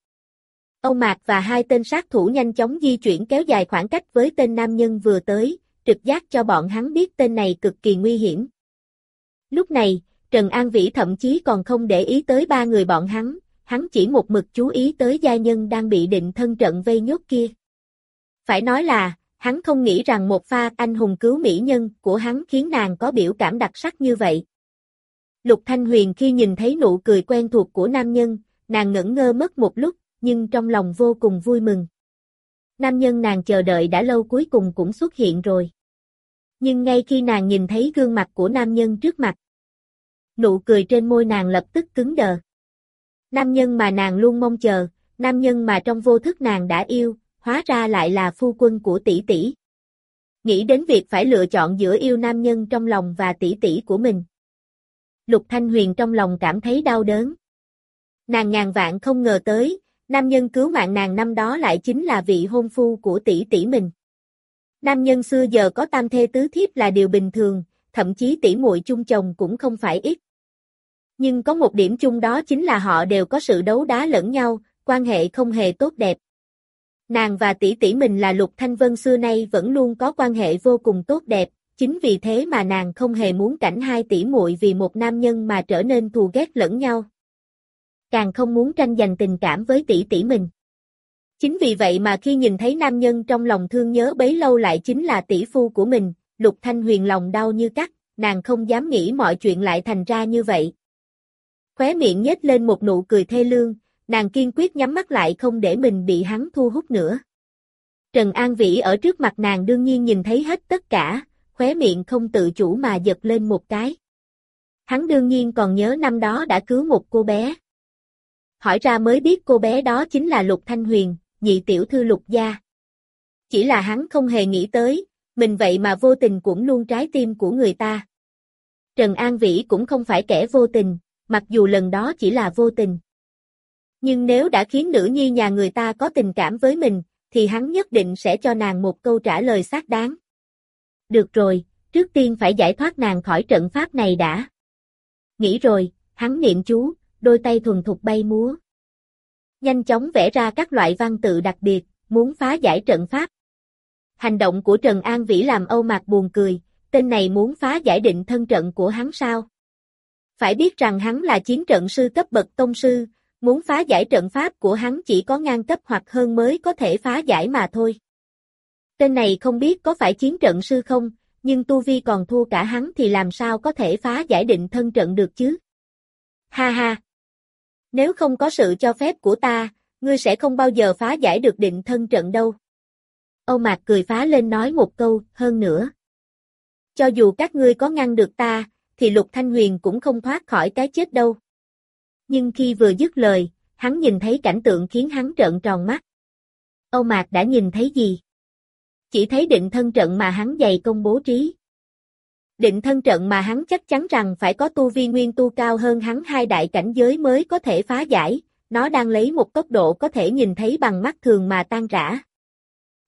Âu Mạc và hai tên sát thủ nhanh chóng di chuyển kéo dài khoảng cách với tên nam nhân vừa tới, trực giác cho bọn hắn biết tên này cực kỳ nguy hiểm. Lúc này, Trần An Vĩ thậm chí còn không để ý tới ba người bọn hắn, hắn chỉ một mực chú ý tới gia nhân đang bị định thân trận vây nhốt kia. Phải nói là, hắn không nghĩ rằng một pha anh hùng cứu mỹ nhân của hắn khiến nàng có biểu cảm đặc sắc như vậy. Lục Thanh Huyền khi nhìn thấy nụ cười quen thuộc của nam nhân, nàng ngẩn ngơ mất một lúc, nhưng trong lòng vô cùng vui mừng. Nam nhân nàng chờ đợi đã lâu cuối cùng cũng xuất hiện rồi. Nhưng ngay khi nàng nhìn thấy gương mặt của nam nhân trước mặt, nụ cười trên môi nàng lập tức cứng đờ. Nam nhân mà nàng luôn mong chờ, nam nhân mà trong vô thức nàng đã yêu, hóa ra lại là phu quân của tỷ tỷ. Nghĩ đến việc phải lựa chọn giữa yêu nam nhân trong lòng và tỷ tỷ của mình. Lục Thanh Huyền trong lòng cảm thấy đau đớn. Nàng ngàn vạn không ngờ tới, nam nhân cứu mạng nàng năm đó lại chính là vị hôn phu của tỷ tỷ mình. Nam nhân xưa giờ có tam thê tứ thiếp là điều bình thường, thậm chí tỷ muội chung chồng cũng không phải ít. Nhưng có một điểm chung đó chính là họ đều có sự đấu đá lẫn nhau, quan hệ không hề tốt đẹp. Nàng và tỷ tỷ mình là Lục Thanh Vân xưa nay vẫn luôn có quan hệ vô cùng tốt đẹp, chính vì thế mà nàng không hề muốn cảnh hai tỷ muội vì một nam nhân mà trở nên thù ghét lẫn nhau. Càng không muốn tranh giành tình cảm với tỷ tỷ mình. Chính vì vậy mà khi nhìn thấy nam nhân trong lòng thương nhớ bấy lâu lại chính là tỷ phu của mình, Lục Thanh Huyền lòng đau như cắt, nàng không dám nghĩ mọi chuyện lại thành ra như vậy. Khóe miệng nhếch lên một nụ cười thê lương, nàng kiên quyết nhắm mắt lại không để mình bị hắn thu hút nữa. Trần An Vĩ ở trước mặt nàng đương nhiên nhìn thấy hết tất cả, khóe miệng không tự chủ mà giật lên một cái. Hắn đương nhiên còn nhớ năm đó đã cứu một cô bé. Hỏi ra mới biết cô bé đó chính là Lục Thanh Huyền, nhị tiểu thư Lục Gia. Chỉ là hắn không hề nghĩ tới, mình vậy mà vô tình cũng luôn trái tim của người ta. Trần An Vĩ cũng không phải kẻ vô tình, mặc dù lần đó chỉ là vô tình. Nhưng nếu đã khiến nữ nhi nhà người ta có tình cảm với mình, thì hắn nhất định sẽ cho nàng một câu trả lời xác đáng. Được rồi, trước tiên phải giải thoát nàng khỏi trận pháp này đã. Nghĩ rồi, hắn niệm chú, đôi tay thuần thục bay múa. Nhanh chóng vẽ ra các loại văn tự đặc biệt, muốn phá giải trận pháp. Hành động của Trần An Vĩ làm Âu Mạc buồn cười, tên này muốn phá giải định thân trận của hắn sao? Phải biết rằng hắn là chiến trận sư cấp bậc tông sư, muốn phá giải trận pháp của hắn chỉ có ngang cấp hoặc hơn mới có thể phá giải mà thôi. Tên này không biết có phải chiến trận sư không, nhưng Tu Vi còn thua cả hắn thì làm sao có thể phá giải định thân trận được chứ? Ha ha! Nếu không có sự cho phép của ta, ngươi sẽ không bao giờ phá giải được định thân trận đâu. Âu Mạc cười phá lên nói một câu, hơn nữa. Cho dù các ngươi có ngăn được ta, thì Lục Thanh Huyền cũng không thoát khỏi cái chết đâu. Nhưng khi vừa dứt lời, hắn nhìn thấy cảnh tượng khiến hắn trợn tròn mắt. Âu Mạc đã nhìn thấy gì? Chỉ thấy định thân trận mà hắn dày công bố trí. Định thân trận mà hắn chắc chắn rằng phải có tu vi nguyên tu cao hơn hắn hai đại cảnh giới mới có thể phá giải, nó đang lấy một tốc độ có thể nhìn thấy bằng mắt thường mà tan rã.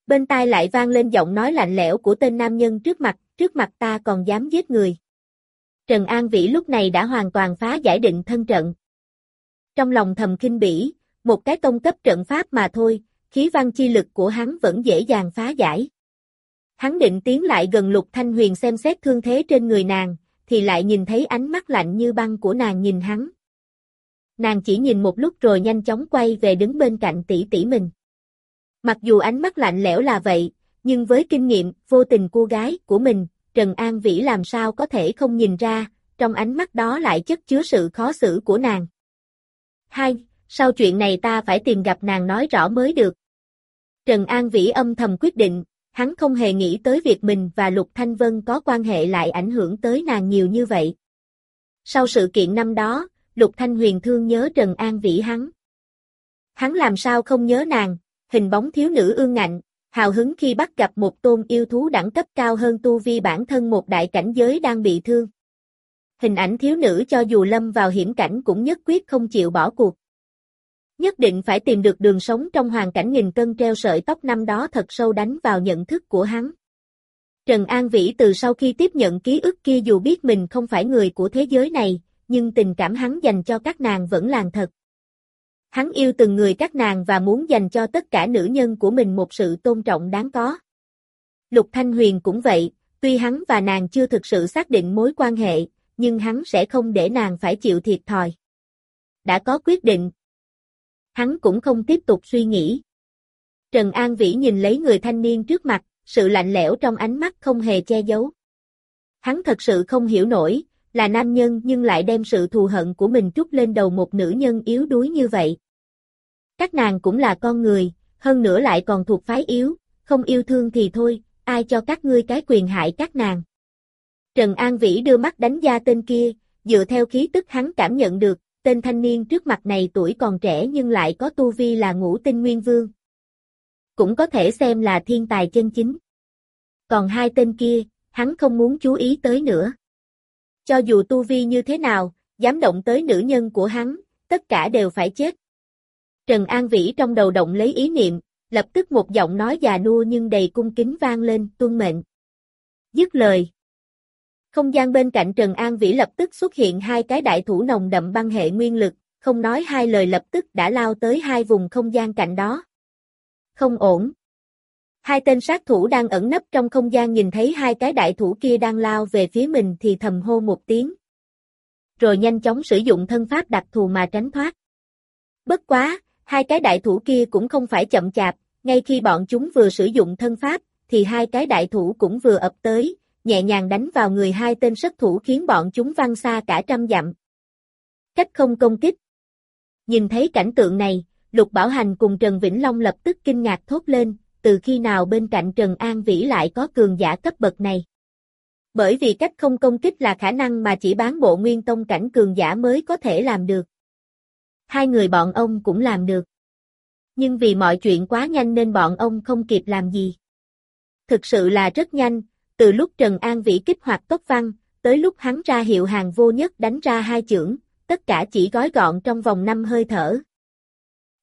Bên tai lại vang lên giọng nói lạnh lẽo của tên nam nhân trước mặt, trước mặt ta còn dám giết người. Trần An Vĩ lúc này đã hoàn toàn phá giải định thân trận. Trong lòng thầm kinh bỉ, một cái tông cấp trận pháp mà thôi, khí văn chi lực của hắn vẫn dễ dàng phá giải. Hắn định tiến lại gần Lục Thanh Huyền xem xét thương thế trên người nàng, thì lại nhìn thấy ánh mắt lạnh như băng của nàng nhìn hắn. Nàng chỉ nhìn một lúc rồi nhanh chóng quay về đứng bên cạnh tỷ tỷ mình. Mặc dù ánh mắt lạnh lẽo là vậy, nhưng với kinh nghiệm vô tình cô gái của mình, Trần An Vĩ làm sao có thể không nhìn ra, trong ánh mắt đó lại chất chứa sự khó xử của nàng. Hai, sau chuyện này ta phải tìm gặp nàng nói rõ mới được. Trần An Vĩ âm thầm quyết định, hắn không hề nghĩ tới việc mình và Lục Thanh Vân có quan hệ lại ảnh hưởng tới nàng nhiều như vậy. Sau sự kiện năm đó, Lục Thanh Huyền thương nhớ Trần An Vĩ hắn. Hắn làm sao không nhớ nàng, hình bóng thiếu nữ ương ngạnh, hào hứng khi bắt gặp một tôn yêu thú đẳng cấp cao hơn tu vi bản thân một đại cảnh giới đang bị thương. Hình ảnh thiếu nữ cho dù lâm vào hiểm cảnh cũng nhất quyết không chịu bỏ cuộc. Nhất định phải tìm được đường sống trong hoàn cảnh nghìn cân treo sợi tóc năm đó thật sâu đánh vào nhận thức của hắn. Trần An Vĩ từ sau khi tiếp nhận ký ức kia dù biết mình không phải người của thế giới này, nhưng tình cảm hắn dành cho các nàng vẫn làng thật. Hắn yêu từng người các nàng và muốn dành cho tất cả nữ nhân của mình một sự tôn trọng đáng có. Lục Thanh Huyền cũng vậy, tuy hắn và nàng chưa thực sự xác định mối quan hệ, nhưng hắn sẽ không để nàng phải chịu thiệt thòi. Đã có quyết định. Hắn cũng không tiếp tục suy nghĩ. Trần An Vĩ nhìn lấy người thanh niên trước mặt, sự lạnh lẽo trong ánh mắt không hề che giấu. Hắn thật sự không hiểu nổi, là nam nhân nhưng lại đem sự thù hận của mình trút lên đầu một nữ nhân yếu đuối như vậy. Các nàng cũng là con người, hơn nữa lại còn thuộc phái yếu, không yêu thương thì thôi, ai cho các ngươi cái quyền hại các nàng. Trần An Vĩ đưa mắt đánh giá tên kia, dựa theo khí tức hắn cảm nhận được, tên thanh niên trước mặt này tuổi còn trẻ nhưng lại có tu vi là ngũ tinh nguyên vương. Cũng có thể xem là thiên tài chân chính. Còn hai tên kia, hắn không muốn chú ý tới nữa. Cho dù tu vi như thế nào, dám động tới nữ nhân của hắn, tất cả đều phải chết. Trần An Vĩ trong đầu động lấy ý niệm, lập tức một giọng nói già nua nhưng đầy cung kính vang lên, tuân mệnh. Dứt lời. Không gian bên cạnh Trần An Vĩ lập tức xuất hiện hai cái đại thủ nồng đậm băng hệ nguyên lực, không nói hai lời lập tức đã lao tới hai vùng không gian cạnh đó. Không ổn. Hai tên sát thủ đang ẩn nấp trong không gian nhìn thấy hai cái đại thủ kia đang lao về phía mình thì thầm hô một tiếng. Rồi nhanh chóng sử dụng thân pháp đặc thù mà tránh thoát. Bất quá, hai cái đại thủ kia cũng không phải chậm chạp, ngay khi bọn chúng vừa sử dụng thân pháp, thì hai cái đại thủ cũng vừa ập tới, nhẹ nhàng đánh vào người hai tên sát thủ khiến bọn chúng văng xa cả trăm dặm. Cách không công kích. Nhìn thấy cảnh tượng này, Lục Bảo Hành cùng Trần Vĩnh Long lập tức kinh ngạc thốt lên, từ khi nào bên cạnh Trần An Vĩ lại có cường giả cấp bậc này. Bởi vì cách không công kích là khả năng mà chỉ bán bộ nguyên tông cảnh cường giả mới có thể làm được. Hai người bọn ông cũng làm được. Nhưng vì mọi chuyện quá nhanh nên bọn ông không kịp làm gì. Thực sự là rất nhanh, từ lúc Trần An Vĩ kích hoạt tốc văn, tới lúc hắn ra hiệu hàng vô nhất đánh ra hai chưởng, tất cả chỉ gói gọn trong vòng năm hơi thở.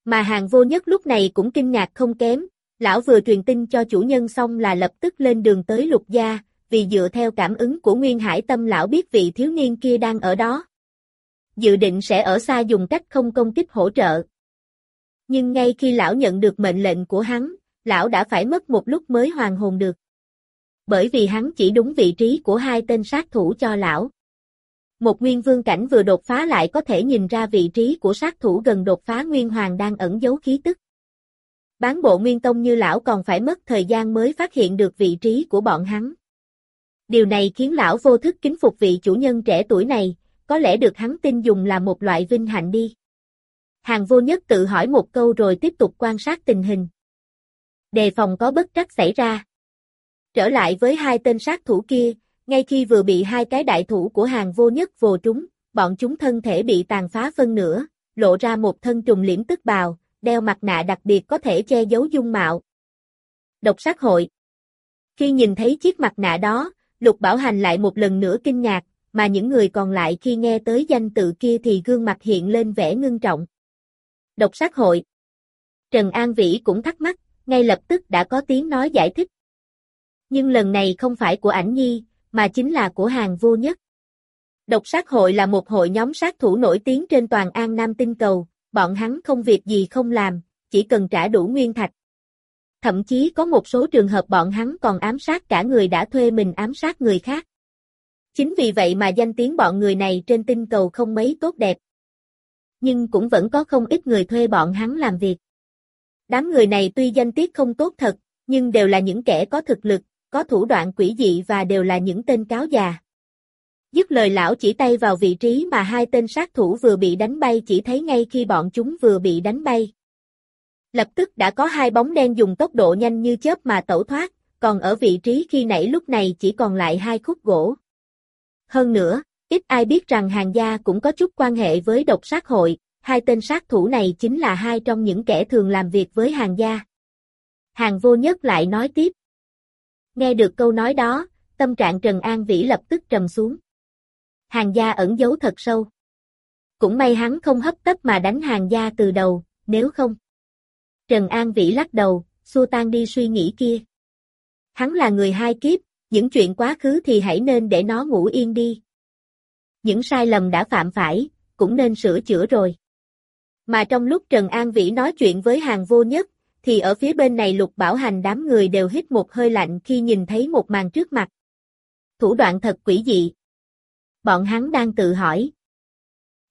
Mà hàng vô nhất lúc này cũng kinh ngạc không kém, Lão vừa truyền tin cho chủ nhân xong là lập tức lên đường tới lục gia, vì dựa theo cảm ứng của Nguyên Hải Tâm lão biết vị thiếu niên kia đang ở đó. Dự định sẽ ở xa dùng cách không công kích hỗ trợ. Nhưng ngay khi lão nhận được mệnh lệnh của hắn, lão đã phải mất một lúc mới hoàn hồn được. Bởi vì hắn chỉ đúng vị trí của hai tên sát thủ cho lão. Một nguyên vương cảnh vừa đột phá lại có thể nhìn ra vị trí của sát thủ gần đột phá nguyên hoàng đang ẩn giấu khí tức. Bán bộ nguyên tông như lão còn phải mất thời gian mới phát hiện được vị trí của bọn hắn. Điều này khiến lão vô thức kính phục vị chủ nhân trẻ tuổi này, có lẽ được hắn tin dùng là một loại vinh hạnh đi. Hàng vô nhất tự hỏi một câu rồi tiếp tục quan sát tình hình. Đề phòng có bất trắc xảy ra. Trở lại với hai tên sát thủ kia, ngay khi vừa bị hai cái đại thủ của hàng vô nhất vồ trúng, bọn chúng thân thể bị tàn phá phân nửa, lộ ra một thân trùng liễm tức bào, đeo mặt nạ đặc biệt có thể che giấu dung mạo. Độc sát hội Khi nhìn thấy chiếc mặt nạ đó, Lục Bảo Hành lại một lần nữa kinh ngạc, mà những người còn lại khi nghe tới danh tự kia thì gương mặt hiện lên vẻ ngưng trọng. Độc sát hội Trần An Vĩ cũng thắc mắc, ngay lập tức đã có tiếng nói giải thích. Nhưng lần này không phải của ảnh nhi, mà chính là của hàng vô nhất. Độc sát hội là một hội nhóm sát thủ nổi tiếng trên toàn An Nam Tinh Cầu, bọn hắn không việc gì không làm, chỉ cần trả đủ nguyên thạch. Thậm chí có một số trường hợp bọn hắn còn ám sát cả người đã thuê mình ám sát người khác. Chính vì vậy mà danh tiếng bọn người này trên tinh cầu không mấy tốt đẹp. Nhưng cũng vẫn có không ít người thuê bọn hắn làm việc. Đám người này tuy danh tiết không tốt thật, nhưng đều là những kẻ có thực lực, có thủ đoạn quỷ dị và đều là những tên cáo già. Dứt lời lão chỉ tay vào vị trí mà hai tên sát thủ vừa bị đánh bay chỉ thấy ngay khi bọn chúng vừa bị đánh bay. Lập tức đã có hai bóng đen dùng tốc độ nhanh như chớp mà tẩu thoát, còn ở vị trí khi nãy lúc này chỉ còn lại hai khúc gỗ. Hơn nữa, ít ai biết rằng hàng gia cũng có chút quan hệ với độc sát hội, hai tên sát thủ này chính là hai trong những kẻ thường làm việc với hàng gia. Hàng vô nhất lại nói tiếp. Nghe được câu nói đó, tâm trạng Trần An Vĩ lập tức trầm xuống. Hàng gia ẩn giấu thật sâu. Cũng may hắn không hấp tấp mà đánh hàng gia từ đầu, nếu không. Trần An Vĩ lắc đầu, xua tan đi suy nghĩ kia. Hắn là người hai kiếp, những chuyện quá khứ thì hãy nên để nó ngủ yên đi. Những sai lầm đã phạm phải, cũng nên sửa chữa rồi. Mà trong lúc Trần An Vĩ nói chuyện với hàng vô nhất, thì ở phía bên này lục bảo hành đám người đều hít một hơi lạnh khi nhìn thấy một màn trước mặt. Thủ đoạn thật quỷ dị. Bọn hắn đang tự hỏi.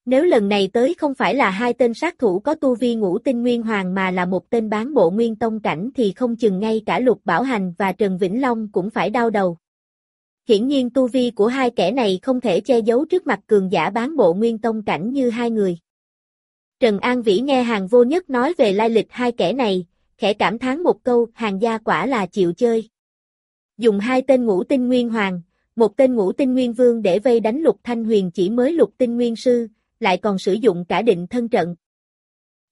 Nếu lần này tới không phải là hai tên sát thủ có tu vi ngũ tinh nguyên hoàng mà là một tên bán bộ nguyên tông cảnh thì không chừng ngay cả lục bảo hành và Trần Vĩnh Long cũng phải đau đầu. Hiển nhiên tu vi của hai kẻ này không thể che giấu trước mặt cường giả bán bộ nguyên tông cảnh như hai người. Trần An Vĩ nghe hàng vô nhất nói về lai lịch hai kẻ này, khẽ cảm thán một câu, hàng gia quả là chịu chơi. Dùng hai tên ngũ tinh nguyên hoàng, một tên ngũ tinh nguyên vương để vây đánh lục thanh huyền chỉ mới lục tinh nguyên sư, lại còn sử dụng cả định thân trận.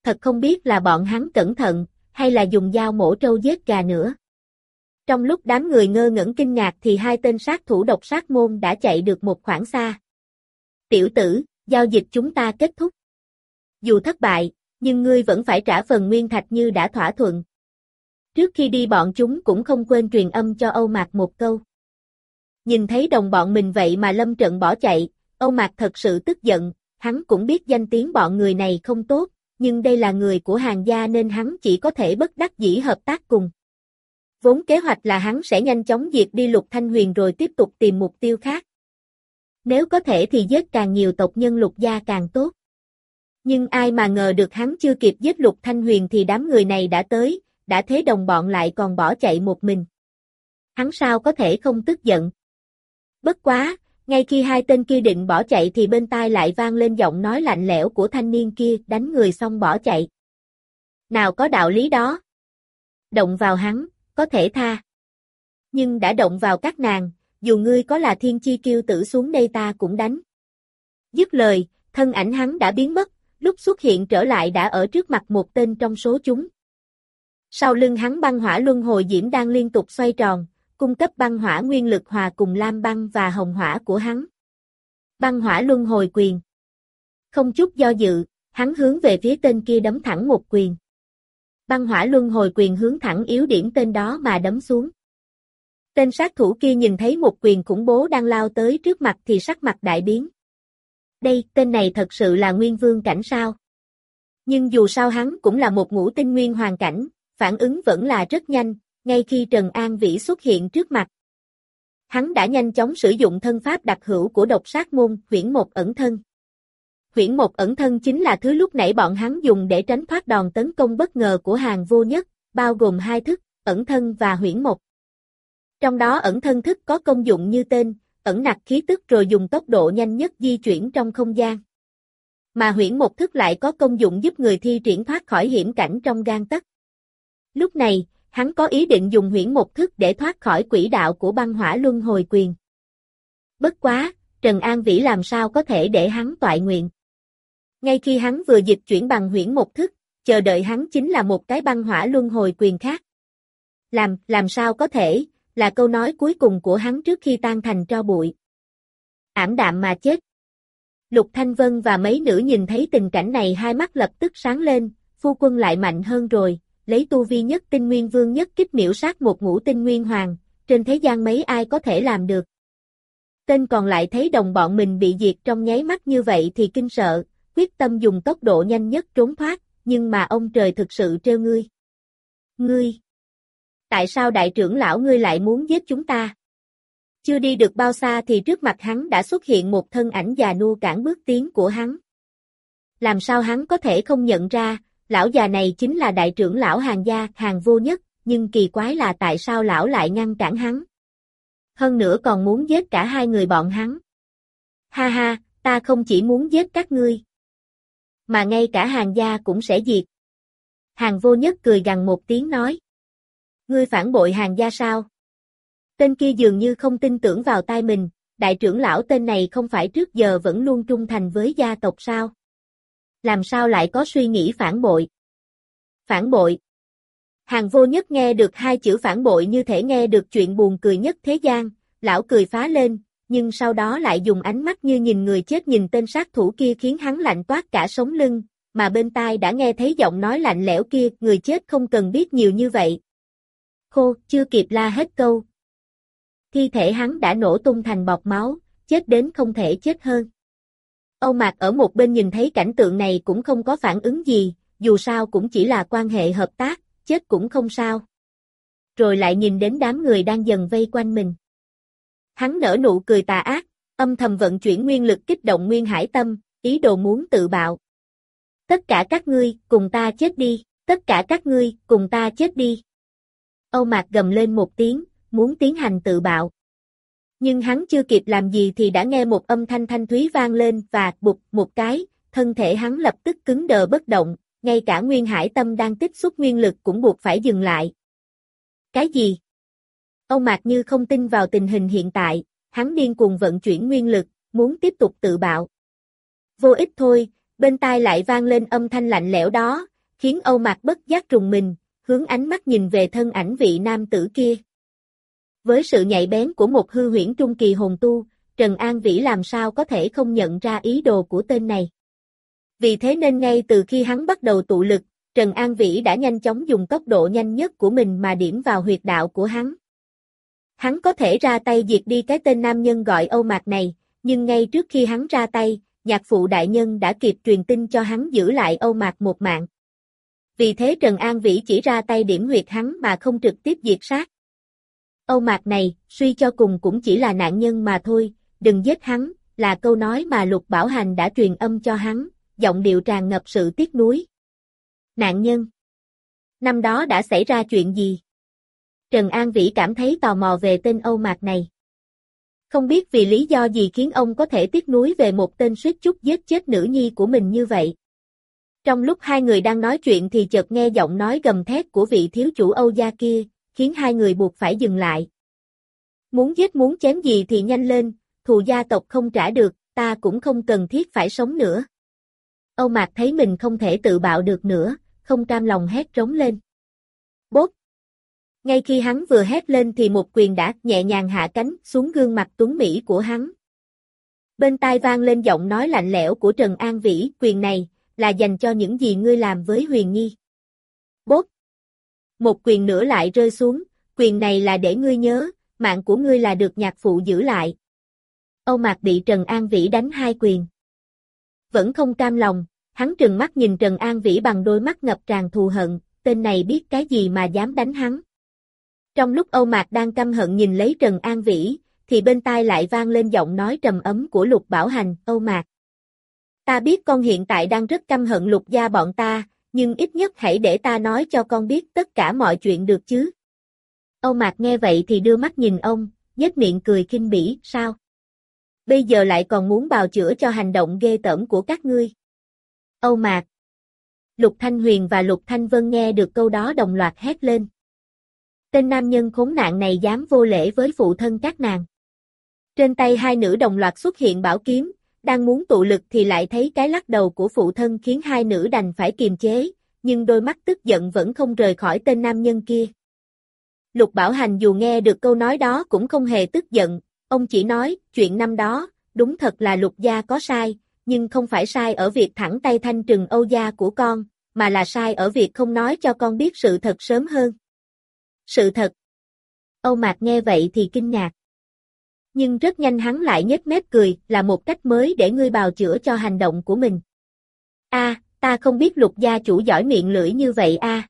Thật không biết là bọn hắn cẩn thận, hay là dùng dao mổ trâu giết gà nữa. Trong lúc đám người ngơ ngẩn kinh ngạc thì hai tên sát thủ độc sát môn đã chạy được một khoảng xa. Tiểu tử, giao dịch chúng ta kết thúc. Dù thất bại, nhưng ngươi vẫn phải trả phần nguyên thạch như đã thỏa thuận. Trước khi đi bọn chúng cũng không quên truyền âm cho Âu Mạc một câu. Nhìn thấy đồng bọn mình vậy mà lâm trận bỏ chạy, Âu Mạc thật sự tức giận, hắn cũng biết danh tiếng bọn người này không tốt, nhưng đây là người của hàng gia nên hắn chỉ có thể bất đắc dĩ hợp tác cùng. Vốn kế hoạch là hắn sẽ nhanh chóng diệt đi lục thanh huyền rồi tiếp tục tìm mục tiêu khác. Nếu có thể thì giết càng nhiều tộc nhân lục gia càng tốt. Nhưng ai mà ngờ được hắn chưa kịp giết lục thanh huyền thì đám người này đã tới, đã thế đồng bọn lại còn bỏ chạy một mình. Hắn sao có thể không tức giận. Bất quá, ngay khi hai tên kia định bỏ chạy thì bên tai lại vang lên giọng nói lạnh lẽo của thanh niên kia đánh người xong bỏ chạy. Nào có đạo lý đó. Động vào hắn, có thể tha. Nhưng đã động vào các nàng, dù ngươi có là thiên chi kiêu tử xuống đây ta cũng đánh. Dứt lời, thân ảnh hắn đã biến mất, lúc xuất hiện trở lại đã ở trước mặt một tên trong số chúng. Sau lưng hắn băng hỏa luân hồi diễm đang liên tục xoay tròn, cung cấp băng hỏa nguyên lực hòa cùng lam băng và hồng hỏa của hắn. Băng hỏa luân hồi quyền. Không chút do dự, hắn hướng về phía tên kia đấm thẳng một quyền. Băng hỏa luân hồi quyền hướng thẳng yếu điểm tên đó mà đấm xuống. Tên sát thủ kia nhìn thấy một quyền khủng bố đang lao tới trước mặt thì sắc mặt đại biến. Đây, tên này thật sự là nguyên vương cảnh sao? Nhưng dù sao hắn cũng là một ngũ tinh nguyên hoàn cảnh, phản ứng vẫn là rất nhanh, ngay khi Trần An Vĩ xuất hiện trước mặt. Hắn đã nhanh chóng sử dụng thân pháp đặc hữu của độc sát môn, huyển một ẩn thân. Huyển một ẩn thân chính là thứ lúc nãy bọn hắn dùng để tránh thoát đòn tấn công bất ngờ của hàng vô nhất, bao gồm hai thức, ẩn thân và huyễn một Trong đó ẩn thân thức có công dụng như tên, ẩn nặc khí tức rồi dùng tốc độ nhanh nhất di chuyển trong không gian. Mà huyễn một thức lại có công dụng giúp người thi triển thoát khỏi hiểm cảnh trong gan tấc. Lúc này, hắn có ý định dùng huyễn một thức để thoát khỏi quỹ đạo của băng hỏa luân hồi quyền. Bất quá, Trần An Vĩ làm sao có thể để hắn toại nguyện. Ngay khi hắn vừa dịch chuyển bằng huyễn một thức, chờ đợi hắn chính là một cái băng hỏa luân hồi quyền khác. Làm, làm sao có thể, là câu nói cuối cùng của hắn trước khi tan thành tro bụi. Ảm đạm mà chết. Lục Thanh Vân và mấy nữ nhìn thấy tình cảnh này hai mắt lập tức sáng lên, phu quân lại mạnh hơn rồi, lấy tu vi nhất tinh nguyên vương nhất kích miễu sát một ngũ tinh nguyên hoàng, trên thế gian mấy ai có thể làm được. Tên còn lại thấy đồng bọn mình bị diệt trong nháy mắt như vậy thì kinh sợ, quyết tâm dùng tốc độ nhanh nhất trốn thoát, nhưng mà ông trời thực sự trêu ngươi. Ngươi! Tại sao đại trưởng lão ngươi lại muốn giết chúng ta? Chưa đi được bao xa thì trước mặt hắn đã xuất hiện một thân ảnh già nua cản bước tiến của hắn. Làm sao hắn có thể không nhận ra, lão già này chính là đại trưởng lão hàng gia, hàng vô nhất, nhưng kỳ quái là tại sao lão lại ngăn cản hắn. Hơn nữa còn muốn giết cả hai người bọn hắn. Ha ha, ta không chỉ muốn giết các ngươi, mà ngay cả hàng gia cũng sẽ diệt. Hàng vô nhất cười gằn một tiếng nói. Ngươi phản bội hàng gia sao? Tên kia dường như không tin tưởng vào tai mình, đại trưởng lão tên này không phải trước giờ vẫn luôn trung thành với gia tộc sao? Làm sao lại có suy nghĩ phản bội? Phản bội. Hàng vô nhất nghe được hai chữ phản bội như thể nghe được chuyện buồn cười nhất thế gian, lão cười phá lên, nhưng sau đó lại dùng ánh mắt như nhìn người chết nhìn tên sát thủ kia khiến hắn lạnh toát cả sống lưng, mà bên tai đã nghe thấy giọng nói lạnh lẽo kia, người chết không cần biết nhiều như vậy. Khô, chưa kịp la hết câu. Thi thể hắn đã nổ tung thành bọt máu, chết đến không thể chết hơn. Âu Mạc ở một bên nhìn thấy cảnh tượng này cũng không có phản ứng gì, dù sao cũng chỉ là quan hệ hợp tác, chết cũng không sao. Rồi lại nhìn đến đám người đang dần vây quanh mình. Hắn nở nụ cười tà ác, âm thầm vận chuyển nguyên lực kích động nguyên hải tâm, ý đồ muốn tự bạo. Tất cả các ngươi, cùng ta chết đi, tất cả các ngươi, cùng ta chết đi. Âu Mạc gầm lên một tiếng, muốn tiến hành tự bạo. Nhưng hắn chưa kịp làm gì thì đã nghe một âm thanh thanh thúy vang lên và bụt một cái, thân thể hắn lập tức cứng đờ bất động, ngay cả nguyên hải tâm đang tích xúc nguyên lực cũng buộc phải dừng lại. Cái gì? Âu Mạc Như không tin vào tình hình hiện tại, hắn điên cuồng vận chuyển nguyên lực, muốn tiếp tục tự bạo. Vô ích thôi, bên tai lại vang lên âm thanh lạnh lẽo đó, khiến Âu Mạc bất giác trùng mình, hướng ánh mắt nhìn về thân ảnh vị nam tử kia. Với sự nhạy bén của một hư huyễn trung kỳ hồn tu, Trần An Vĩ làm sao có thể không nhận ra ý đồ của tên này. Vì thế nên ngay từ khi hắn bắt đầu tụ lực, Trần An Vĩ đã nhanh chóng dùng tốc độ nhanh nhất của mình mà điểm vào huyệt đạo của hắn. Hắn có thể ra tay diệt đi cái tên nam nhân gọi Âu Mạc này, nhưng ngay trước khi hắn ra tay, nhạc phụ đại nhân đã kịp truyền tin cho hắn giữ lại Âu Mạc một mạng. Vì thế Trần An Vĩ chỉ ra tay điểm huyệt hắn mà không trực tiếp diệt sát. Âu Mạc này, suy cho cùng cũng chỉ là nạn nhân mà thôi, đừng giết hắn, là câu nói mà Lục Bảo Hành đã truyền âm cho hắn, giọng điệu tràn ngập sự tiếc nuối. Nạn nhân Năm đó đã xảy ra chuyện gì? Trần An Vĩ cảm thấy tò mò về tên Âu Mạc này. Không biết vì lý do gì khiến ông có thể tiếc nuối về một tên suýt chút giết chết nữ nhi của mình như vậy. Trong lúc hai người đang nói chuyện thì chợt nghe giọng nói gầm thét của vị thiếu chủ Âu gia kia, khiến hai người buộc phải dừng lại. Muốn giết muốn chém gì thì nhanh lên, thù gia tộc không trả được, ta cũng không cần thiết phải sống nữa. Âu Mạc thấy mình không thể tự bạo được nữa, không cam lòng hét trống lên. Bốp! Ngay khi hắn vừa hét lên thì một quyền đã nhẹ nhàng hạ cánh xuống gương mặt tuấn Mỹ của hắn. Bên tai vang lên giọng nói lạnh lẽo của Trần An Vĩ, quyền này, là dành cho những gì ngươi làm với Huyền Nhi. Bốp! Một quyền nữa lại rơi xuống, quyền này là để ngươi nhớ, mạng của ngươi là được nhạc phụ giữ lại. Âu Mạc bị Trần An Vĩ đánh hai quyền. Vẫn không cam lòng, hắn trừng mắt nhìn Trần An Vĩ bằng đôi mắt ngập tràn thù hận, tên này biết cái gì mà dám đánh hắn. Trong lúc Âu Mạc đang căm hận nhìn lấy Trần An Vĩ, thì bên tai lại vang lên giọng nói trầm ấm của Lục Bảo Hành, Âu Mạc. Ta biết con hiện tại đang rất căm hận Lục gia bọn ta, nhưng ít nhất hãy để ta nói cho con biết tất cả mọi chuyện được chứ. Âu Mạc nghe vậy thì đưa mắt nhìn ông, nhếch miệng cười kinh bỉ, sao? Bây giờ lại còn muốn bào chữa cho hành động ghê tởm của các ngươi. Âu Mạc Lục Thanh Huyền và Lục Thanh Vân nghe được câu đó đồng loạt hét lên. Tên nam nhân khốn nạn này dám vô lễ với phụ thân các nàng. Trên tay hai nữ đồng loạt xuất hiện bảo kiếm, đang muốn tụ lực thì lại thấy cái lắc đầu của phụ thân khiến hai nữ đành phải kiềm chế, nhưng đôi mắt tức giận vẫn không rời khỏi tên nam nhân kia. Lục Bảo Hành dù nghe được câu nói đó cũng không hề tức giận, ông chỉ nói, chuyện năm đó, đúng thật là lục gia có sai, nhưng không phải sai ở việc thẳng tay thanh trừng Âu gia của con, mà là sai ở việc không nói cho con biết sự thật sớm hơn. Sự thật. Âu Mạc nghe vậy thì kinh ngạc. Nhưng rất nhanh hắn lại nhếch mép cười, là một cách mới để ngươi bào chữa cho hành động của mình. A, ta không biết lục gia chủ giỏi miệng lưỡi như vậy a.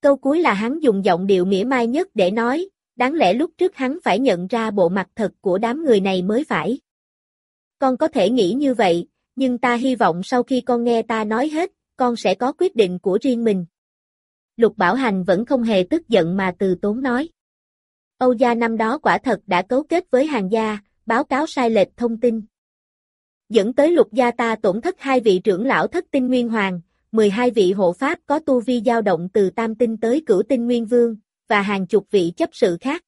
Câu cuối là hắn dùng giọng điệu mỉa mai nhất để nói, đáng lẽ lúc trước hắn phải nhận ra bộ mặt thật của đám người này mới phải. Con có thể nghĩ như vậy, nhưng ta hy vọng sau khi con nghe ta nói hết, con sẽ có quyết định của riêng mình. Lục Bảo Hành vẫn không hề tức giận mà từ tốn nói. Âu gia năm đó quả thật đã cấu kết với hàng gia, báo cáo sai lệch thông tin. Dẫn tới lục gia ta tổn thất hai vị trưởng lão thất tinh nguyên hoàng, 12 vị hộ pháp có tu vi dao động từ tam tinh tới cửu tinh nguyên vương, và hàng chục vị chấp sự khác.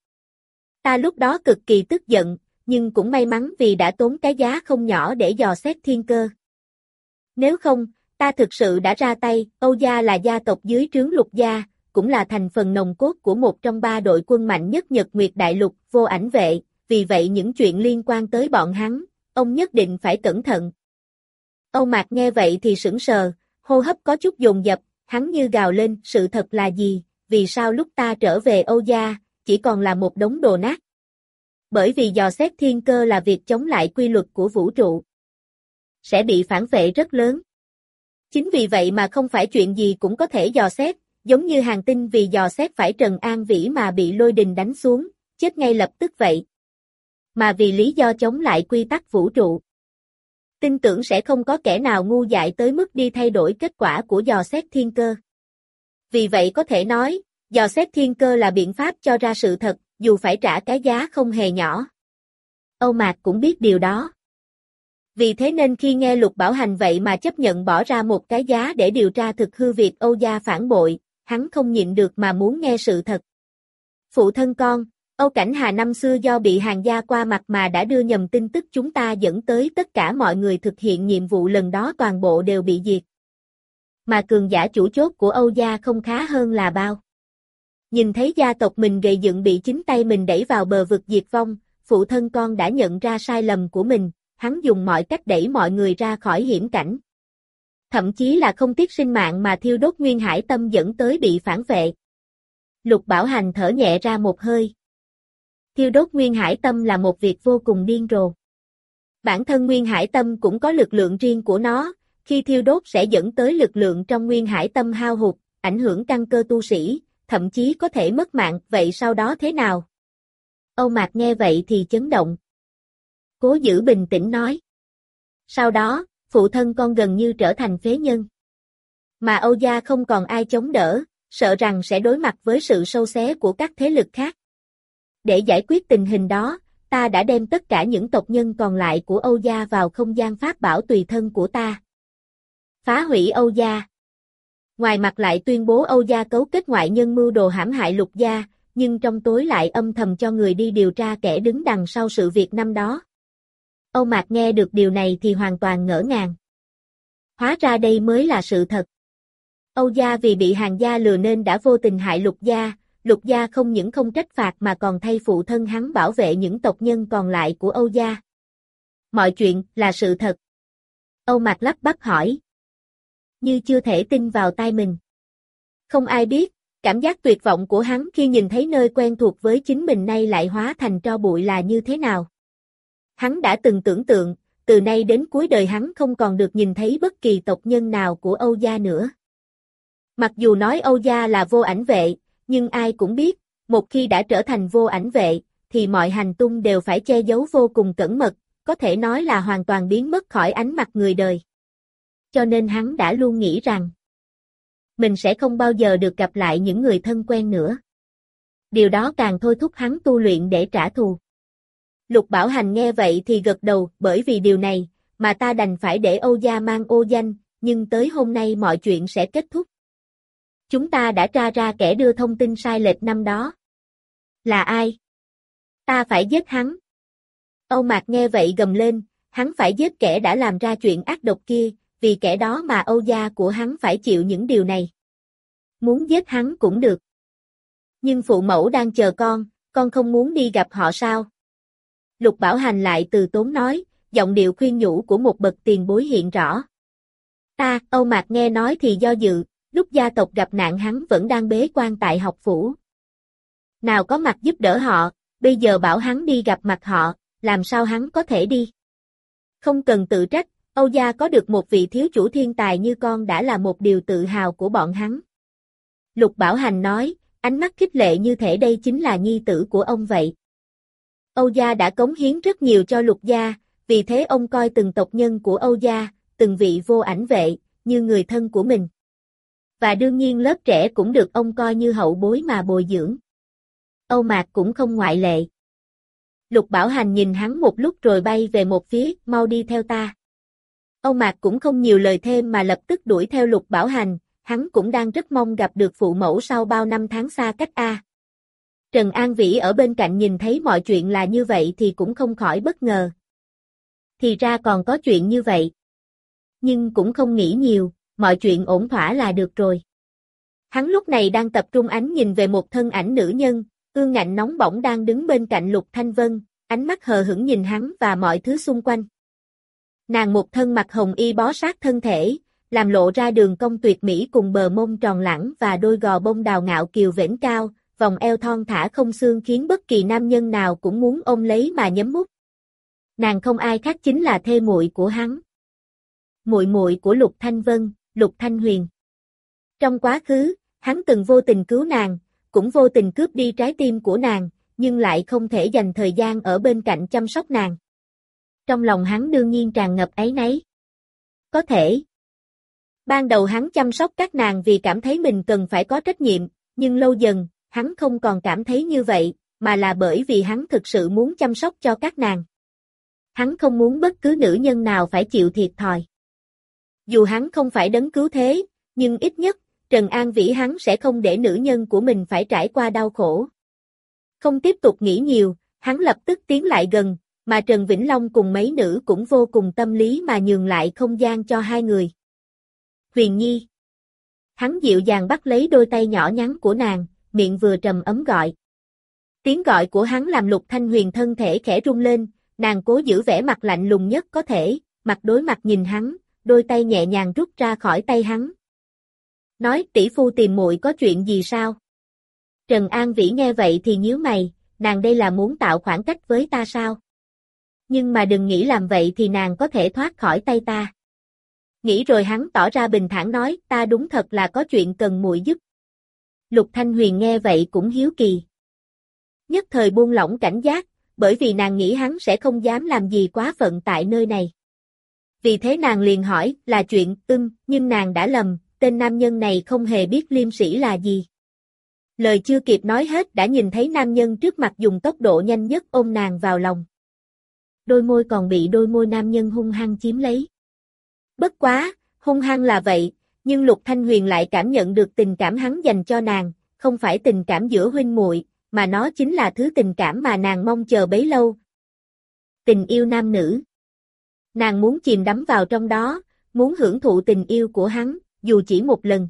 Ta lúc đó cực kỳ tức giận, nhưng cũng may mắn vì đã tốn cái giá không nhỏ để dò xét thiên cơ. Nếu không, ta thực sự đã ra tay, Âu Gia là gia tộc dưới trướng lục gia, cũng là thành phần nồng cốt của một trong ba đội quân mạnh nhất Nhật Nguyệt Đại Lục, vô ảnh vệ, vì vậy những chuyện liên quan tới bọn hắn, ông nhất định phải cẩn thận. Âu Mạc nghe vậy thì sững sờ, hô hấp có chút dồn dập, hắn như gào lên, sự thật là gì, vì sao lúc ta trở về Âu Gia, chỉ còn là một đống đồ nát. Bởi vì dò xét thiên cơ là việc chống lại quy luật của vũ trụ. Sẽ bị phản vệ rất lớn. Chính vì vậy mà không phải chuyện gì cũng có thể dò xét, giống như hàng tinh vì dò xét phải Trần An Vĩ mà bị lôi đình đánh xuống, chết ngay lập tức vậy. Mà vì lý do chống lại quy tắc vũ trụ. Tin tưởng sẽ không có kẻ nào ngu dại tới mức đi thay đổi kết quả của dò xét thiên cơ. Vì vậy có thể nói, dò xét thiên cơ là biện pháp cho ra sự thật, dù phải trả cái giá không hề nhỏ. Âu Mạc cũng biết điều đó. Vì thế nên khi nghe Lục Bảo Hành vậy mà chấp nhận bỏ ra một cái giá để điều tra thực hư việc Âu Gia phản bội, hắn không nhịn được mà muốn nghe sự thật. Phụ thân con, Âu Cảnh Hà năm xưa do bị hàng gia qua mặt mà đã đưa nhầm tin tức chúng ta dẫn tới tất cả mọi người thực hiện nhiệm vụ lần đó toàn bộ đều bị diệt. Mà cường giả chủ chốt của Âu Gia không khá hơn là bao. Nhìn thấy gia tộc mình gây dựng bị chính tay mình đẩy vào bờ vực diệt vong, phụ thân con đã nhận ra sai lầm của mình, hắn dùng mọi cách đẩy mọi người ra khỏi hiểm cảnh. Thậm chí là không tiếc sinh mạng mà thiêu đốt nguyên hải tâm dẫn tới bị phản vệ. Lục Bảo Hành thở nhẹ ra một hơi. Thiêu đốt nguyên hải tâm là một việc vô cùng điên rồ. Bản thân nguyên hải tâm cũng có lực lượng riêng của nó, khi thiêu đốt sẽ dẫn tới lực lượng trong nguyên hải tâm hao hụt, ảnh hưởng căn cơ tu sĩ, thậm chí có thể mất mạng, vậy sau đó thế nào? Âu Mạc nghe vậy thì chấn động. Cố giữ bình tĩnh nói. Sau đó, phụ thân con gần như trở thành phế nhân. Mà Âu Gia không còn ai chống đỡ, sợ rằng sẽ đối mặt với sự sâu xé của các thế lực khác. Để giải quyết tình hình đó, ta đã đem tất cả những tộc nhân còn lại của Âu Gia vào không gian pháp bảo tùy thân của ta. Phá hủy Âu Gia Ngoài mặt lại tuyên bố Âu Gia cấu kết ngoại nhân mưu đồ hãm hại lục gia, nhưng trong tối lại âm thầm cho người đi điều tra kẻ đứng đằng sau sự việc năm đó. Âu Mạc nghe được điều này thì hoàn toàn ngỡ ngàng. Hóa ra đây mới là sự thật. Âu gia vì bị hàng gia lừa nên đã vô tình hại lục gia, lục gia không những không trách phạt mà còn thay phụ thân hắn bảo vệ những tộc nhân còn lại của Âu gia. Mọi chuyện là sự thật. Âu Mạc lắp bắp hỏi. Như chưa thể tin vào tai mình. Không ai biết, cảm giác tuyệt vọng của hắn khi nhìn thấy nơi quen thuộc với chính mình nay lại hóa thành tro bụi là như thế nào. Hắn đã từng tưởng tượng, từ nay đến cuối đời hắn không còn được nhìn thấy bất kỳ tộc nhân nào của Âu Gia nữa. Mặc dù nói Âu Gia là vô ảnh vệ, nhưng ai cũng biết, một khi đã trở thành vô ảnh vệ, thì mọi hành tung đều phải che giấu vô cùng cẩn mật, có thể nói là hoàn toàn biến mất khỏi ánh mặt người đời. Cho nên hắn đã luôn nghĩ rằng, mình sẽ không bao giờ được gặp lại những người thân quen nữa. Điều đó càng thôi thúc hắn tu luyện để trả thù. Lục Bảo Hành nghe vậy thì gật đầu, bởi vì điều này, mà ta đành phải để Âu Gia mang ô danh, nhưng tới hôm nay mọi chuyện sẽ kết thúc. Chúng ta đã tra ra kẻ đưa thông tin sai lệch năm đó. Là ai? Ta phải giết hắn. Âu Mạc nghe vậy gầm lên, hắn phải giết kẻ đã làm ra chuyện ác độc kia, vì kẻ đó mà Âu gia của hắn phải chịu những điều này. Muốn giết hắn cũng được. Nhưng phụ mẫu đang chờ con, con không muốn đi gặp họ sao? Lục Bảo Hành lại từ tốn nói, giọng điệu khuyên nhủ của một bậc tiền bối hiện rõ. Ta, Âu Mạc nghe nói thì do dự, lúc gia tộc gặp nạn hắn vẫn đang bế quan tại học phủ. Nào có mặt giúp đỡ họ, bây giờ bảo hắn đi gặp mặt họ, làm sao hắn có thể đi? Không cần tự trách, Âu gia có được một vị thiếu chủ thiên tài như con đã là một điều tự hào của bọn hắn. Lục Bảo Hành nói, ánh mắt khích lệ như thể đây chính là nhi tử của ông vậy. Âu gia đã cống hiến rất nhiều cho lục gia, vì thế ông coi từng tộc nhân của Âu gia, từng vị vô ảnh vệ, như người thân của mình. Và đương nhiên lớp trẻ cũng được ông coi như hậu bối mà bồi dưỡng. Âu Mạc cũng không ngoại lệ. Lục Bảo Hành nhìn hắn một lúc rồi bay về một phía, mau đi theo ta. Âu Mạc cũng không nhiều lời thêm mà lập tức đuổi theo Lục Bảo Hành, hắn cũng đang rất mong gặp được phụ mẫu sau bao năm tháng xa cách A. Trần An Vĩ ở bên cạnh nhìn thấy mọi chuyện là như vậy thì cũng không khỏi bất ngờ. Thì ra còn có chuyện như vậy. Nhưng cũng không nghĩ nhiều, mọi chuyện ổn thỏa là được rồi. Hắn lúc này đang tập trung ánh nhìn về một thân ảnh nữ nhân, ương ngạnh nóng bỏng đang đứng bên cạnh Lục Thanh Vân, ánh mắt hờ hững nhìn hắn và mọi thứ xung quanh. Nàng một thân mặc hồng y bó sát thân thể, làm lộ ra đường cong tuyệt mỹ cùng bờ mông tròn lẳng và đôi gò bông đào ngạo kiều vĩnh cao, vòng eo thon thả không xương khiến bất kỳ nam nhân nào cũng muốn ôm lấy mà nhấm mút. Nàng không ai khác chính là thê muội của hắn. Muội muội của Lục Thanh Vân, Lục Thanh Huyền. Trong quá khứ, hắn từng vô tình cứu nàng, cũng vô tình cướp đi trái tim của nàng, nhưng lại không thể dành thời gian ở bên cạnh chăm sóc nàng. Trong lòng hắn đương nhiên tràn ngập ấy nấy. Có thể. Ban đầu hắn chăm sóc các nàng vì cảm thấy mình cần phải có trách nhiệm, nhưng lâu dần, hắn không còn cảm thấy như vậy, mà là bởi vì hắn thực sự muốn chăm sóc cho các nàng. Hắn không muốn bất cứ nữ nhân nào phải chịu thiệt thòi. Dù hắn không phải đấng cứu thế, nhưng ít nhất, Trần An Vĩ hắn sẽ không để nữ nhân của mình phải trải qua đau khổ. Không tiếp tục nghĩ nhiều, hắn lập tức tiến lại gần, mà Trần Vĩnh Long cùng mấy nữ cũng vô cùng tâm lý mà nhường lại không gian cho hai người. Huyền Nhi Hắn dịu dàng bắt lấy đôi tay nhỏ nhắn của nàng, miệng vừa trầm ấm gọi. Tiếng gọi của hắn làm Lục Thanh Huyền thân thể khẽ rung lên, nàng cố giữ vẻ mặt lạnh lùng nhất có thể, mặt đối mặt nhìn hắn, đôi tay nhẹ nhàng rút ra khỏi tay hắn. Nói tỷ phu tìm muội có chuyện gì sao? Trần An Vĩ nghe vậy thì nhíu mày, nàng đây là muốn tạo khoảng cách với ta sao? Nhưng mà đừng nghĩ làm vậy thì nàng có thể thoát khỏi tay ta. Nghĩ rồi hắn tỏ ra bình thản nói, ta đúng thật là có chuyện cần muội giúp. Lục Thanh Huyền nghe vậy cũng hiếu kỳ. Nhất thời buông lỏng cảnh giác, bởi vì nàng nghĩ hắn sẽ không dám làm gì quá phận tại nơi này. Vì thế nàng liền hỏi, là chuyện, ưng, nhưng nàng đã lầm, tên nam nhân này không hề biết liêm sĩ là gì. Lời chưa kịp nói hết đã nhìn thấy nam nhân trước mặt dùng tốc độ nhanh nhất ôm nàng vào lòng. Đôi môi còn bị đôi môi nam nhân hung hăng chiếm lấy. Bất quá, hung hăng là vậy, nhưng Lục Thanh Huyền lại cảm nhận được tình cảm hắn dành cho nàng, không phải tình cảm giữa huynh muội, mà nó chính là thứ tình cảm mà nàng mong chờ bấy lâu. Tình yêu nam nữ. Nàng muốn chìm đắm vào trong đó, muốn hưởng thụ tình yêu của hắn, dù chỉ một lần.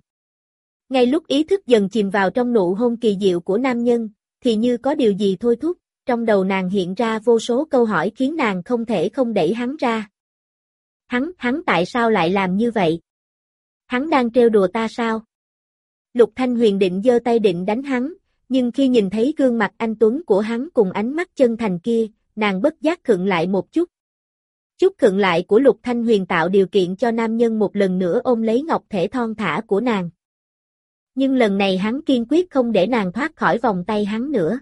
Ngay lúc ý thức dần chìm vào trong nụ hôn kỳ diệu của nam nhân, thì như có điều gì thôi thúc, trong đầu nàng hiện ra vô số câu hỏi khiến nàng không thể không đẩy hắn ra. Hắn, hắn tại sao lại làm như vậy? Hắn đang trêu đùa ta sao? Lục Thanh Huyền định giơ tay định đánh hắn, nhưng khi nhìn thấy gương mặt anh Tuấn của hắn cùng ánh mắt chân thành kia, nàng bất giác khựng lại một chút. Chút khựng lại của Lục Thanh Huyền tạo điều kiện cho nam nhân một lần nữa ôm lấy ngọc thể thon thả của nàng. Nhưng lần này hắn kiên quyết không để nàng thoát khỏi vòng tay hắn nữa.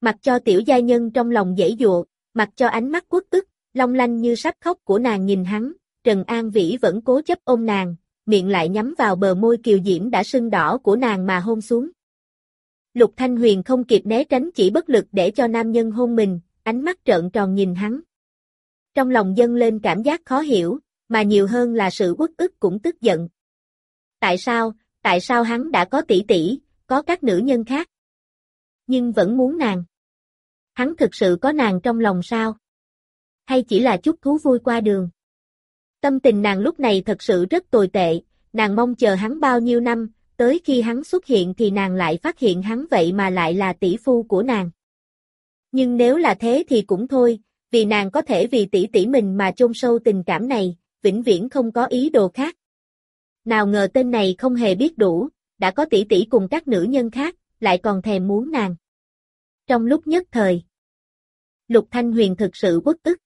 Mặc cho tiểu gia nhân trong lòng dễ dụa, mặc cho ánh mắt quốc tức, long lanh như sắp khóc của nàng nhìn hắn, Trần An Vĩ vẫn cố chấp ôm nàng, miệng lại nhắm vào bờ môi kiều diễm đã sưng đỏ của nàng mà hôn xuống. Lục Thanh Huyền không kịp né tránh chỉ bất lực để cho nam nhân hôn mình, ánh mắt trợn tròn nhìn hắn. Trong lòng dâng lên cảm giác khó hiểu, mà nhiều hơn là sự uất ức cũng tức giận. Tại sao, tại sao hắn đã có tỷ tỷ, có các nữ nhân khác? Nhưng vẫn muốn nàng. Hắn thực sự có nàng trong lòng sao? Hay chỉ là chút thú vui qua đường? Tâm tình nàng lúc này thật sự rất tồi tệ, nàng mong chờ hắn bao nhiêu năm, tới khi hắn xuất hiện thì nàng lại phát hiện hắn vậy mà lại là tỷ phu của nàng. Nhưng nếu là thế thì cũng thôi, vì nàng có thể vì tỷ tỷ mình mà chôn sâu tình cảm này, vĩnh viễn không có ý đồ khác. Nào ngờ tên này không hề biết đủ, đã có tỷ tỷ cùng các nữ nhân khác, lại còn thèm muốn nàng. Trong lúc nhất thời, Lục Thanh Huyền thực sự bất ức.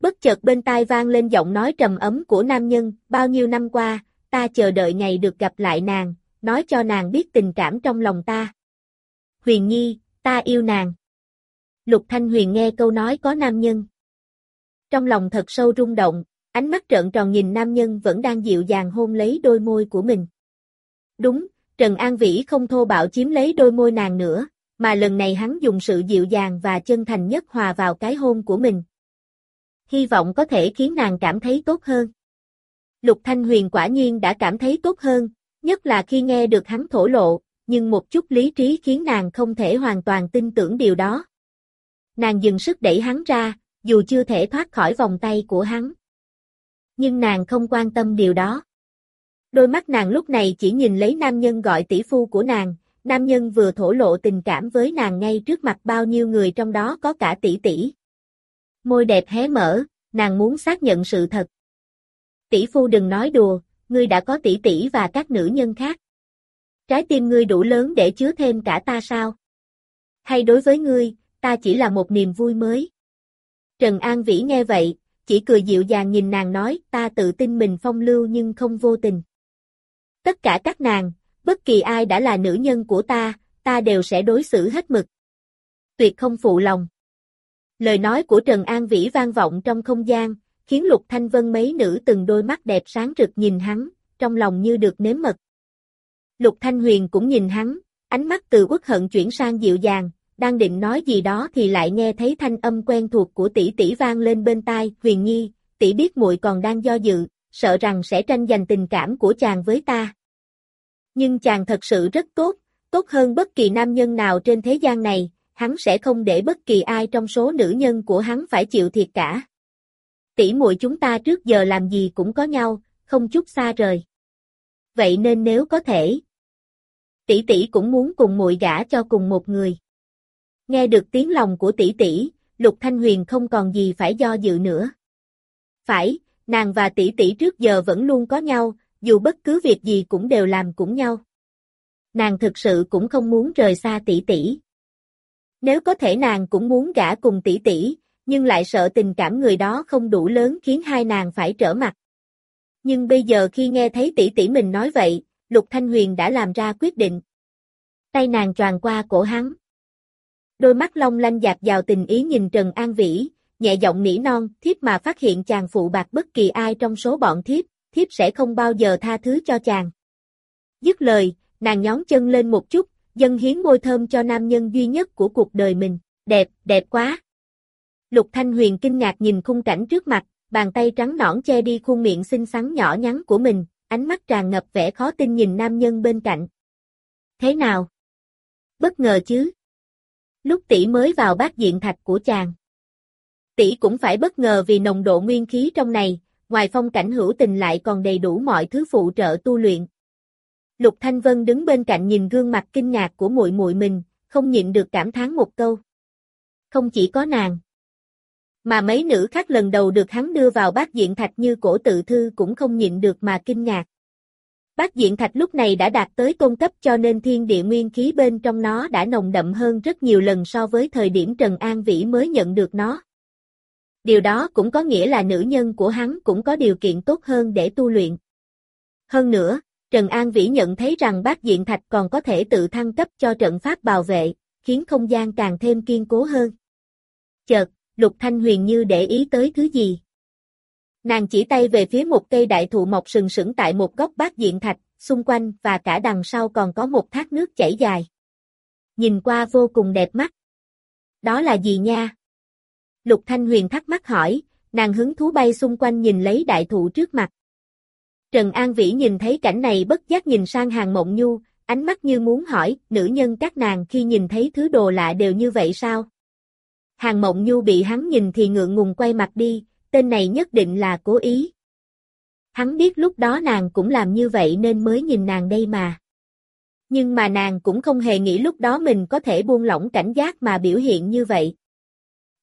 Bất chợt bên tai vang lên giọng nói trầm ấm của nam nhân, bao nhiêu năm qua, ta chờ đợi ngày được gặp lại nàng, nói cho nàng biết tình cảm trong lòng ta. Huyền Nhi, ta yêu nàng. Lục Thanh Huyền nghe câu nói có nam nhân. Trong lòng thật sâu rung động, ánh mắt trợn tròn nhìn nam nhân vẫn đang dịu dàng hôn lấy đôi môi của mình. Đúng, Trần An Vĩ không thô bạo chiếm lấy đôi môi nàng nữa, mà lần này hắn dùng sự dịu dàng và chân thành nhất hòa vào cái hôn của mình. Hy vọng có thể khiến nàng cảm thấy tốt hơn. Lục Thanh Huyền quả nhiên đã cảm thấy tốt hơn, nhất là khi nghe được hắn thổ lộ, nhưng một chút lý trí khiến nàng không thể hoàn toàn tin tưởng điều đó. Nàng dừng sức đẩy hắn ra, dù chưa thể thoát khỏi vòng tay của hắn. Nhưng nàng không quan tâm điều đó. Đôi mắt nàng lúc này chỉ nhìn lấy nam nhân gọi tỷ phu của nàng, nam nhân vừa thổ lộ tình cảm với nàng ngay trước mặt bao nhiêu người trong đó có cả tỷ tỷ. Môi đẹp hé mở, nàng muốn xác nhận sự thật. Tỷ phu đừng nói đùa, ngươi đã có tỷ tỷ và các nữ nhân khác. Trái tim ngươi đủ lớn để chứa thêm cả ta sao? Hay đối với ngươi, ta chỉ là một niềm vui mới? Trần An Vĩ nghe vậy, chỉ cười dịu dàng nhìn nàng nói, ta tự tin mình phong lưu nhưng không vô tình. Tất cả các nàng, bất kỳ ai đã là nữ nhân của ta, ta đều sẽ đối xử hết mực. Tuyệt không phụ lòng. Lời nói của Trần An Vĩ vang vọng trong không gian, khiến Lục Thanh Vân mấy nữ từng đôi mắt đẹp sáng rực nhìn hắn, trong lòng như được nếm mật. Lục Thanh Huyền cũng nhìn hắn, ánh mắt từ quốc hận chuyển sang dịu dàng, đang định nói gì đó thì lại nghe thấy thanh âm quen thuộc của tỷ tỷ vang lên bên tai, Huyền Nhi, tỷ biết muội còn đang do dự, sợ rằng sẽ tranh giành tình cảm của chàng với ta. Nhưng chàng thật sự rất tốt, tốt hơn bất kỳ nam nhân nào trên thế gian này, hắn sẽ không để bất kỳ ai trong số nữ nhân của hắn phải chịu thiệt cả. Tỷ muội chúng ta trước giờ làm gì cũng có nhau, không chút xa rời. Vậy nên nếu có thể, tỷ tỷ cũng muốn cùng muội gả cho cùng một người. Nghe được tiếng lòng của tỷ tỷ, Lục Thanh Huyền không còn gì phải do dự nữa. Phải, nàng và tỷ tỷ trước giờ vẫn luôn có nhau, dù bất cứ việc gì cũng đều làm cũng nhau. Nàng thực sự cũng không muốn rời xa tỷ tỷ. Nếu có thể nàng cũng muốn gả cùng tỷ tỷ, nhưng lại sợ tình cảm người đó không đủ lớn khiến hai nàng phải trở mặt. Nhưng bây giờ khi nghe thấy tỷ tỷ mình nói vậy, Lục Thanh Huyền đã làm ra quyết định. Tay nàng tròn qua cổ hắn. Đôi mắt long lanh dạt vào tình ý nhìn Trần An Vĩ, nhẹ giọng nỉ non, thiếp mà phát hiện chàng phụ bạc bất kỳ ai trong số bọn thiếp, thiếp sẽ không bao giờ tha thứ cho chàng. Dứt lời, nàng nhón chân lên một chút, dâng hiến môi thơm cho nam nhân duy nhất của cuộc đời mình, đẹp, đẹp quá. Lục Thanh Huyền kinh ngạc nhìn khung cảnh trước mặt, bàn tay trắng nõn che đi khuôn miệng xinh xắn nhỏ nhắn của mình, ánh mắt tràn ngập vẻ khó tin nhìn nam nhân bên cạnh. Thế nào? Bất ngờ chứ? Lúc tỷ mới vào bát diện thạch của chàng. Tỷ cũng phải bất ngờ vì nồng độ nguyên khí trong này, ngoài phong cảnh hữu tình lại còn đầy đủ mọi thứ phụ trợ tu luyện. Lục Thanh Vân đứng bên cạnh nhìn gương mặt kinh ngạc của muội muội mình, không nhịn được cảm thán một câu. Không chỉ có nàng, mà mấy nữ khác lần đầu được hắn đưa vào bát diện thạch như cổ tự thư cũng không nhịn được mà kinh ngạc. Bát diện thạch lúc này đã đạt tới tôn cấp cho nên thiên địa nguyên khí bên trong nó đã nồng đậm hơn rất nhiều lần so với thời điểm Trần An Vĩ mới nhận được nó. Điều đó cũng có nghĩa là nữ nhân của hắn cũng có điều kiện tốt hơn để tu luyện. Hơn nữa, Trần An Vĩ nhận thấy rằng bát diện thạch còn có thể tự thăng cấp cho trận pháp bảo vệ, khiến không gian càng thêm kiên cố hơn. Chợt, Lục Thanh Huyền như để ý tới thứ gì. Nàng chỉ tay về phía một cây đại thụ mọc sừng sững tại một góc bát diện thạch, xung quanh và cả đằng sau còn có một thác nước chảy dài. Nhìn qua vô cùng đẹp mắt. Đó là gì nha? Lục Thanh Huyền thắc mắc hỏi, nàng hứng thú bay xung quanh nhìn lấy đại thụ trước mặt. Trần An Vĩ nhìn thấy cảnh này bất giác nhìn sang hàng mộng nhu, ánh mắt như muốn hỏi, nữ nhân các nàng khi nhìn thấy thứ đồ lạ đều như vậy sao? Hàng mộng nhu bị hắn nhìn thì ngượng ngùng quay mặt đi, tên này nhất định là cố ý. Hắn biết lúc đó nàng cũng làm như vậy nên mới nhìn nàng đây mà. Nhưng mà nàng cũng không hề nghĩ lúc đó mình có thể buông lỏng cảnh giác mà biểu hiện như vậy.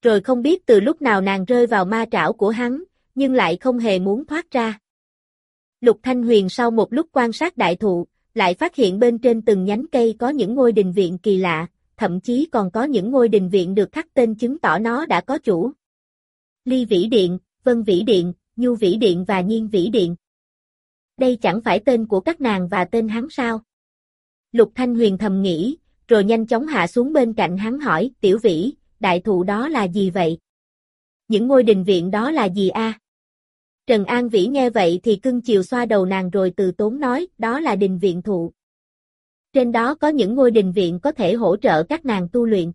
Rồi không biết từ lúc nào nàng rơi vào ma trảo của hắn, nhưng lại không hề muốn thoát ra. Lục Thanh Huyền sau một lúc quan sát đại thụ, lại phát hiện bên trên từng nhánh cây có những ngôi đình viện kỳ lạ, thậm chí còn có những ngôi đình viện được khắc tên chứng tỏ nó đã có chủ. Ly Vĩ Điện, Vân Vĩ Điện, Nhu Vĩ Điện và Nhiên Vĩ Điện. Đây chẳng phải tên của các nàng và tên hắn sao? Lục Thanh Huyền thầm nghĩ, rồi nhanh chóng hạ xuống bên cạnh hắn hỏi, tiểu vĩ, đại thụ đó là gì vậy? Những ngôi đình viện đó là gì a? Trần An Vĩ nghe vậy thì cưng chiều xoa đầu nàng rồi từ tốn nói, đó là đình viện thụ. Trên đó có những ngôi đình viện có thể hỗ trợ các nàng tu luyện.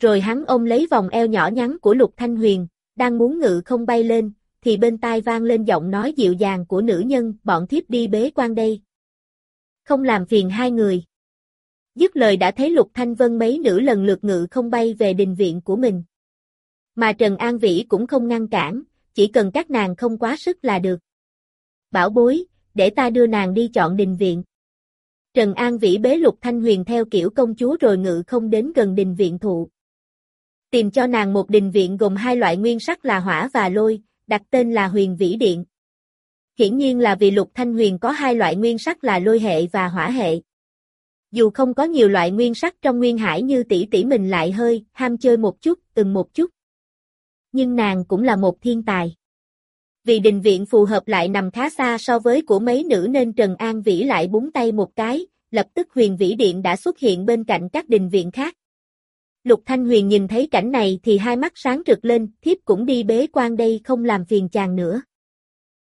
Rồi hắn ôm lấy vòng eo nhỏ nhắn của Lục Thanh Huyền, đang muốn ngự không bay lên, thì bên tai vang lên giọng nói dịu dàng của nữ nhân, bọn thiếp đi bế quan đây. Không làm phiền hai người. Dứt lời đã thấy Lục Thanh Vân mấy nữ lần lượt ngự không bay về đình viện của mình. Mà Trần An Vĩ cũng không ngăn cản, chỉ cần các nàng không quá sức là được. Bảo bối, để ta đưa nàng đi chọn đình viện. Trần An Vĩ bế Lục Thanh Huyền theo kiểu công chúa rồi ngự không đến gần đình viện thụ. Tìm cho nàng một đình viện gồm hai loại nguyên sắc là hỏa và lôi, đặt tên là huyền vĩ điện. Hiển nhiên là vì Lục Thanh Huyền có hai loại nguyên sắc là lôi hệ và hỏa hệ. Dù không có nhiều loại nguyên sắc trong nguyên hải như tỷ tỷ mình lại hơi, ham chơi một chút, từng một chút. Nhưng nàng cũng là một thiên tài. Vì đình viện phù hợp lại nằm khá xa so với của mấy nữ nên Trần An Vĩ lại búng tay một cái, lập tức huyền vĩ điện đã xuất hiện bên cạnh các đình viện khác. Lục Thanh Huyền nhìn thấy cảnh này thì hai mắt sáng rực lên, thiếp cũng đi bế quan đây không làm phiền chàng nữa.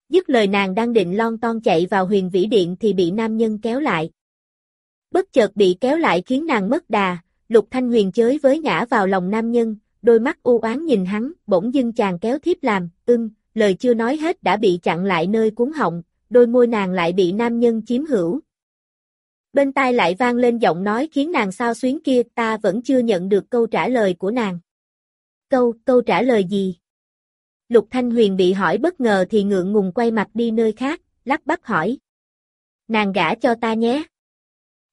Dứt lời nàng đang định lon ton chạy vào huyền vĩ điện thì bị nam nhân kéo lại. Bất chợt bị kéo lại khiến nàng mất đà, Lục Thanh Huyền chới với ngã vào lòng nam nhân, đôi mắt u oán nhìn hắn, bỗng dưng chàng kéo thiếp làm, ưng, lời chưa nói hết đã bị chặn lại nơi cuốn họng, đôi môi nàng lại bị nam nhân chiếm hữu, Bên tai lại vang lên giọng nói khiến nàng sao xuyến kia, ta vẫn chưa nhận được câu trả lời của nàng. Câu, câu trả lời gì? Lục Thanh Huyền bị hỏi bất ngờ thì ngượng ngùng quay mặt đi nơi khác, lắp bắp hỏi. Nàng gả cho ta nhé.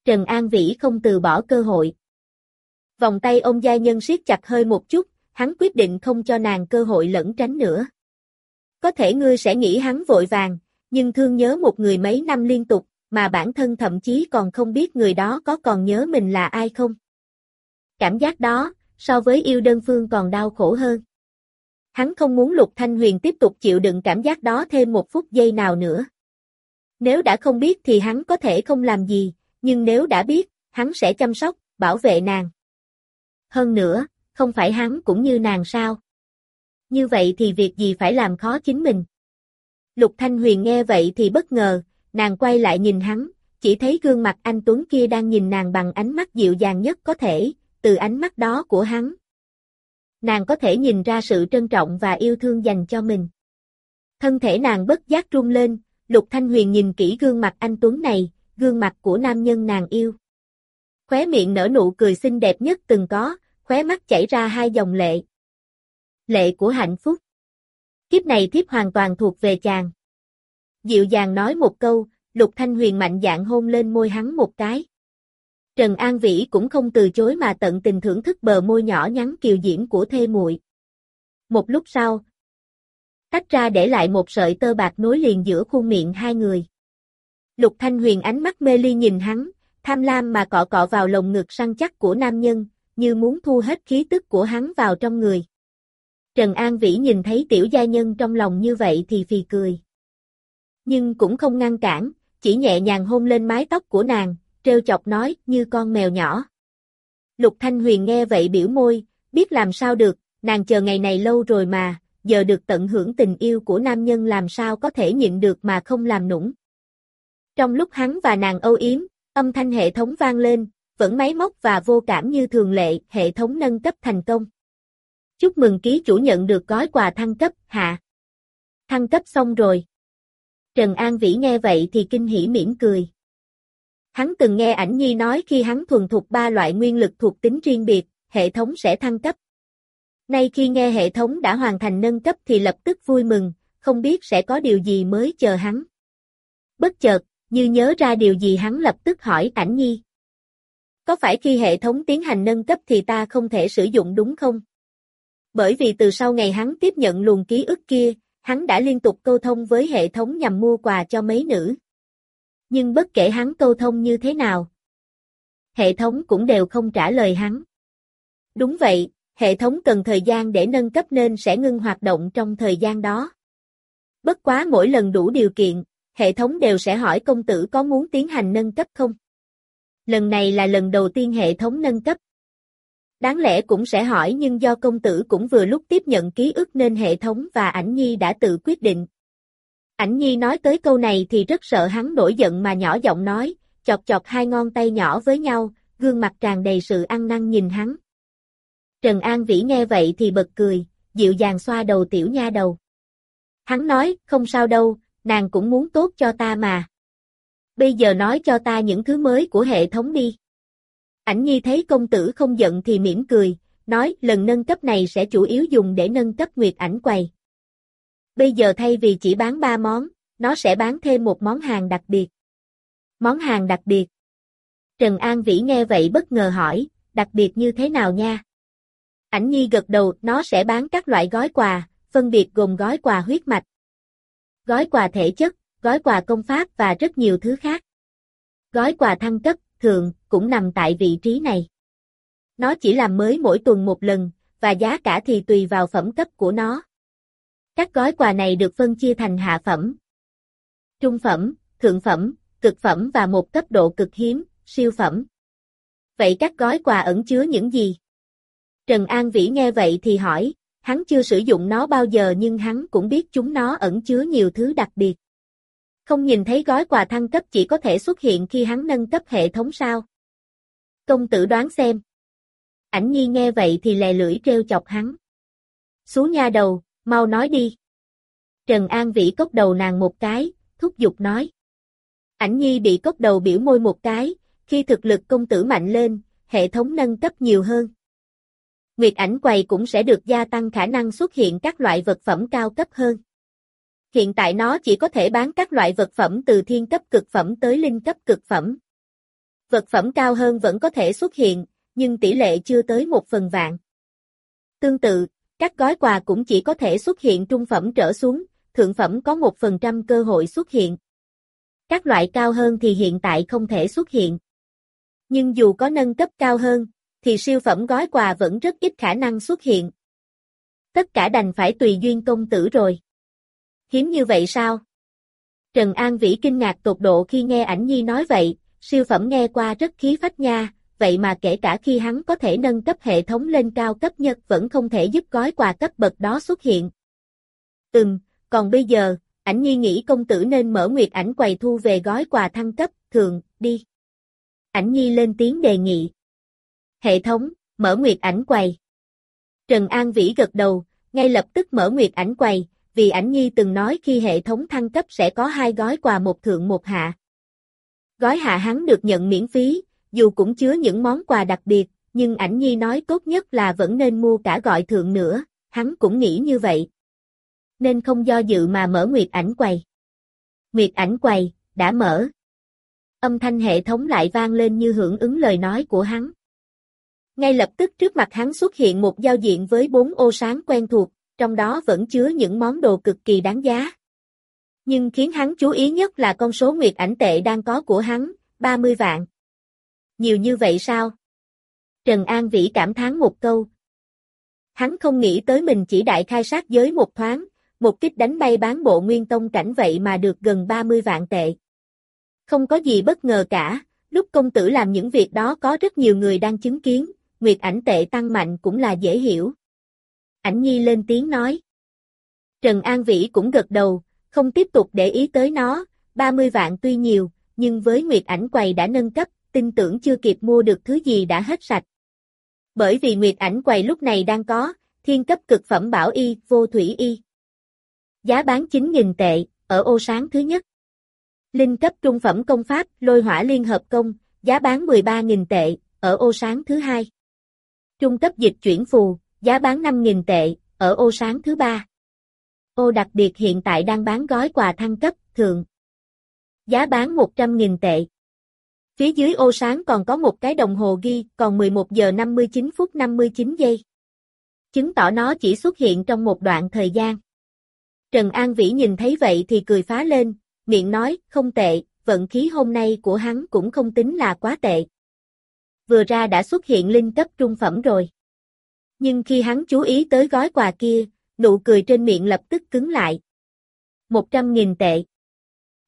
Trần An Vĩ không từ bỏ cơ hội. Vòng tay ông gia nhân siết chặt hơi một chút, hắn quyết định không cho nàng cơ hội lẫn tránh nữa. Có thể ngươi sẽ nghĩ hắn vội vàng, nhưng thương nhớ một người mấy năm liên tục, mà bản thân thậm chí còn không biết người đó có còn nhớ mình là ai không. Cảm giác đó, so với yêu đơn phương còn đau khổ hơn. Hắn không muốn Lục Thanh Huyền tiếp tục chịu đựng cảm giác đó thêm một phút giây nào nữa. Nếu đã không biết thì hắn có thể không làm gì, nhưng nếu đã biết, hắn sẽ chăm sóc, bảo vệ nàng. Hơn nữa, không phải hắn cũng như nàng sao? Như vậy thì việc gì phải làm khó chính mình? Lục Thanh Huyền nghe vậy thì bất ngờ, nàng quay lại nhìn hắn, chỉ thấy gương mặt anh Tuấn kia đang nhìn nàng bằng ánh mắt dịu dàng nhất có thể, từ ánh mắt đó của hắn. Nàng có thể nhìn ra sự trân trọng và yêu thương dành cho mình. Thân thể nàng bất giác run lên, Lục Thanh Huyền nhìn kỹ gương mặt anh Tuấn này, gương mặt của nam nhân nàng yêu. Khóe miệng nở nụ cười xinh đẹp nhất từng có, khóe mắt chảy ra hai dòng lệ. Lệ của hạnh phúc. Kiếp này thiếp hoàn toàn thuộc về chàng dịu dàng nói một câu, Lục Thanh Huyền mạnh dạn hôn lên môi hắn một cái. Trần An Vĩ cũng không từ chối mà tận tình thưởng thức bờ môi nhỏ nhắn kiều diễm của thê muội. Một lúc sau, tách ra để lại một sợi tơ bạc nối liền giữa khuôn miệng hai người. Lục Thanh Huyền ánh mắt mê ly nhìn hắn, tham lam mà cọ cọ vào lồng ngực săn chắc của nam nhân, như muốn thu hết khí tức của hắn vào trong người. Trần An Vĩ nhìn thấy tiểu gia nhân trong lòng như vậy thì phì cười nhưng cũng không ngăn cản, chỉ nhẹ nhàng hôn lên mái tóc của nàng, treo chọc nói như con mèo nhỏ. Lục Thanh Huyền nghe vậy biểu môi, biết làm sao được, nàng chờ ngày này lâu rồi mà, giờ được tận hưởng tình yêu của nam nhân làm sao có thể nhịn được mà không làm nũng. Trong lúc hắn và nàng âu yếm, âm thanh hệ thống vang lên, vẫn máy móc và vô cảm như thường lệ, hệ thống nâng cấp thành công. Chúc mừng ký chủ nhận được gói quà thăng cấp, hạ. Thăng cấp xong rồi. Trần An Vĩ nghe vậy thì kinh hỉ mỉm cười. Hắn từng nghe ảnh nhi nói khi hắn thuần thục ba loại nguyên lực thuộc tính riêng biệt, hệ thống sẽ thăng cấp. Nay khi nghe hệ thống đã hoàn thành nâng cấp thì lập tức vui mừng, không biết sẽ có điều gì mới chờ hắn. Bất chợt, như nhớ ra điều gì hắn lập tức hỏi ảnh nhi. Có phải khi hệ thống tiến hành nâng cấp thì ta không thể sử dụng đúng không? Bởi vì từ sau ngày hắn tiếp nhận luồng ký ức kia, hắn đã liên tục câu thông với hệ thống nhằm mua quà cho mấy nữ. Nhưng bất kể hắn câu thông như thế nào, hệ thống cũng đều không trả lời hắn. Đúng vậy, hệ thống cần thời gian để nâng cấp nên sẽ ngưng hoạt động trong thời gian đó. Bất quá mỗi lần đủ điều kiện, hệ thống đều sẽ hỏi công tử có muốn tiến hành nâng cấp không. Lần này là lần đầu tiên hệ thống nâng cấp. Đáng lẽ cũng sẽ hỏi nhưng do công tử cũng vừa lúc tiếp nhận ký ức nên hệ thống và ảnh nhi đã tự quyết định. Ảnh nhi nói tới câu này thì rất sợ hắn nổi giận mà nhỏ giọng nói, chọt chọt hai ngón tay nhỏ với nhau, gương mặt tràn đầy sự ăn năn nhìn hắn. Trần An Vĩ nghe vậy thì bật cười, dịu dàng xoa đầu tiểu nha đầu. Hắn nói, không sao đâu, nàng cũng muốn tốt cho ta mà. Bây giờ nói cho ta những thứ mới của hệ thống đi. Ảnh nhi thấy công tử không giận thì mỉm cười, nói lần nâng cấp này sẽ chủ yếu dùng để nâng cấp nguyệt ảnh quầy. Bây giờ thay vì chỉ bán 3 món, nó sẽ bán thêm một món hàng đặc biệt. Món hàng đặc biệt. Trần An Vĩ nghe vậy bất ngờ hỏi, đặc biệt như thế nào nha? Ảnh nhi gật đầu, nó sẽ bán các loại gói quà, phân biệt gồm gói quà huyết mạch, gói quà thể chất, gói quà công pháp và rất nhiều thứ khác. Gói quà thăng cấp, thường, cũng nằm tại vị trí này. Nó chỉ làm mới mỗi tuần một lần, và giá cả thì tùy vào phẩm cấp của nó. Các gói quà này được phân chia thành hạ phẩm, trung phẩm, thượng phẩm, cực phẩm và một cấp độ cực hiếm, siêu phẩm. Vậy các gói quà ẩn chứa những gì? Trần An Vĩ nghe vậy thì hỏi, hắn chưa sử dụng nó bao giờ nhưng hắn cũng biết chúng nó ẩn chứa nhiều thứ đặc biệt. Không nhìn thấy gói quà thăng cấp chỉ có thể xuất hiện khi hắn nâng cấp hệ thống sao? Công tử đoán xem. Ảnh nhi nghe vậy thì lè lưỡi treo chọc hắn. Xú nha đầu, mau nói đi. Trần An Vĩ cốc đầu nàng một cái, thúc giục nói. Ảnh nhi bị cốc đầu biểu môi một cái, khi thực lực công tử mạnh lên, hệ thống nâng cấp nhiều hơn. Nguyệt ảnh quầy cũng sẽ được gia tăng khả năng xuất hiện các loại vật phẩm cao cấp hơn. Hiện tại nó chỉ có thể bán các loại vật phẩm từ thiên cấp cực phẩm tới linh cấp cực phẩm. Vật phẩm cao hơn vẫn có thể xuất hiện, nhưng tỷ lệ chưa tới một phần vạn. Tương tự, các gói quà cũng chỉ có thể xuất hiện trung phẩm trở xuống, thượng phẩm có một phần trăm cơ hội xuất hiện. Các loại cao hơn thì hiện tại không thể xuất hiện. Nhưng dù có nâng cấp cao hơn, thì siêu phẩm gói quà vẫn rất ít khả năng xuất hiện. Tất cả đành phải tùy duyên công tử rồi. Hiếm như vậy sao? Trần An Vĩ kinh ngạc tột độ khi nghe ảnh nhi nói vậy, siêu phẩm nghe qua rất khí phách nha, vậy mà kể cả khi hắn có thể nâng cấp hệ thống lên cao cấp nhất vẫn không thể giúp gói quà cấp bậc đó xuất hiện. Ừm, còn bây giờ, ảnh nhi nghĩ công tử nên mở nguyệt ảnh quầy thu về gói quà thăng cấp, thường, đi. Ảnh nhi lên tiếng đề nghị. Hệ thống, mở nguyệt ảnh quầy. Trần An Vĩ gật đầu, ngay lập tức mở nguyệt ảnh quầy, vì ảnh nhi từng nói khi hệ thống thăng cấp sẽ có hai gói quà một thượng một hạ. Gói hạ hắn được nhận miễn phí, dù cũng chứa những món quà đặc biệt, nhưng ảnh nhi nói tốt nhất là vẫn nên mua cả gọi thượng nữa, hắn cũng nghĩ như vậy. Nên không do dự mà mở nguyệt ảnh quầy. Nguyệt ảnh quầy, đã mở. Âm thanh hệ thống lại vang lên như hưởng ứng lời nói của hắn. Ngay lập tức trước mặt hắn xuất hiện một giao diện với bốn ô sáng quen thuộc, trong đó vẫn chứa những món đồ cực kỳ đáng giá. Nhưng khiến hắn chú ý nhất là con số nguyệt ảnh tệ đang có của hắn, 30 vạn. Nhiều như vậy sao? Trần An Vĩ cảm thán một câu. Hắn không nghĩ tới mình chỉ đại khai sát giới một thoáng, một kích đánh bay bán bộ nguyên tông cảnh vậy mà được gần 30 vạn tệ. Không có gì bất ngờ cả, lúc công tử làm những việc đó có rất nhiều người đang chứng kiến, nguyệt ảnh tệ tăng mạnh cũng là dễ hiểu. Ảnh nhi lên tiếng nói. Trần An Vĩ cũng gật đầu, không tiếp tục để ý tới nó, 30 vạn tuy nhiều, nhưng với Nguyệt ảnh quầy đã nâng cấp, tin tưởng chưa kịp mua được thứ gì đã hết sạch. Bởi vì Nguyệt ảnh quầy lúc này đang có, thiên cấp cực phẩm bảo y, vô thủy y. Giá bán 9.000 tệ, ở ô sáng thứ nhất. Linh cấp trung phẩm công pháp, lôi hỏa liên hợp công, giá bán 13.000 tệ, ở ô sáng thứ hai. Trung cấp dịch chuyển phù, giá bán 5.000 tệ, ở ô sáng thứ ba. Ô đặc biệt hiện tại đang bán gói quà thăng cấp, thường. Giá bán 100.000 tệ. Phía dưới ô sáng còn có một cái đồng hồ ghi, còn 11 giờ 59 phút 59 giây. Chứng tỏ nó chỉ xuất hiện trong một đoạn thời gian. Trần An Vĩ nhìn thấy vậy thì cười phá lên, miệng nói, không tệ, vận khí hôm nay của hắn cũng không tính là quá tệ. Vừa ra đã xuất hiện linh cấp trung phẩm rồi. Nhưng khi hắn chú ý tới gói quà kia, nụ cười trên miệng lập tức cứng lại. 100.000 tệ.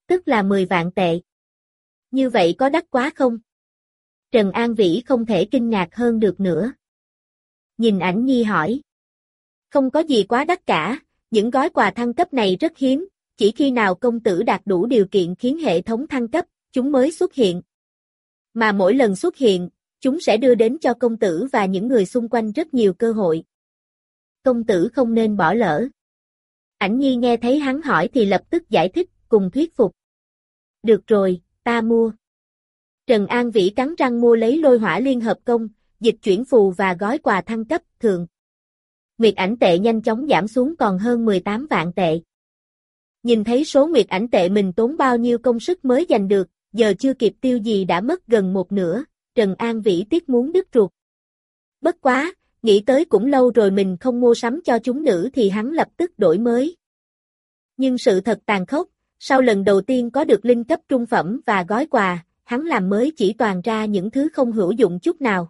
Tức là 10 vạn tệ. Như vậy có đắt quá không? Trần An Vĩ không thể kinh ngạc hơn được nữa. Nhìn ảnh nhi hỏi. Không có gì quá đắt cả, những gói quà thăng cấp này rất hiếm, chỉ khi nào công tử đạt đủ điều kiện khiến hệ thống thăng cấp, chúng mới xuất hiện. Mà mỗi lần xuất hiện, chúng sẽ đưa đến cho công tử và những người xung quanh rất nhiều cơ hội. Công tử không nên bỏ lỡ. Ảnh nhi nghe thấy hắn hỏi thì lập tức giải thích, cùng thuyết phục. Được rồi, ta mua. Trần An Vĩ cắn răng mua lấy lôi hỏa liên hợp công, dịch chuyển phù và gói quà thăng cấp, thường. Nguyệt ảnh tệ nhanh chóng giảm xuống còn hơn 18 vạn tệ. Nhìn thấy số nguyệt ảnh tệ mình tốn bao nhiêu công sức mới giành được, giờ chưa kịp tiêu gì đã mất gần một nửa, Trần An Vĩ tiếc muốn đứt ruột. Bất quá, nghĩ tới cũng lâu rồi mình không mua sắm cho chúng nữ thì hắn lập tức đổi mới. Nhưng sự thật tàn khốc, sau lần đầu tiên có được linh cấp trung phẩm và gói quà, hắn làm mới chỉ toàn ra những thứ không hữu dụng chút nào.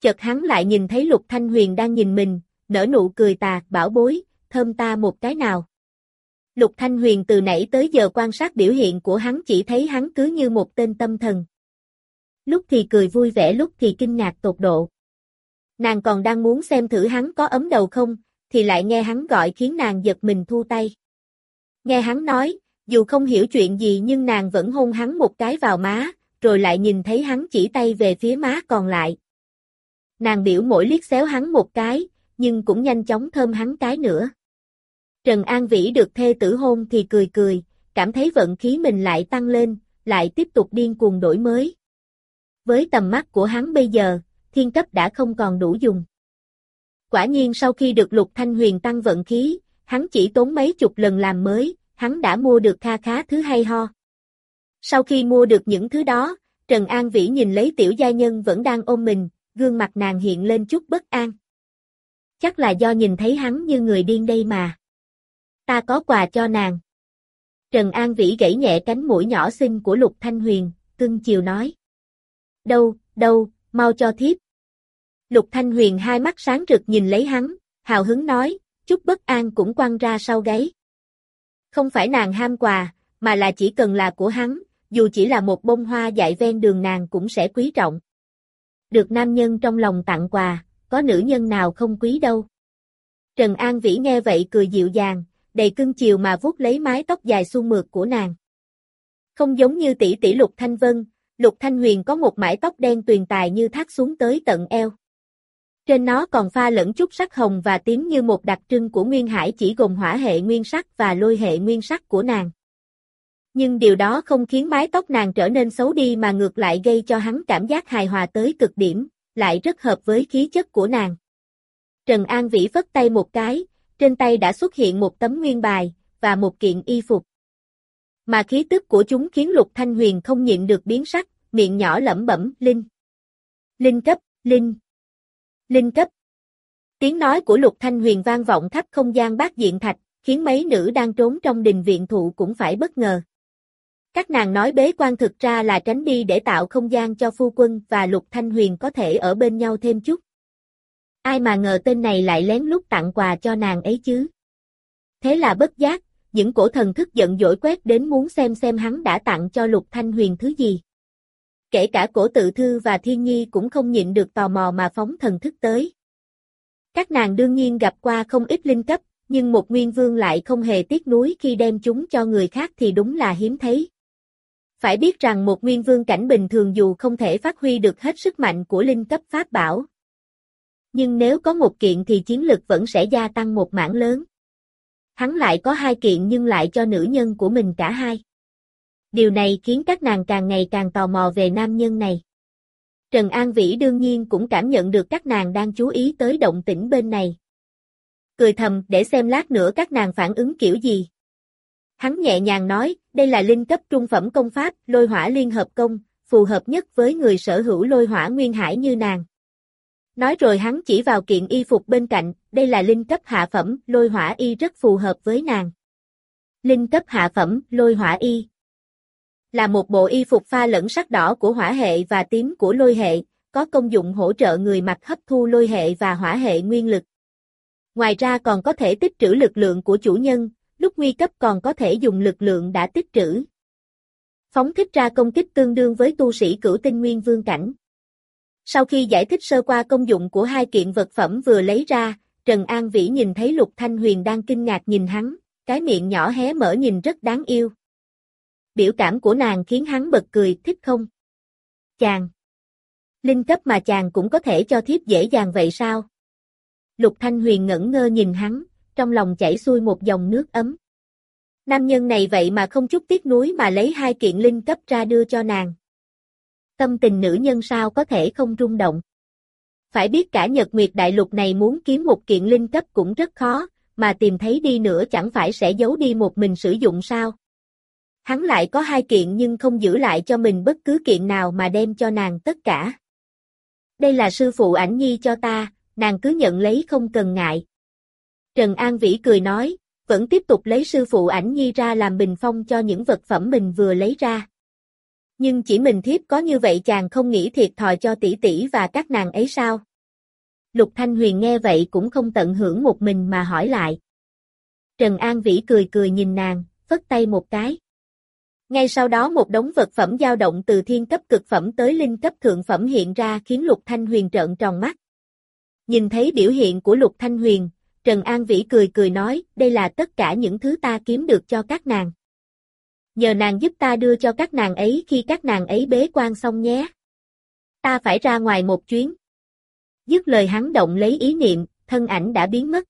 Chợt hắn lại nhìn thấy Lục Thanh Huyền đang nhìn mình, nở nụ cười tà, bảo bối, thơm ta một cái nào. Lục Thanh Huyền từ nãy tới giờ quan sát biểu hiện của hắn chỉ thấy hắn cứ như một tên tâm thần. Lúc thì cười vui vẻ lúc thì kinh ngạc tột độ. Nàng còn đang muốn xem thử hắn có ấm đầu không, thì lại nghe hắn gọi khiến nàng giật mình thu tay. Nghe hắn nói, dù không hiểu chuyện gì nhưng nàng vẫn hôn hắn một cái vào má, rồi lại nhìn thấy hắn chỉ tay về phía má còn lại. Nàng biểu mỗi liếc xéo hắn một cái, nhưng cũng nhanh chóng thơm hắn cái nữa. Trần An Vĩ được thê tử hôn thì cười cười, cảm thấy vận khí mình lại tăng lên, lại tiếp tục điên cuồng đổi mới. Với tầm mắt của hắn bây giờ, thiên cấp đã không còn đủ dùng. Quả nhiên sau khi được Lục Thanh Huyền tăng vận khí, hắn chỉ tốn mấy chục lần làm mới, hắn đã mua được kha khá thứ hay ho. Sau khi mua được những thứ đó, Trần An Vĩ nhìn lấy tiểu gia nhân vẫn đang ôm mình, gương mặt nàng hiện lên chút bất an. Chắc là do nhìn thấy hắn như người điên đây mà. Ta có quà cho nàng. Trần An Vĩ gãy nhẹ cánh mũi nhỏ xinh của Lục Thanh Huyền, cưng chiều nói. Đâu, đâu, mau cho thiếp. Lục Thanh Huyền hai mắt sáng rực nhìn lấy hắn, hào hứng nói, chút bất an cũng quăng ra sau gáy. Không phải nàng ham quà, mà là chỉ cần là của hắn, dù chỉ là một bông hoa dại ven đường nàng cũng sẽ quý trọng. Được nam nhân trong lòng tặng quà, có nữ nhân nào không quý đâu. Trần An Vĩ nghe vậy cười dịu dàng, đầy cưng chiều mà vuốt lấy mái tóc dài suôn mượt của nàng. Không giống như tỷ tỷ Lục Thanh Vân, Lục Thanh Huyền có một mái tóc đen tuyền tài như thác xuống tới tận eo. Trên nó còn pha lẫn chút sắc hồng và tím như một đặc trưng của Nguyên Hải chỉ gồm hỏa hệ nguyên sắc và lôi hệ nguyên sắc của nàng. Nhưng điều đó không khiến mái tóc nàng trở nên xấu đi mà ngược lại gây cho hắn cảm giác hài hòa tới cực điểm, lại rất hợp với khí chất của nàng. Trần An Vĩ vất tay một cái, trên tay đã xuất hiện một tấm nguyên bài, và một kiện y phục. Mà khí tức của chúng khiến Lục Thanh Huyền không nhịn được biến sắc, miệng nhỏ lẩm bẩm, Linh. Linh cấp, Linh. Linh cấp. Tiếng nói của Lục Thanh Huyền vang vọng khắp không gian bát diện thạch, khiến mấy nữ đang trốn trong đình viện thụ cũng phải bất ngờ. Các nàng nói bế quan thực ra là tránh đi để tạo không gian cho phu quân và Lục Thanh Huyền có thể ở bên nhau thêm chút. Ai mà ngờ tên này lại lén lút tặng quà cho nàng ấy chứ. Thế là bất giác, những cổ thần thức giận dỗi quét đến muốn xem xem hắn đã tặng cho Lục Thanh Huyền thứ gì. Kể cả cổ tự thư và thiên nhi cũng không nhịn được tò mò mà phóng thần thức tới. Các nàng đương nhiên gặp qua không ít linh cấp, Nhưng một nguyên vương lại không hề tiếc nuối khi đem chúng cho người khác thì đúng là hiếm thấy. Phải biết rằng một nguyên vương cảnh bình thường dù không thể phát huy được hết sức mạnh của linh cấp pháp bảo. Nhưng nếu có một kiện thì chiến lực vẫn sẽ gia tăng một mảng lớn. Hắn lại có hai kiện nhưng lại cho nữ nhân của mình cả hai. Điều này khiến các nàng càng ngày càng tò mò về nam nhân này. Trần An Vĩ đương nhiên cũng cảm nhận được các nàng đang chú ý tới động tĩnh bên này. Cười thầm để xem lát nữa các nàng phản ứng kiểu gì. Hắn nhẹ nhàng nói, đây là linh cấp trung phẩm công pháp, lôi hỏa liên hợp công, phù hợp nhất với người sở hữu lôi hỏa nguyên hải như nàng. Nói rồi hắn chỉ vào kiện y phục bên cạnh, đây là linh cấp hạ phẩm, lôi hỏa y rất phù hợp với nàng. Linh cấp hạ phẩm, lôi hỏa y. Là một bộ y phục pha lẫn sắc đỏ của hỏa hệ và tím của lôi hệ, có công dụng hỗ trợ người mặc hấp thu lôi hệ và hỏa hệ nguyên lực. Ngoài ra còn có thể tích trữ lực lượng của chủ nhân, lúc nguy cấp còn có thể dùng lực lượng đã tích trữ. Phóng thích ra công kích tương đương với tu sĩ cửu tinh nguyên vương cảnh. Sau khi giải thích sơ qua công dụng của hai kiện vật phẩm vừa lấy ra, Trần An Vĩ nhìn thấy Lục Thanh Huyền đang kinh ngạc nhìn hắn, cái miệng nhỏ hé mở nhìn rất đáng yêu. Biểu cảm của nàng khiến hắn bật cười, thích không? Chàng! Linh cấp mà chàng cũng có thể cho thiếp dễ dàng vậy sao? Lục Thanh Huyền ngẩn ngơ nhìn hắn, trong lòng chảy xuôi một dòng nước ấm. Nam nhân này vậy mà không chút tiếc nuối mà lấy hai kiện linh cấp ra đưa cho nàng. Tâm tình nữ nhân sao có thể không rung động. Phải biết cả Nhật Nguyệt Đại Lục này muốn kiếm một kiện linh cấp cũng rất khó, mà tìm thấy đi nữa chẳng phải sẽ giấu đi một mình sử dụng sao. Hắn lại có hai kiện nhưng không giữ lại cho mình bất cứ kiện nào mà đem cho nàng tất cả. Đây là sư phụ ảnh nhi cho ta, nàng cứ nhận lấy không cần ngại. Trần An Vĩ cười nói, vẫn tiếp tục lấy sư phụ ảnh nhi ra làm bình phong cho những vật phẩm mình vừa lấy ra. Nhưng chỉ mình thiếp có như vậy chàng không nghĩ thiệt thòi cho tỷ tỷ và các nàng ấy sao? Lục Thanh Huyền nghe vậy cũng không tận hưởng một mình mà hỏi lại. Trần An Vĩ cười cười nhìn nàng, phất tay một cái. Ngay sau đó một đống vật phẩm dao động từ thiên cấp cực phẩm tới linh cấp thượng phẩm hiện ra khiến Lục Thanh Huyền trợn tròn mắt. Nhìn thấy biểu hiện của Lục Thanh Huyền, Trần An Vĩ cười cười nói, đây là tất cả những thứ ta kiếm được cho các nàng. Nhờ nàng giúp ta đưa cho các nàng ấy khi các nàng ấy bế quan xong nhé. Ta phải ra ngoài một chuyến. Dứt lời hắn động lấy ý niệm, thân ảnh đã biến mất.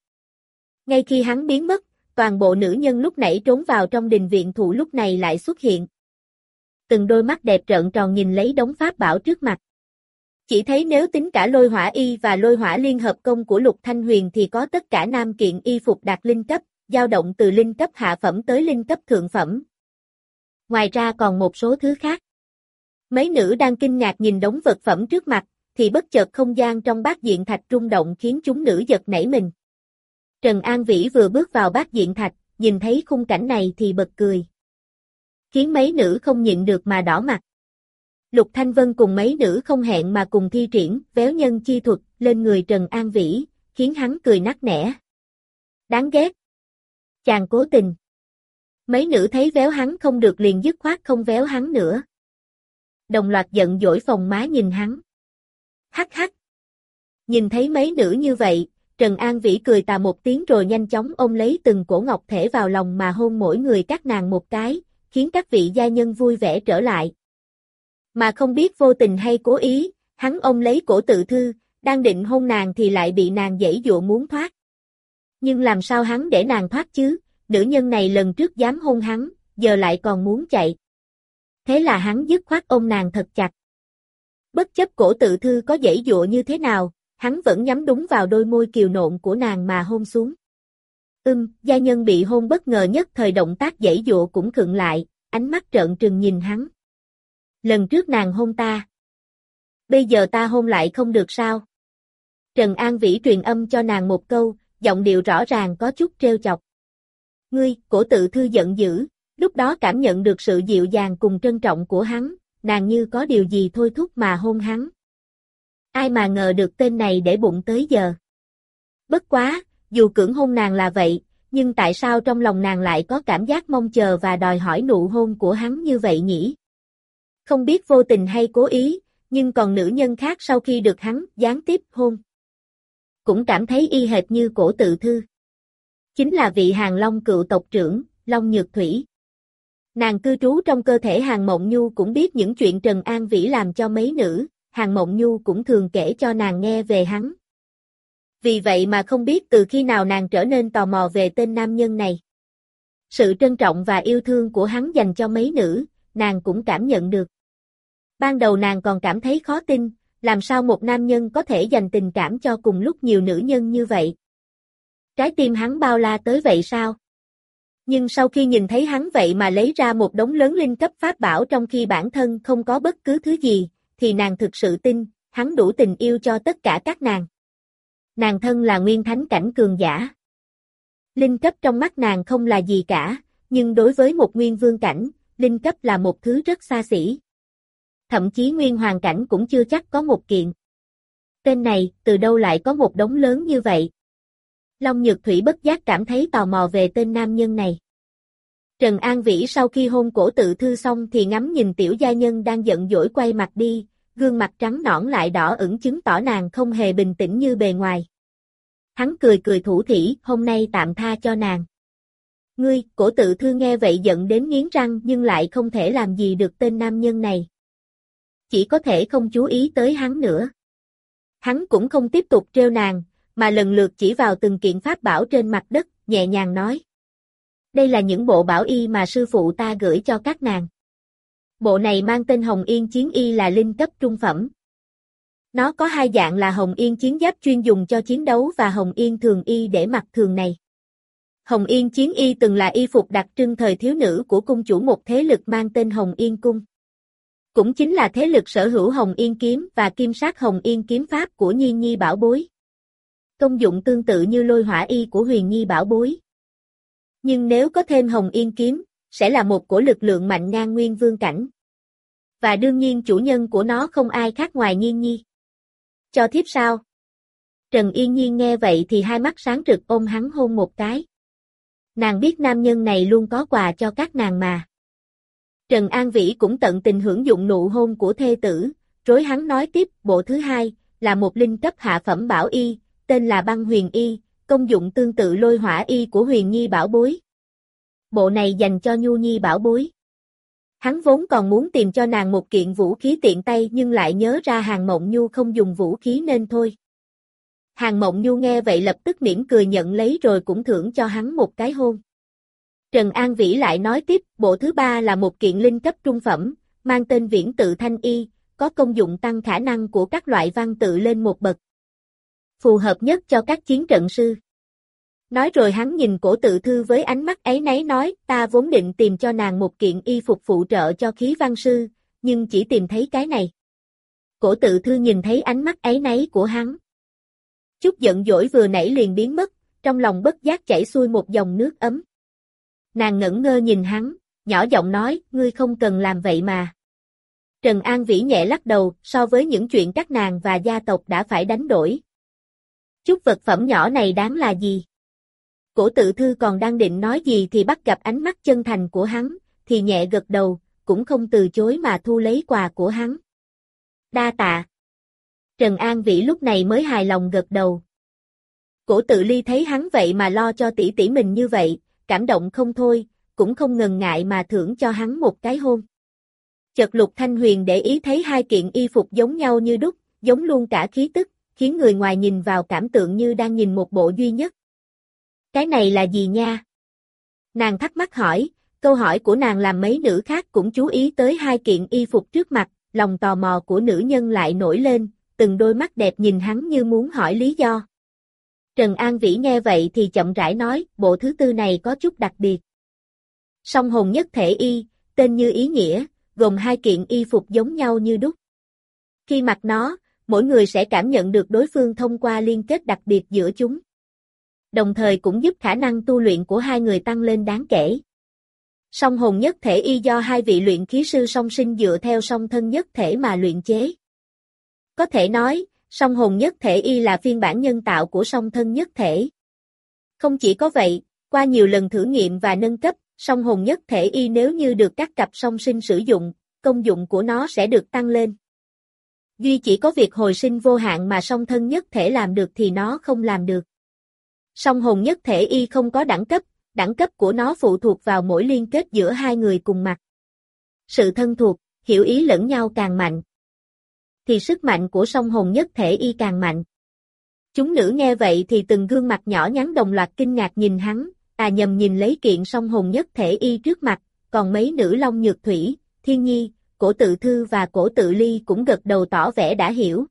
Ngay khi hắn biến mất, toàn bộ nữ nhân lúc nãy trốn vào trong đình viện thủ lúc này lại xuất hiện. Từng đôi mắt đẹp trợn tròn nhìn lấy đống pháp bảo trước mặt. Chỉ thấy nếu tính cả lôi hỏa y và lôi hỏa liên hợp công của Lục Thanh Huyền thì có tất cả nam kiện y phục đạt linh cấp, dao động từ linh cấp hạ phẩm tới linh cấp thượng phẩm. Ngoài ra còn một số thứ khác. Mấy nữ đang kinh ngạc nhìn đống vật phẩm trước mặt, thì bất chợt không gian trong bát diện thạch rung động khiến chúng nữ giật nảy mình. Trần An Vĩ vừa bước vào bát diện thạch, nhìn thấy khung cảnh này thì bật cười. Khiến mấy nữ không nhịn được mà đỏ mặt. Lục Thanh Vân cùng mấy nữ không hẹn mà cùng thi triển, véo nhân chi thuật, lên người Trần An Vĩ, khiến hắn cười nắc nẻ. Đáng ghét. Chàng cố tình. Mấy nữ thấy véo hắn không được liền dứt khoát không véo hắn nữa. Đồng loạt giận dỗi phòng má nhìn hắn. Hắc hắc. Nhìn thấy mấy nữ như vậy, Trần An Vĩ cười tà một tiếng rồi nhanh chóng ôm lấy từng cổ ngọc thể vào lòng mà hôn mỗi người các nàng một cái, khiến các vị gia nhân vui vẻ trở lại. Mà không biết vô tình hay cố ý, hắn ôm lấy cổ tự thư, đang định hôn nàng thì lại bị nàng dãy dụa muốn thoát. Nhưng làm sao hắn để nàng thoát chứ, nữ nhân này lần trước dám hôn hắn, giờ lại còn muốn chạy. Thế là hắn dứt khoát ôm nàng thật chặt. Bất chấp cổ tự thư có dãy dụa như thế nào, hắn vẫn nhắm đúng vào đôi môi kiều nộn của nàng mà hôn xuống. Ưm, gia nhân bị hôn bất ngờ nhất thời động tác dãy dụa cũng khựng lại, ánh mắt trợn trừng nhìn hắn. Lần trước nàng hôn ta. Bây giờ ta hôn lại không được sao? Trần An Vĩ truyền âm cho nàng một câu, giọng điệu rõ ràng có chút treo chọc. Ngươi, cổ tự thư giận dữ, lúc đó cảm nhận được sự dịu dàng cùng trân trọng của hắn, nàng như có điều gì thôi thúc mà hôn hắn. Ai mà ngờ được tên này để bụng tới giờ. Bất quá, dù cưỡng hôn nàng là vậy, nhưng tại sao trong lòng nàng lại có cảm giác mong chờ và đòi hỏi nụ hôn của hắn như vậy nhỉ? Không biết vô tình hay cố ý, nhưng còn nữ nhân khác sau khi được hắn gián tiếp hôn. Cũng cảm thấy y hệt như cổ tự thư. Chính là vị hàng long cựu tộc trưởng, Long Nhược Thủy. Nàng cư trú trong cơ thể hàng mộng nhu cũng biết những chuyện Trần An Vĩ làm cho mấy nữ, hàng mộng nhu cũng thường kể cho nàng nghe về hắn. Vì vậy mà không biết từ khi nào nàng trở nên tò mò về tên nam nhân này. Sự trân trọng và yêu thương của hắn dành cho mấy nữ, nàng cũng cảm nhận được. Ban đầu nàng còn cảm thấy khó tin, làm sao một nam nhân có thể dành tình cảm cho cùng lúc nhiều nữ nhân như vậy. Trái tim hắn bao la tới vậy sao? Nhưng sau khi nhìn thấy hắn vậy mà lấy ra một đống lớn linh cấp pháp bảo trong khi bản thân không có bất cứ thứ gì, thì nàng thực sự tin, hắn đủ tình yêu cho tất cả các nàng. Nàng thân là nguyên thánh cảnh cường giả. Linh cấp trong mắt nàng không là gì cả, nhưng đối với một nguyên vương cảnh, linh cấp là một thứ rất xa xỉ. Thậm chí nguyên hoàng cảnh cũng chưa chắc có một kiện. Tên này, từ đâu lại có một đống lớn như vậy? Long Nhược Thủy bất giác cảm thấy tò mò về tên nam nhân này. Trần An Vĩ sau khi hôn cổ tự thư xong thì ngắm nhìn tiểu gia nhân đang giận dỗi quay mặt đi, gương mặt trắng nõn lại đỏ ửng chứng tỏ nàng không hề bình tĩnh như bề ngoài. Hắn cười cười thủ thỉ, hôm nay tạm tha cho nàng. Ngươi, cổ tự thư nghe vậy giận đến nghiến răng nhưng lại không thể làm gì được tên nam nhân này. Chỉ có thể không chú ý tới hắn nữa. Hắn cũng không tiếp tục treo nàng, mà lần lượt chỉ vào từng kiện pháp bảo trên mặt đất, nhẹ nhàng nói. Đây là những bộ bảo y mà sư phụ ta gửi cho các nàng. Bộ này mang tên Hồng Yên Chiến Y là linh cấp trung phẩm. Nó có hai dạng là Hồng Yên Chiến Giáp chuyên dùng cho chiến đấu và Hồng Yên Thường Y để mặc thường này. Hồng Yên Chiến Y từng là y phục đặc trưng thời thiếu nữ của cung chủ một thế lực mang tên Hồng Yên Cung. Cũng chính là thế lực sở hữu Hồng Yên Kiếm và kim sát Hồng Yên Kiếm Pháp của Nhi Nhi Bảo Bối. Công dụng tương tự như lôi hỏa y của Huyền Nhi Bảo Bối. Nhưng nếu có thêm Hồng Yên Kiếm, sẽ là một cổ lực lượng mạnh ngang nguyên vương cảnh. Và đương nhiên chủ nhân của nó không ai khác ngoài Nhiên Nhi. Cho thiếp sao? Trần Yên Nhiên nghe vậy thì hai mắt sáng rực ôm hắn hôn một cái. Nàng biết nam nhân này luôn có quà cho các nàng mà. Trần An Vĩ cũng tận tình hưởng dụng nụ hôn của thê tử, rối hắn nói tiếp, bộ thứ hai, là một linh cấp hạ phẩm bảo y, tên là băng huyền y, công dụng tương tự lôi hỏa y của huyền nhi bảo bối. Bộ này dành cho nhu nhi bảo bối. Hắn vốn còn muốn tìm cho nàng một kiện vũ khí tiện tay nhưng lại nhớ ra hàng mộng nhu không dùng vũ khí nên thôi. Hàng mộng nhu nghe vậy lập tức mỉm cười nhận lấy rồi cũng thưởng cho hắn một cái hôn. Trần An Vĩ lại nói tiếp, bộ thứ ba là một kiện linh cấp trung phẩm, mang tên viễn tự thanh y, có công dụng tăng khả năng của các loại văn tự lên một bậc. Phù hợp nhất cho các chiến trận sư. Nói rồi hắn nhìn cổ tự thư với ánh mắt ấy nấy nói, ta vốn định tìm cho nàng một kiện y phục phụ trợ cho khí văn sư, nhưng chỉ tìm thấy cái này. Cổ tự thư nhìn thấy ánh mắt ấy nấy của hắn. Chút giận dỗi vừa nãy liền biến mất, trong lòng bất giác chảy xuôi một dòng nước ấm. Nàng ngẩn ngơ nhìn hắn, nhỏ giọng nói, ngươi không cần làm vậy mà. Trần An Vĩ nhẹ lắc đầu, so với những chuyện các nàng và gia tộc đã phải đánh đổi. Chút vật phẩm nhỏ này đáng là gì? Cổ tự thư còn đang định nói gì thì bắt gặp ánh mắt chân thành của hắn, thì nhẹ gật đầu, cũng không từ chối mà thu lấy quà của hắn. Đa tạ. Trần An Vĩ lúc này mới hài lòng gật đầu. Cổ tự ly thấy hắn vậy mà lo cho tỷ tỷ mình như vậy, cảm động không thôi, cũng không ngần ngại mà thưởng cho hắn một cái hôn. Chợt Lục Thanh Huyền để ý thấy hai kiện y phục giống nhau như đúc, giống luôn cả khí tức, khiến người ngoài nhìn vào cảm tượng như đang nhìn một bộ duy nhất. Cái này là gì nha? Nàng thắc mắc hỏi, câu hỏi của nàng làm mấy nữ khác cũng chú ý tới hai kiện y phục trước mặt, lòng tò mò của nữ nhân lại nổi lên, từng đôi mắt đẹp nhìn hắn như muốn hỏi lý do. Trần An Vĩ nghe vậy thì chậm rãi nói, bộ thứ tư này có chút đặc biệt. Song hồn nhất thể y, tên như ý nghĩa, gồm hai kiện y phục giống nhau như đúc. Khi mặc nó, mỗi người sẽ cảm nhận được đối phương thông qua liên kết đặc biệt giữa chúng. Đồng thời cũng giúp khả năng tu luyện của hai người tăng lên đáng kể. Song hồn nhất thể y do hai vị luyện khí sư song sinh dựa theo song thân nhất thể mà luyện chế. Có thể nói, song hồn nhất thể y là phiên bản nhân tạo của song thân nhất thể. Không chỉ có vậy, qua nhiều lần thử nghiệm và nâng cấp, song hồn nhất thể y nếu như được các cặp song sinh sử dụng, công dụng của nó sẽ được tăng lên. Duy chỉ có việc hồi sinh vô hạn mà song thân nhất thể làm được thì nó không làm được. Song hồn nhất thể y không có đẳng cấp, đẳng cấp của nó phụ thuộc vào mỗi liên kết giữa hai người cùng mặt. Sự thân thuộc, hiểu ý lẫn nhau càng mạnh. Thì sức mạnh của song hồn nhất thể y càng mạnh. Chúng nữ nghe vậy thì từng gương mặt nhỏ nhắn đồng loạt kinh ngạc nhìn hắn, à nhầm nhìn lấy kiện song hồn nhất thể y trước mặt, còn mấy nữ long nhược thủy, thiên nhi, cổ tự thư và cổ tự ly cũng gật đầu tỏ vẻ đã hiểu.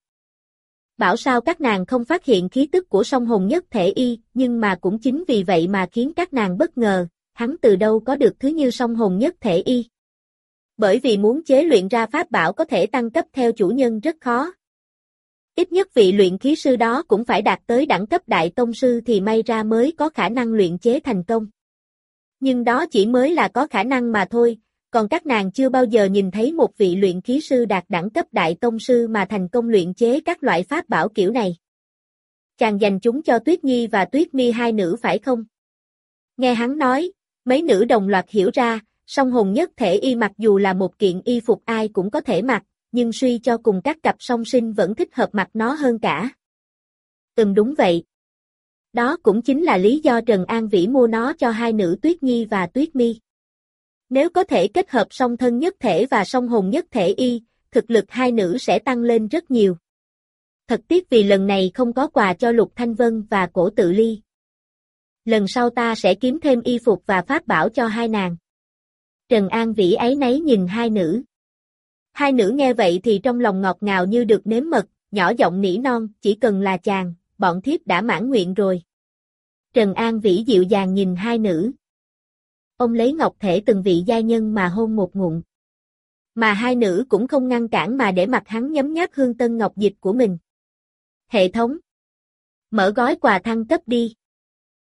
Bảo sao các nàng không phát hiện khí tức của song hồn nhất thể y, nhưng mà cũng chính vì vậy mà khiến các nàng bất ngờ, hắn từ đâu có được thứ như song hồn nhất thể y. Bởi vì muốn chế luyện ra pháp bảo có thể tăng cấp theo chủ nhân rất khó. Ít nhất vị luyện khí sư đó cũng phải đạt tới đẳng cấp đại tông sư thì may ra mới có khả năng luyện chế thành công. Nhưng đó chỉ mới là có khả năng mà thôi, còn các nàng chưa bao giờ nhìn thấy một vị luyện khí sư đạt đẳng cấp đại tông sư mà thành công luyện chế các loại pháp bảo kiểu này. Chàng dành chúng cho Tuyết Nhi và Tuyết Mi hai nữ phải không? Nghe hắn nói, mấy nữ đồng loạt hiểu ra, song hồn nhất thể y mặc dù là một kiện y phục ai cũng có thể mặc, nhưng suy cho cùng các cặp song sinh vẫn thích hợp mặc nó hơn cả. Ừm đúng vậy. Đó cũng chính là lý do Trần An Vĩ mua nó cho hai nữ Tuyết Nhi và Tuyết Mi. Nếu có thể kết hợp song thân nhất thể và song hồn nhất thể y, thực lực hai nữ sẽ tăng lên rất nhiều. Thật tiếc vì lần này không có quà cho Lục Thanh Vân và Cổ Tự Ly. Lần sau ta sẽ kiếm thêm y phục và pháp bảo cho hai nàng. Trần An Vĩ ấy nấy nhìn hai nữ. Hai nữ nghe vậy thì trong lòng ngọt ngào như được nếm mật, nhỏ giọng nỉ non, chỉ cần là chàng, bọn thiếp đã mãn nguyện rồi. Trần An Vĩ dịu dàng nhìn hai nữ. Ông lấy ngọc thể từng vị gia nhân mà hôn một ngụm. Mà hai nữ cũng không ngăn cản mà để mặt hắn nhấm nháp hương tân ngọc dịch của mình. Hệ thống. Mở gói quà thăng cấp đi.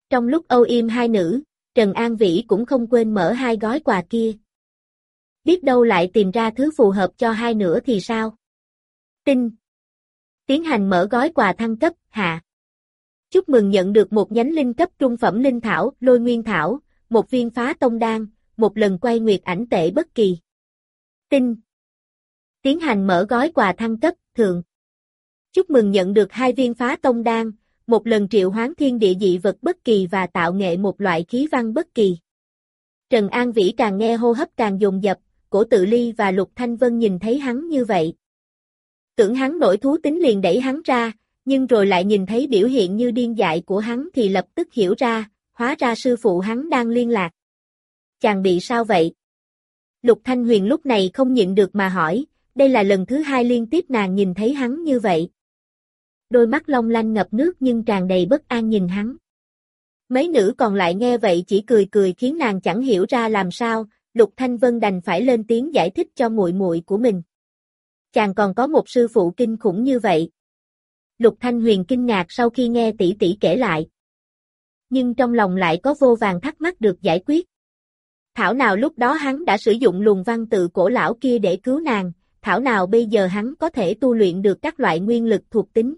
Trong lúc âu im hai nữ, Trần An Vĩ cũng không quên mở hai gói quà kia. Biết đâu lại tìm ra thứ phù hợp cho hai nữa thì sao? Tinh. Tiến hành mở gói quà thăng cấp, hạ. Chúc mừng nhận được một nhánh linh cấp trung phẩm linh thảo, lôi nguyên thảo, một viên phá tông đan, một lần quay nguyệt ảnh tệ bất kỳ. Tinh. Tiến hành mở gói quà thăng cấp, thượng. Chúc mừng nhận được hai viên phá tông đan, một lần triệu hoán thiên địa dị vật bất kỳ và tạo nghệ một loại khí văn bất kỳ. Trần An Vĩ càng nghe hô hấp càng dồn dập, cổ tự ly và lục thanh vân nhìn thấy hắn như vậy. Tưởng hắn nổi thú tính liền đẩy hắn ra, nhưng rồi lại nhìn thấy biểu hiện như điên dại của hắn thì lập tức hiểu ra, hóa ra sư phụ hắn đang liên lạc. Chàng bị sao vậy? Lục Thanh Huyền lúc này không nhịn được mà hỏi, đây là lần thứ hai liên tiếp nàng nhìn thấy hắn như vậy. Đôi mắt long lanh ngập nước nhưng tràn đầy bất an nhìn hắn. Mấy nữ còn lại nghe vậy chỉ cười cười khiến nàng chẳng hiểu ra làm sao, Lục Thanh Vân đành phải lên tiếng giải thích cho muội muội của mình. Chàng còn có một sư phụ kinh khủng như vậy. Lục Thanh Huyền kinh ngạc sau khi nghe tỷ tỷ kể lại. Nhưng trong lòng lại có vô vàng thắc mắc được giải quyết. Thảo nào lúc đó hắn đã sử dụng luồng văn tự cổ lão kia để cứu nàng, thảo nào bây giờ hắn có thể tu luyện được các loại nguyên lực thuộc tính.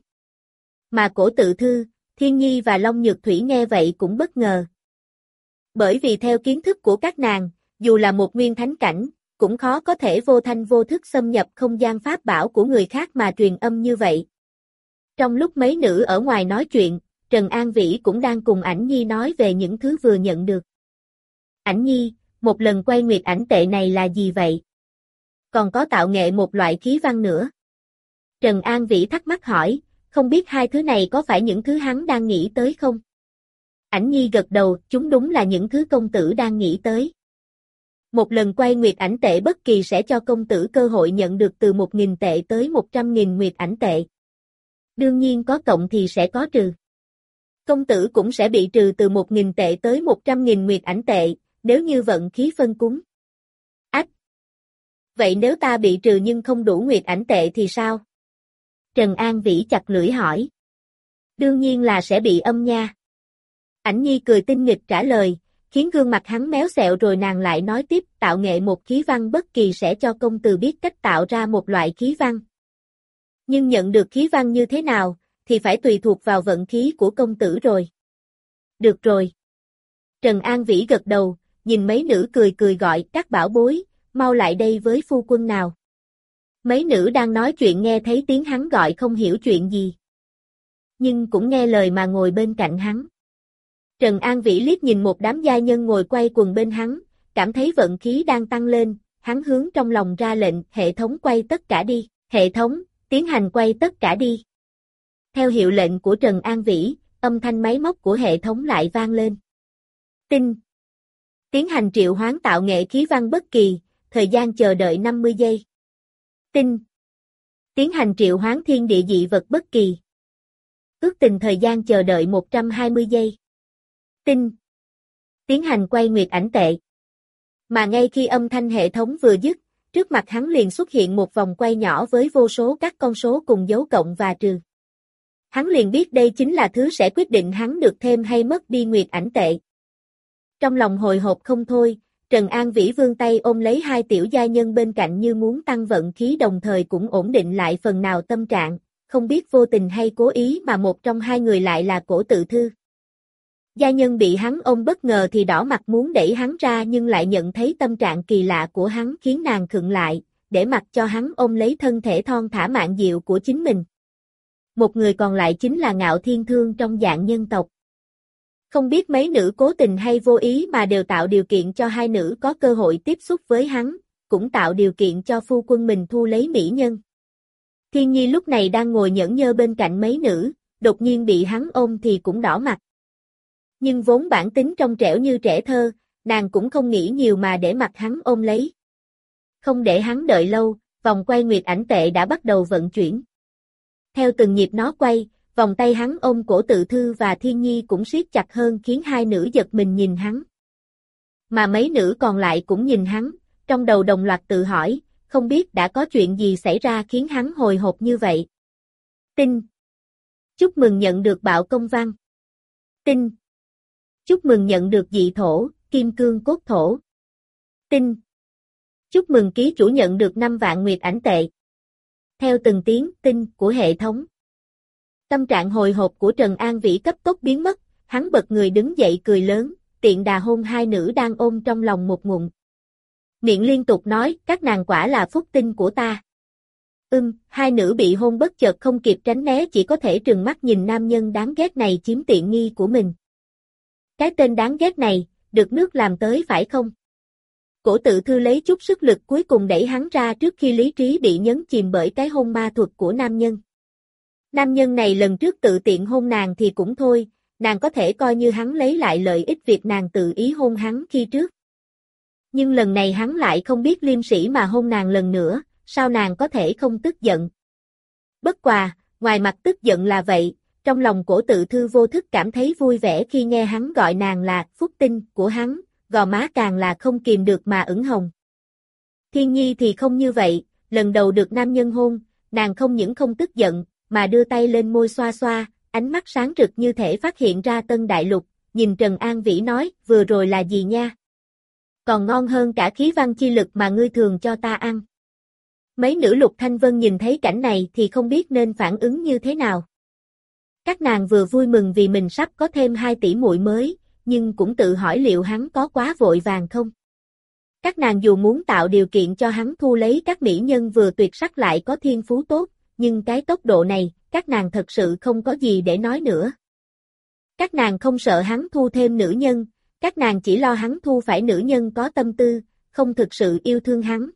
Mà cổ tự thư, Thiên Nhi và Long Nhược Thủy nghe vậy cũng bất ngờ. Bởi vì theo kiến thức của các nàng, dù là một nguyên thánh cảnh, cũng khó có thể vô thanh vô thức xâm nhập không gian pháp bảo của người khác mà truyền âm như vậy. Trong lúc mấy nữ ở ngoài nói chuyện, Trần An Vĩ cũng đang cùng ảnh nhi nói về những thứ vừa nhận được. Ảnh nhi, một lần quay nguyệt ảnh tệ này là gì vậy? Còn có tạo nghệ một loại khí văn nữa. Trần An Vĩ thắc mắc hỏi, không biết hai thứ này có phải những thứ hắn đang nghĩ tới không? Ảnh nhi gật đầu, chúng đúng là những thứ công tử đang nghĩ tới. Một lần quay nguyệt ảnh tệ bất kỳ sẽ cho công tử cơ hội nhận được từ 1.000 tệ tới 100.000 nguyệt ảnh tệ. Đương nhiên có cộng thì sẽ có trừ. Công tử cũng sẽ bị trừ từ 1.000 tệ tới 100.000 nguyệt ảnh tệ, nếu như vận khí phân cúng. Ách! Vậy nếu ta bị trừ nhưng không đủ nguyệt ảnh tệ thì sao? Trần An Vĩ chặt lưỡi hỏi. Đương nhiên là sẽ bị âm nha. Ảnh nhi cười tinh nghịch trả lời, khiến gương mặt hắn méo xẹo rồi nàng lại nói tiếp tạo nghệ một khí văn bất kỳ sẽ cho công tử biết cách tạo ra một loại khí văn. Nhưng nhận được khí văn như thế nào, thì phải tùy thuộc vào vận khí của công tử rồi. Được rồi. Trần An Vĩ gật đầu, nhìn mấy nữ cười cười gọi các bảo bối, mau lại đây với phu quân nào. Mấy nữ đang nói chuyện nghe thấy tiếng hắn gọi không hiểu chuyện gì. Nhưng cũng nghe lời mà ngồi bên cạnh hắn. Trần An Vĩ liếc nhìn một đám gia nhân ngồi quay quần bên hắn, cảm thấy vận khí đang tăng lên, hắn hướng trong lòng ra lệnh, hệ thống quay tất cả đi, hệ thống, tiến hành quay tất cả đi. Theo hiệu lệnh của Trần An Vĩ, âm thanh máy móc của hệ thống lại vang lên. Tinh. Tiến hành triệu hoán tạo nghệ khí văn bất kỳ, thời gian chờ đợi 50 giây. Tinh. Tiến hành triệu hoán thiên địa dị vật bất kỳ. Ước tình thời gian chờ đợi 120 giây. Tinh. Tiến hành quay nguyệt ảnh tệ. Mà ngay khi âm thanh hệ thống vừa dứt, trước mặt hắn liền xuất hiện một vòng quay nhỏ với vô số các con số cùng dấu cộng và trừ. Hắn liền biết đây chính là thứ sẽ quyết định hắn được thêm hay mất đi nguyệt ảnh tệ. Trong lòng hồi hộp không thôi, Trần An Vĩ vương tay ôm lấy hai tiểu gia nhân bên cạnh như muốn tăng vận khí đồng thời cũng ổn định lại phần nào tâm trạng, không biết vô tình hay cố ý mà một trong hai người lại là cổ tự thư. Gia nhân bị hắn ôm bất ngờ thì đỏ mặt muốn đẩy hắn ra nhưng lại nhận thấy tâm trạng kỳ lạ của hắn khiến nàng khựng lại, để mặc cho hắn ôm lấy thân thể thon thả mạng diệu của chính mình. Một người còn lại chính là ngạo thiên thương trong dạng nhân tộc. Không biết mấy nữ cố tình hay vô ý mà đều tạo điều kiện cho hai nữ có cơ hội tiếp xúc với hắn, cũng tạo điều kiện cho phu quân mình thu lấy mỹ nhân. Thiên Nhi lúc này đang ngồi nhẫn nhơ bên cạnh mấy nữ, đột nhiên bị hắn ôm thì cũng đỏ mặt. Nhưng vốn bản tính trong trẻo như trẻ thơ, nàng cũng không nghĩ nhiều mà để mặt hắn ôm lấy. Không để hắn đợi lâu, vòng quay nguyệt ảnh tệ đã bắt đầu vận chuyển. Theo từng nhịp nó quay, vòng tay hắn ôm cổ tự thư và thiên nhi cũng siết chặt hơn khiến hai nữ giật mình nhìn hắn. Mà mấy nữ còn lại cũng nhìn hắn, trong đầu đồng loạt tự hỏi, không biết đã có chuyện gì xảy ra khiến hắn hồi hộp như vậy. Tin. Chúc mừng nhận được bạo công văn. Tin. Chúc mừng nhận được dị thổ, kim cương cốt thổ. Tin. Chúc mừng ký chủ nhận được 5 vạn nguyệt ảnh tệ. Theo từng tiếng tin của hệ thống. Tâm trạng hồi hộp của Trần An Vĩ cấp tốc biến mất, hắn bật người đứng dậy cười lớn, tiện đà hôn hai nữ đang ôm trong lòng một ngụm. Miệng liên tục nói, các nàng quả là phúc tinh của ta. Ưm, hai nữ bị hôn bất chợt không kịp tránh né chỉ có thể trừng mắt nhìn nam nhân đáng ghét này chiếm tiện nghi của mình. Cái tên đáng ghét này, được nước làm tới phải không? Cổ tự thư lấy chút sức lực cuối cùng đẩy hắn ra trước khi lý trí bị nhấn chìm bởi cái hôn ma thuật của nam nhân. Nam nhân này lần trước tự tiện hôn nàng thì cũng thôi, nàng có thể coi như hắn lấy lại lợi ích việc nàng tự ý hôn hắn khi trước. Nhưng lần này hắn lại không biết liêm sĩ mà hôn nàng lần nữa, sao nàng có thể không tức giận. Bất quà, ngoài mặt tức giận là vậy, trong lòng cổ tự thư vô thức cảm thấy vui vẻ khi nghe hắn gọi nàng là phúc tinh của hắn, gò má càng là không kìm được mà ửng hồng. Thiên nhi thì không như vậy, lần đầu được nam nhân hôn, nàng không những không tức giận, mà đưa tay lên môi xoa xoa, ánh mắt sáng rực như thể phát hiện ra tân đại lục, nhìn Trần An Vĩ nói, vừa rồi là gì nha? Còn ngon hơn cả khí văn chi lực mà ngươi thường cho ta ăn. Mấy nữ lục thanh vân nhìn thấy cảnh này thì không biết nên phản ứng như thế nào. Các nàng vừa vui mừng vì mình sắp có thêm hai tỷ muội mới, nhưng cũng tự hỏi liệu hắn có quá vội vàng không. Các nàng dù muốn tạo điều kiện cho hắn thu lấy các mỹ nhân vừa tuyệt sắc lại có thiên phú tốt, nhưng cái tốc độ này, các nàng thật sự không có gì để nói nữa. Các nàng không sợ hắn thu thêm nữ nhân, các nàng chỉ lo hắn thu phải nữ nhân có tâm tư, không thực sự yêu thương hắn.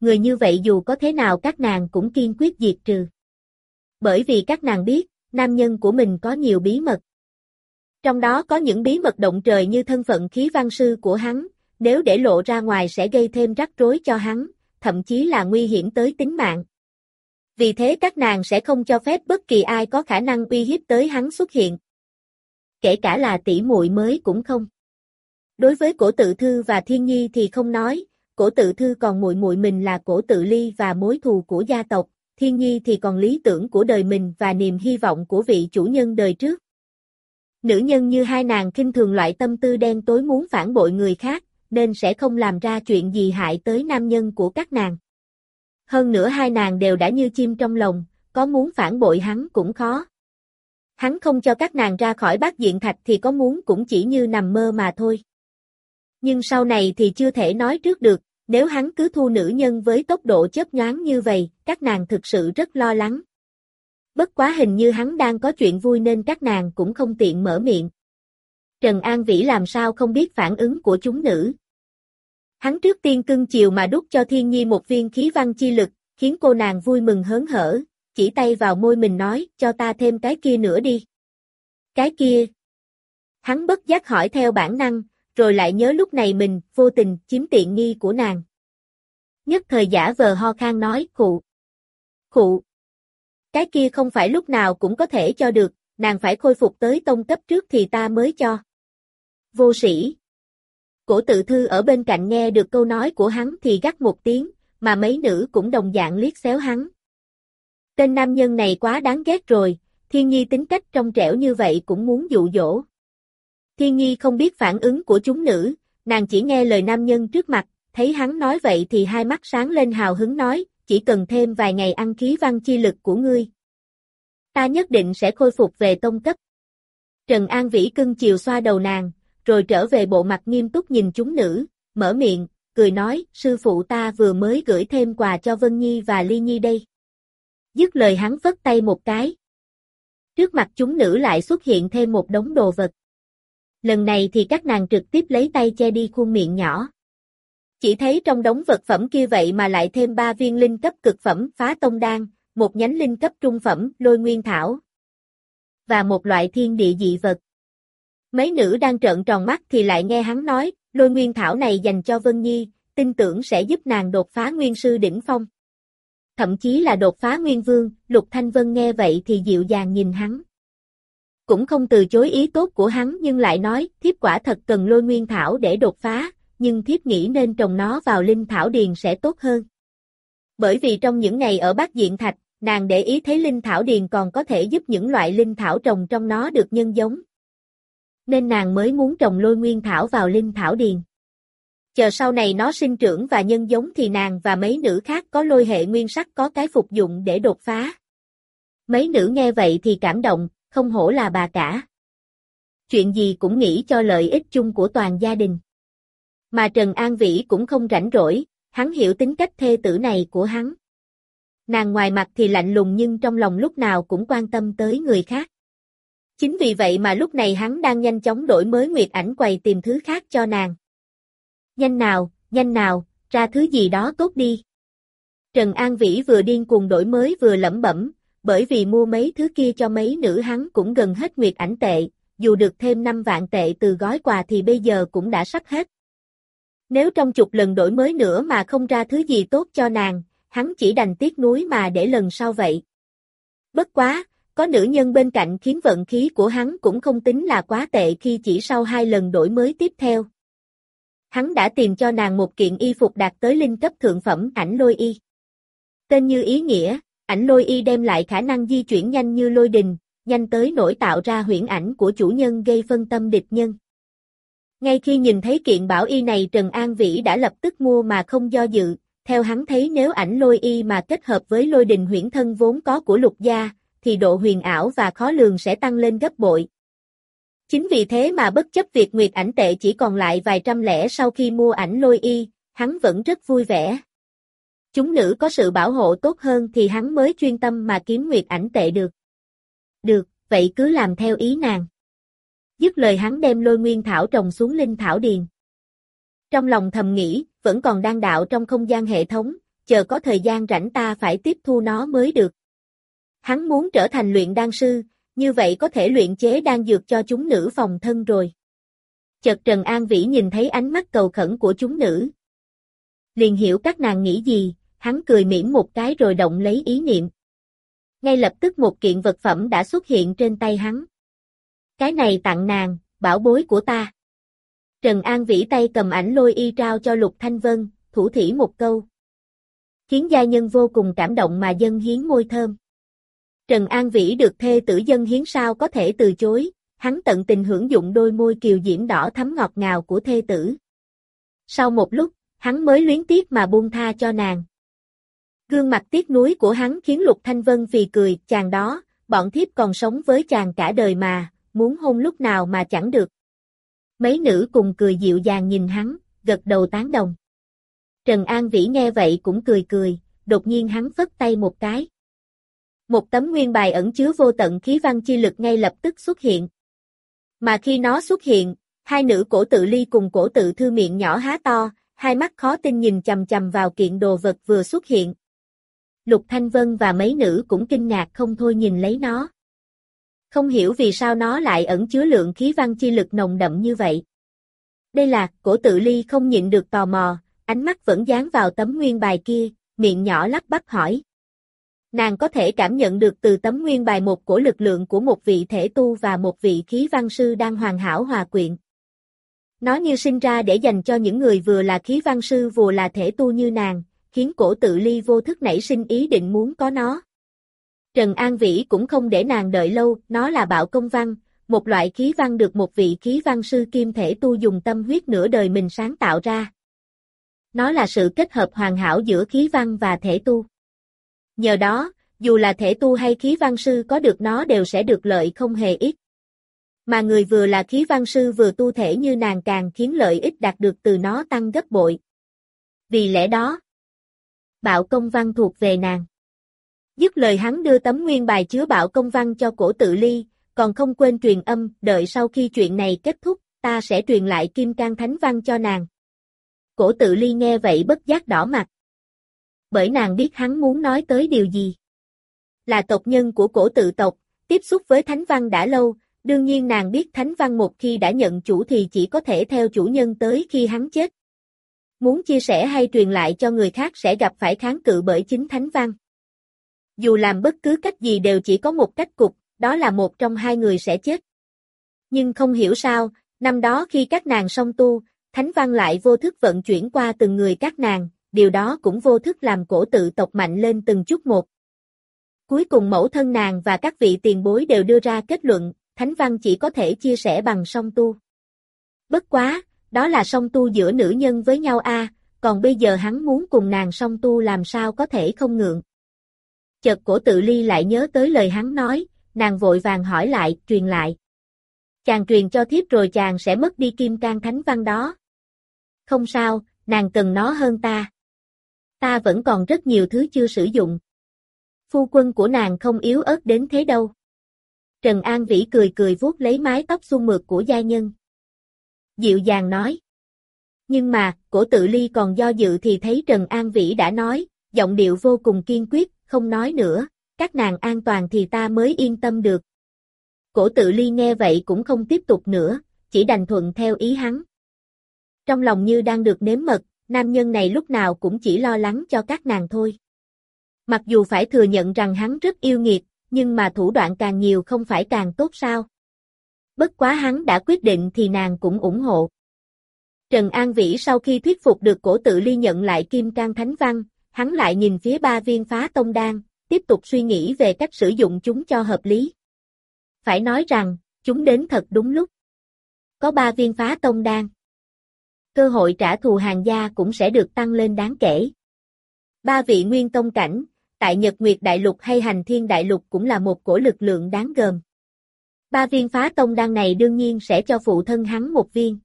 Người như vậy dù có thế nào các nàng cũng kiên quyết diệt trừ. Bởi vì các nàng biết, nam nhân của mình có nhiều bí mật. Trong đó có những bí mật động trời như thân phận khí văn sư của hắn, nếu để lộ ra ngoài sẽ gây thêm rắc rối cho hắn, thậm chí là nguy hiểm tới tính mạng. Vì thế các nàng sẽ không cho phép bất kỳ ai có khả năng uy hiếp tới hắn xuất hiện. Kể cả là tỷ muội mới cũng không. Đối với cổ tự thư và thiên nhi thì không nói, cổ tự thư còn muội muội mình là cổ tự ly và mối thù của gia tộc, thiên nhi thì còn lý tưởng của đời mình và niềm hy vọng của vị chủ nhân đời trước. Nữ nhân như hai nàng kinh thường loại tâm tư đen tối muốn phản bội người khác, nên sẽ không làm ra chuyện gì hại tới nam nhân của các nàng. Hơn nữa hai nàng đều đã như chim trong lồng, có muốn phản bội hắn cũng khó. Hắn không cho các nàng ra khỏi bát diện thạch thì có muốn cũng chỉ như nằm mơ mà thôi. Nhưng sau này thì chưa thể nói trước được, nếu hắn cứ thu nữ nhân với tốc độ chớp nhoáng như vậy, các nàng thực sự rất lo lắng. Bất quá hình như hắn đang có chuyện vui nên các nàng cũng không tiện mở miệng. Trần An Vĩ làm sao không biết phản ứng của chúng nữ. Hắn trước tiên cưng chiều mà đút cho Thiên Nhi một viên khí văn chi lực, khiến cô nàng vui mừng hớn hở, chỉ tay vào môi mình nói, cho ta thêm cái kia nữa đi. Cái kia. Hắn bất giác hỏi theo bản năng, rồi lại nhớ lúc này mình, vô tình, chiếm tiện nghi của nàng. Nhất thời giả vờ ho khan nói, khụ. Khụ. Cái kia không phải lúc nào cũng có thể cho được, nàng phải khôi phục tới tông cấp trước thì ta mới cho. Vô sĩ. Cổ tự thư ở bên cạnh nghe được câu nói của hắn thì gắt một tiếng, mà mấy nữ cũng đồng dạng liếc xéo hắn. Tên nam nhân này quá đáng ghét rồi, thiên nhi tính cách trong trẻo như vậy cũng muốn dụ dỗ. Thiên nhi không biết phản ứng của chúng nữ, nàng chỉ nghe lời nam nhân trước mặt, thấy hắn nói vậy thì hai mắt sáng lên hào hứng nói, chỉ cần thêm vài ngày ăn khí văn chi lực của ngươi. Ta nhất định sẽ khôi phục về tông cấp. Trần An Vĩ cưng chiều xoa đầu nàng, rồi trở về bộ mặt nghiêm túc nhìn chúng nữ, mở miệng, cười nói, sư phụ ta vừa mới gửi thêm quà cho Vân Nhi và Ly Nhi đây. Dứt lời hắn vất tay một cái. Trước mặt chúng nữ lại xuất hiện thêm một đống đồ vật. Lần này thì các nàng trực tiếp lấy tay che đi khuôn miệng nhỏ. Chỉ thấy trong đống vật phẩm kia vậy mà lại thêm ba viên linh cấp cực phẩm phá tông đan, một nhánh linh cấp trung phẩm lôi nguyên thảo và một loại thiên địa dị vật. Mấy nữ đang trợn tròn mắt thì lại nghe hắn nói, lôi nguyên thảo này dành cho Vân Nhi, tin tưởng sẽ giúp nàng đột phá nguyên sư đỉnh phong. Thậm chí là đột phá nguyên vương, Lục Thanh Vân nghe vậy thì dịu dàng nhìn hắn. Cũng không từ chối ý tốt của hắn nhưng lại nói, thiếp quả thật cần lôi nguyên thảo để đột phá, nhưng thiếp nghĩ nên trồng nó vào linh thảo điền sẽ tốt hơn. Bởi vì trong những ngày ở Bắc Diện Thạch, nàng để ý thấy linh thảo điền còn có thể giúp những loại linh thảo trồng trong nó được nhân giống. Nên nàng mới muốn trồng lôi nguyên thảo vào linh thảo điền. Chờ sau này nó sinh trưởng và nhân giống thì nàng và mấy nữ khác có lôi hệ nguyên sắc có cái phục dụng để đột phá. Mấy nữ nghe vậy thì cảm động, không hổ là bà cả. Chuyện gì cũng nghĩ cho lợi ích chung của toàn gia đình. Mà Trần An Vĩ cũng không rảnh rỗi, hắn hiểu tính cách thê tử này của hắn. Nàng ngoài mặt thì lạnh lùng nhưng trong lòng lúc nào cũng quan tâm tới người khác. Chính vì vậy mà lúc này hắn đang nhanh chóng đổi mới nguyệt ảnh quầy tìm thứ khác cho nàng. Nhanh nào, nhanh nào, ra thứ gì đó tốt đi. Trần An Vĩ vừa điên cuồng đổi mới vừa lẩm bẩm, bởi vì mua mấy thứ kia cho mấy nữ hắn cũng gần hết nguyệt ảnh tệ, dù được thêm 5 vạn tệ từ gói quà thì bây giờ cũng đã sắp hết. Nếu trong chục lần đổi mới nữa mà không ra thứ gì tốt cho nàng, hắn chỉ đành tiếc nuối mà để lần sau vậy. Bất quá, có nữ nhân bên cạnh khiến vận khí của hắn cũng không tính là quá tệ khi chỉ sau hai lần đổi mới tiếp theo. Hắn đã tìm cho nàng một kiện y phục đạt tới linh cấp thượng phẩm ảnh lôi y. Tên như ý nghĩa, ảnh lôi y đem lại khả năng di chuyển nhanh như lôi đình, nhanh tới nổi tạo ra huyễn ảnh của chủ nhân gây phân tâm địch nhân. Ngay khi nhìn thấy kiện bảo y này Trần An Vĩ đã lập tức mua mà không do dự, theo hắn thấy nếu ảnh lôi y mà kết hợp với lôi đình huyễn thân vốn có của lục gia, thì độ huyền ảo và khó lường sẽ tăng lên gấp bội. Chính vì thế mà bất chấp việc nguyệt ảnh tệ chỉ còn lại vài trăm lẻ sau khi mua ảnh lôi y, hắn vẫn rất vui vẻ. Chúng nữ có sự bảo hộ tốt hơn thì hắn mới chuyên tâm mà kiếm nguyệt ảnh tệ được. Được, vậy cứ làm theo ý nàng. Dứt lời hắn đem lôi nguyên thảo trồng xuống linh thảo điền. Trong lòng thầm nghĩ, vẫn còn đang đạo trong không gian hệ thống, chờ có thời gian rảnh ta phải tiếp thu nó mới được. Hắn muốn trở thành luyện đan sư, như vậy có thể luyện chế đan dược cho chúng nữ phòng thân rồi. Chợt Trần An Vĩ nhìn thấy ánh mắt cầu khẩn của chúng nữ. Liền hiểu các nàng nghĩ gì, hắn cười mỉm một cái rồi động lấy ý niệm. Ngay lập tức một kiện vật phẩm đã xuất hiện trên tay hắn. Cái này tặng nàng, bảo bối của ta. Trần An Vĩ tay cầm ảnh lôi y trao cho Lục Thanh Vân, thủ thỉ một câu. Khiến gia nhân vô cùng cảm động mà dân hiến môi thơm. Trần An Vĩ được thê tử dân hiến sao có thể từ chối, hắn tận tình hưởng dụng đôi môi kiều diễm đỏ thắm ngọt ngào của thê tử. Sau một lúc, hắn mới luyến tiếc mà buông tha cho nàng. Gương mặt tiếc nuối của hắn khiến Lục Thanh Vân vì cười, chàng đó, bọn thiếp còn sống với chàng cả đời mà, muốn hôn lúc nào mà chẳng được. Mấy nữ cùng cười dịu dàng nhìn hắn, gật đầu tán đồng. Trần An Vĩ nghe vậy cũng cười cười, đột nhiên hắn phất tay một cái. Một tấm nguyên bài ẩn chứa vô tận khí văn chi lực ngay lập tức xuất hiện. Mà khi nó xuất hiện, hai nữ cổ tự ly cùng cổ tự thư miệng nhỏ há to, hai mắt khó tin nhìn chầm chầm vào kiện đồ vật vừa xuất hiện. Lục Thanh Vân và mấy nữ cũng kinh ngạc không thôi nhìn lấy nó. Không hiểu vì sao nó lại ẩn chứa lượng khí văn chi lực nồng đậm như vậy. Đây là, cổ tự ly không nhịn được tò mò, ánh mắt vẫn dán vào tấm nguyên bài kia, miệng nhỏ lắp bắp hỏi. Nàng có thể cảm nhận được từ tấm nguyên bài một cổ lực lượng của một vị thể tu và một vị khí văn sư đang hoàn hảo hòa quyện. Nó như sinh ra để dành cho những người vừa là khí văn sư vừa là thể tu như nàng, khiến cổ tự ly vô thức nảy sinh ý định muốn có nó. Trần An Vĩ cũng không để nàng đợi lâu, nó là bạo công văn, một loại khí văn được một vị khí văn sư kim thể tu dùng tâm huyết nửa đời mình sáng tạo ra. Nó là sự kết hợp hoàn hảo giữa khí văn và thể tu. Nhờ đó, dù là thể tu hay khí văn sư có được nó đều sẽ được lợi không hề ít. Mà người vừa là khí văn sư vừa tu thể như nàng càng khiến lợi ích đạt được từ nó tăng gấp bội. Vì lẽ đó, bạo công văn thuộc về nàng. Dứt lời hắn đưa tấm nguyên bài chứa bạo công văn cho cổ tự ly, còn không quên truyền âm, đợi sau khi chuyện này kết thúc, ta sẽ truyền lại kim can thánh văn cho nàng. Cổ tự ly nghe vậy bất giác đỏ mặt. Bởi nàng biết hắn muốn nói tới điều gì. Là tộc nhân của cổ tự tộc, tiếp xúc với thánh văn đã lâu, đương nhiên nàng biết thánh văn một khi đã nhận chủ thì chỉ có thể theo chủ nhân tới khi hắn chết. Muốn chia sẻ hay truyền lại cho người khác sẽ gặp phải kháng cự bởi chính thánh văn. Dù làm bất cứ cách gì đều chỉ có một cách cục, đó là một trong hai người sẽ chết. Nhưng không hiểu sao, năm đó khi các nàng song tu, Thánh Văn lại vô thức vận chuyển qua từng người các nàng, điều đó cũng vô thức làm cổ tự tộc mạnh lên từng chút một. Cuối cùng mẫu thân nàng và các vị tiền bối đều đưa ra kết luận, Thánh Văn chỉ có thể chia sẻ bằng song tu. Bất quá, đó là song tu giữa nữ nhân với nhau a, còn bây giờ hắn muốn cùng nàng song tu làm sao có thể không ngượng. Chợt cổ tự ly lại nhớ tới lời hắn nói, nàng vội vàng hỏi lại, truyền lại. Chàng truyền cho thiếp rồi chàng sẽ mất đi kim can thánh văn đó. Không sao, nàng cần nó hơn ta. Ta vẫn còn rất nhiều thứ chưa sử dụng. Phu quân của nàng không yếu ớt đến thế đâu. Trần An Vĩ cười cười vuốt lấy mái tóc xuân mượt của gia nhân. Dịu dàng nói. Nhưng mà, cổ tự ly còn do dự thì thấy Trần An Vĩ đã nói, giọng điệu vô cùng kiên quyết, không nói nữa, các nàng an toàn thì ta mới yên tâm được. Cổ tự ly nghe vậy cũng không tiếp tục nữa, chỉ đành thuận theo ý hắn. Trong lòng như đang được nếm mật, nam nhân này lúc nào cũng chỉ lo lắng cho các nàng thôi. Mặc dù phải thừa nhận rằng hắn rất yêu nghiệt, nhưng mà thủ đoạn càng nhiều không phải càng tốt sao. Bất quá hắn đã quyết định thì nàng cũng ủng hộ. Trần An Vĩ sau khi thuyết phục được cổ tự ly nhận lại Kim Cang Thánh Văn, hắn lại nhìn phía ba viên phá tông đan, tiếp tục suy nghĩ về cách sử dụng chúng cho hợp lý. Phải nói rằng, chúng đến thật đúng lúc. Có ba viên phá tông đan. Cơ hội trả thù hàng gia cũng sẽ được tăng lên đáng kể. Ba vị nguyên tông cảnh, tại Nhật Nguyệt Đại Lục hay Hành Thiên Đại Lục cũng là một cổ lực lượng đáng gờm. Ba viên phá tông đan này đương nhiên sẽ cho phụ thân hắn một viên.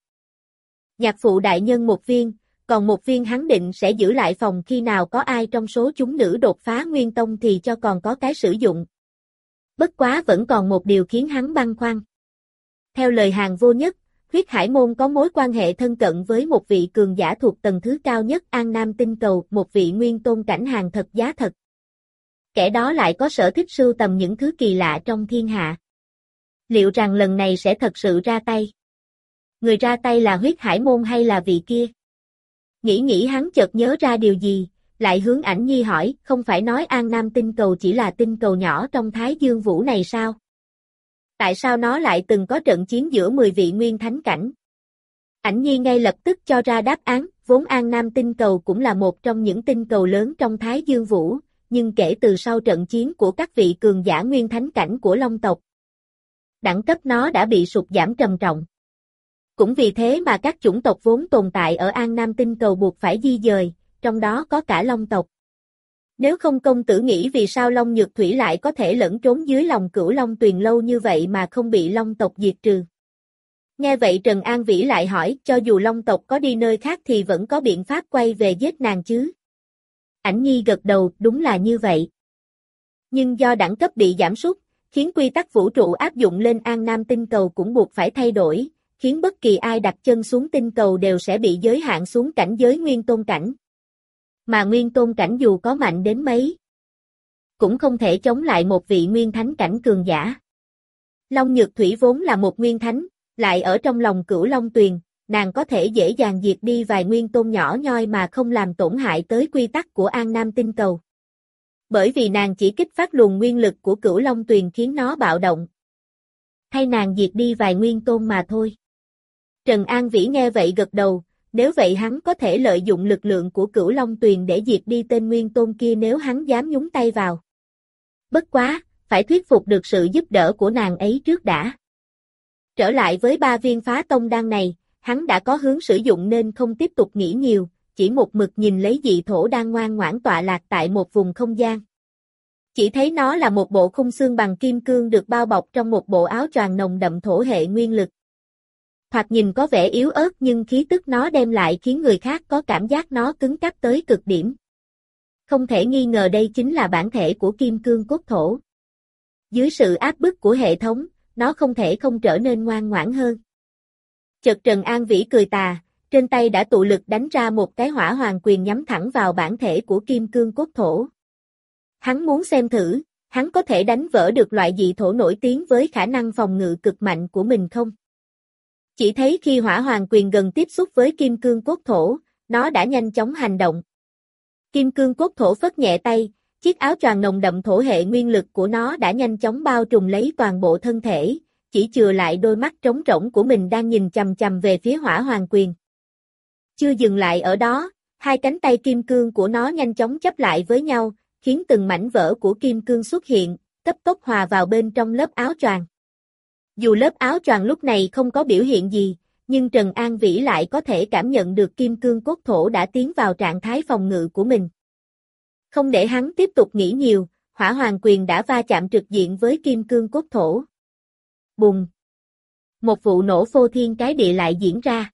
Nhạc phụ đại nhân một viên, còn một viên hắn định sẽ giữ lại phòng khi nào có ai trong số chúng nữ đột phá nguyên tông thì cho còn có cái sử dụng. Bất quá vẫn còn một điều khiến hắn băn khoăn. Theo lời hàng vô nhất, huyết hải môn có mối quan hệ thân cận với một vị cường giả thuộc tầng thứ cao nhất An Nam tinh cầu, một vị nguyên tôn cảnh hàng thật giá thật. Kẻ đó lại có sở thích sưu tầm những thứ kỳ lạ trong thiên hạ. Liệu rằng lần này sẽ thật sự ra tay? Người ra tay là huyết hải môn hay là vị kia? Nghĩ nghĩ hắn chợt nhớ ra điều gì, lại hướng ảnh nhi hỏi, không phải nói An Nam tinh cầu chỉ là tinh cầu nhỏ trong Thái Dương Vũ này sao? Tại sao nó lại từng có trận chiến giữa 10 vị nguyên thánh cảnh? Ảnh nhi ngay lập tức cho ra đáp án, vốn An Nam tinh cầu cũng là một trong những tinh cầu lớn trong Thái Dương Vũ, nhưng kể từ sau trận chiến của các vị cường giả nguyên thánh cảnh của Long tộc, đẳng cấp nó đã bị sụt giảm trầm trọng. Cũng vì thế mà các chủng tộc vốn tồn tại ở An Nam tinh cầu buộc phải di dời, trong đó có cả Long tộc. Nếu không công tử nghĩ vì sao Long Nhược Thủy lại có thể lẫn trốn dưới lòng cửu Long tuyền lâu như vậy mà không bị Long tộc diệt trừ. Nghe vậy Trần An Vĩ lại hỏi, cho dù Long tộc có đi nơi khác thì vẫn có biện pháp quay về giết nàng chứ? Ảnh Nhi gật đầu, đúng là như vậy. Nhưng do đẳng cấp bị giảm sút, khiến quy tắc vũ trụ áp dụng lên An Nam tinh cầu cũng buộc phải thay đổi, khiến bất kỳ ai đặt chân xuống tinh cầu đều sẽ bị giới hạn xuống cảnh giới nguyên tôn cảnh. Mà nguyên tôn cảnh dù có mạnh đến mấy, cũng không thể chống lại một vị nguyên thánh cảnh cường giả. Long Nhược Thủy vốn là một nguyên thánh, lại ở trong lòng cửu Long Tuyền, nàng có thể dễ dàng diệt đi vài nguyên tôn nhỏ nhoi mà không làm tổn hại tới quy tắc của An Nam tinh cầu. Bởi vì nàng chỉ kích phát luồng nguyên lực của cửu Long Tuyền khiến nó bạo động. Thay nàng diệt đi vài nguyên tôn mà thôi. Trần An Vĩ nghe vậy gật đầu, nếu vậy hắn có thể lợi dụng lực lượng của cửu Long Tuyền để diệt đi tên nguyên tôn kia nếu hắn dám nhúng tay vào. Bất quá, phải thuyết phục được sự giúp đỡ của nàng ấy trước đã. Trở lại với ba viên phá tông đan này, hắn đã có hướng sử dụng nên không tiếp tục nghĩ nhiều, chỉ một mực nhìn lấy dị thổ đang ngoan ngoãn tọa lạc tại một vùng không gian. Chỉ thấy nó là một bộ khung xương bằng kim cương được bao bọc trong một bộ áo choàng nồng đậm thổ hệ nguyên lực. Thoạt nhìn có vẻ yếu ớt nhưng khí tức nó đem lại khiến người khác có cảm giác nó cứng cáp tới cực điểm. Không thể nghi ngờ đây chính là bản thể của kim cương cốt thổ. Dưới sự áp bức của hệ thống, nó không thể không trở nên ngoan ngoãn hơn. Chợt Trần An Vĩ cười tà, trên tay đã tụ lực đánh ra một cái hỏa hoàng quyền nhắm thẳng vào bản thể của kim cương cốt thổ. Hắn muốn xem thử, hắn có thể đánh vỡ được loại dị thổ nổi tiếng với khả năng phòng ngự cực mạnh của mình không? Chỉ thấy khi hỏa hoàng quyền gần tiếp xúc với kim cương cốt thổ, nó đã nhanh chóng hành động. Kim cương cốt thổ phất nhẹ tay, chiếc áo choàng nồng đậm thổ hệ nguyên lực của nó đã nhanh chóng bao trùm lấy toàn bộ thân thể, chỉ chừa lại đôi mắt trống rỗng của mình đang nhìn chầm chầm về phía hỏa hoàng quyền. Chưa dừng lại ở đó, hai cánh tay kim cương của nó nhanh chóng chấp lại với nhau, khiến từng mảnh vỡ của kim cương xuất hiện, cấp tốc hòa vào bên trong lớp áo choàng. Dù lớp áo choàng lúc này không có biểu hiện gì, nhưng Trần An Vĩ lại có thể cảm nhận được kim cương cốt thổ đã tiến vào trạng thái phòng ngự của mình. Không để hắn tiếp tục nghĩ nhiều, hỏa hoàng quyền đã va chạm trực diện với kim cương cốt thổ. Bùng! Một vụ nổ phô thiên cái địa lại diễn ra.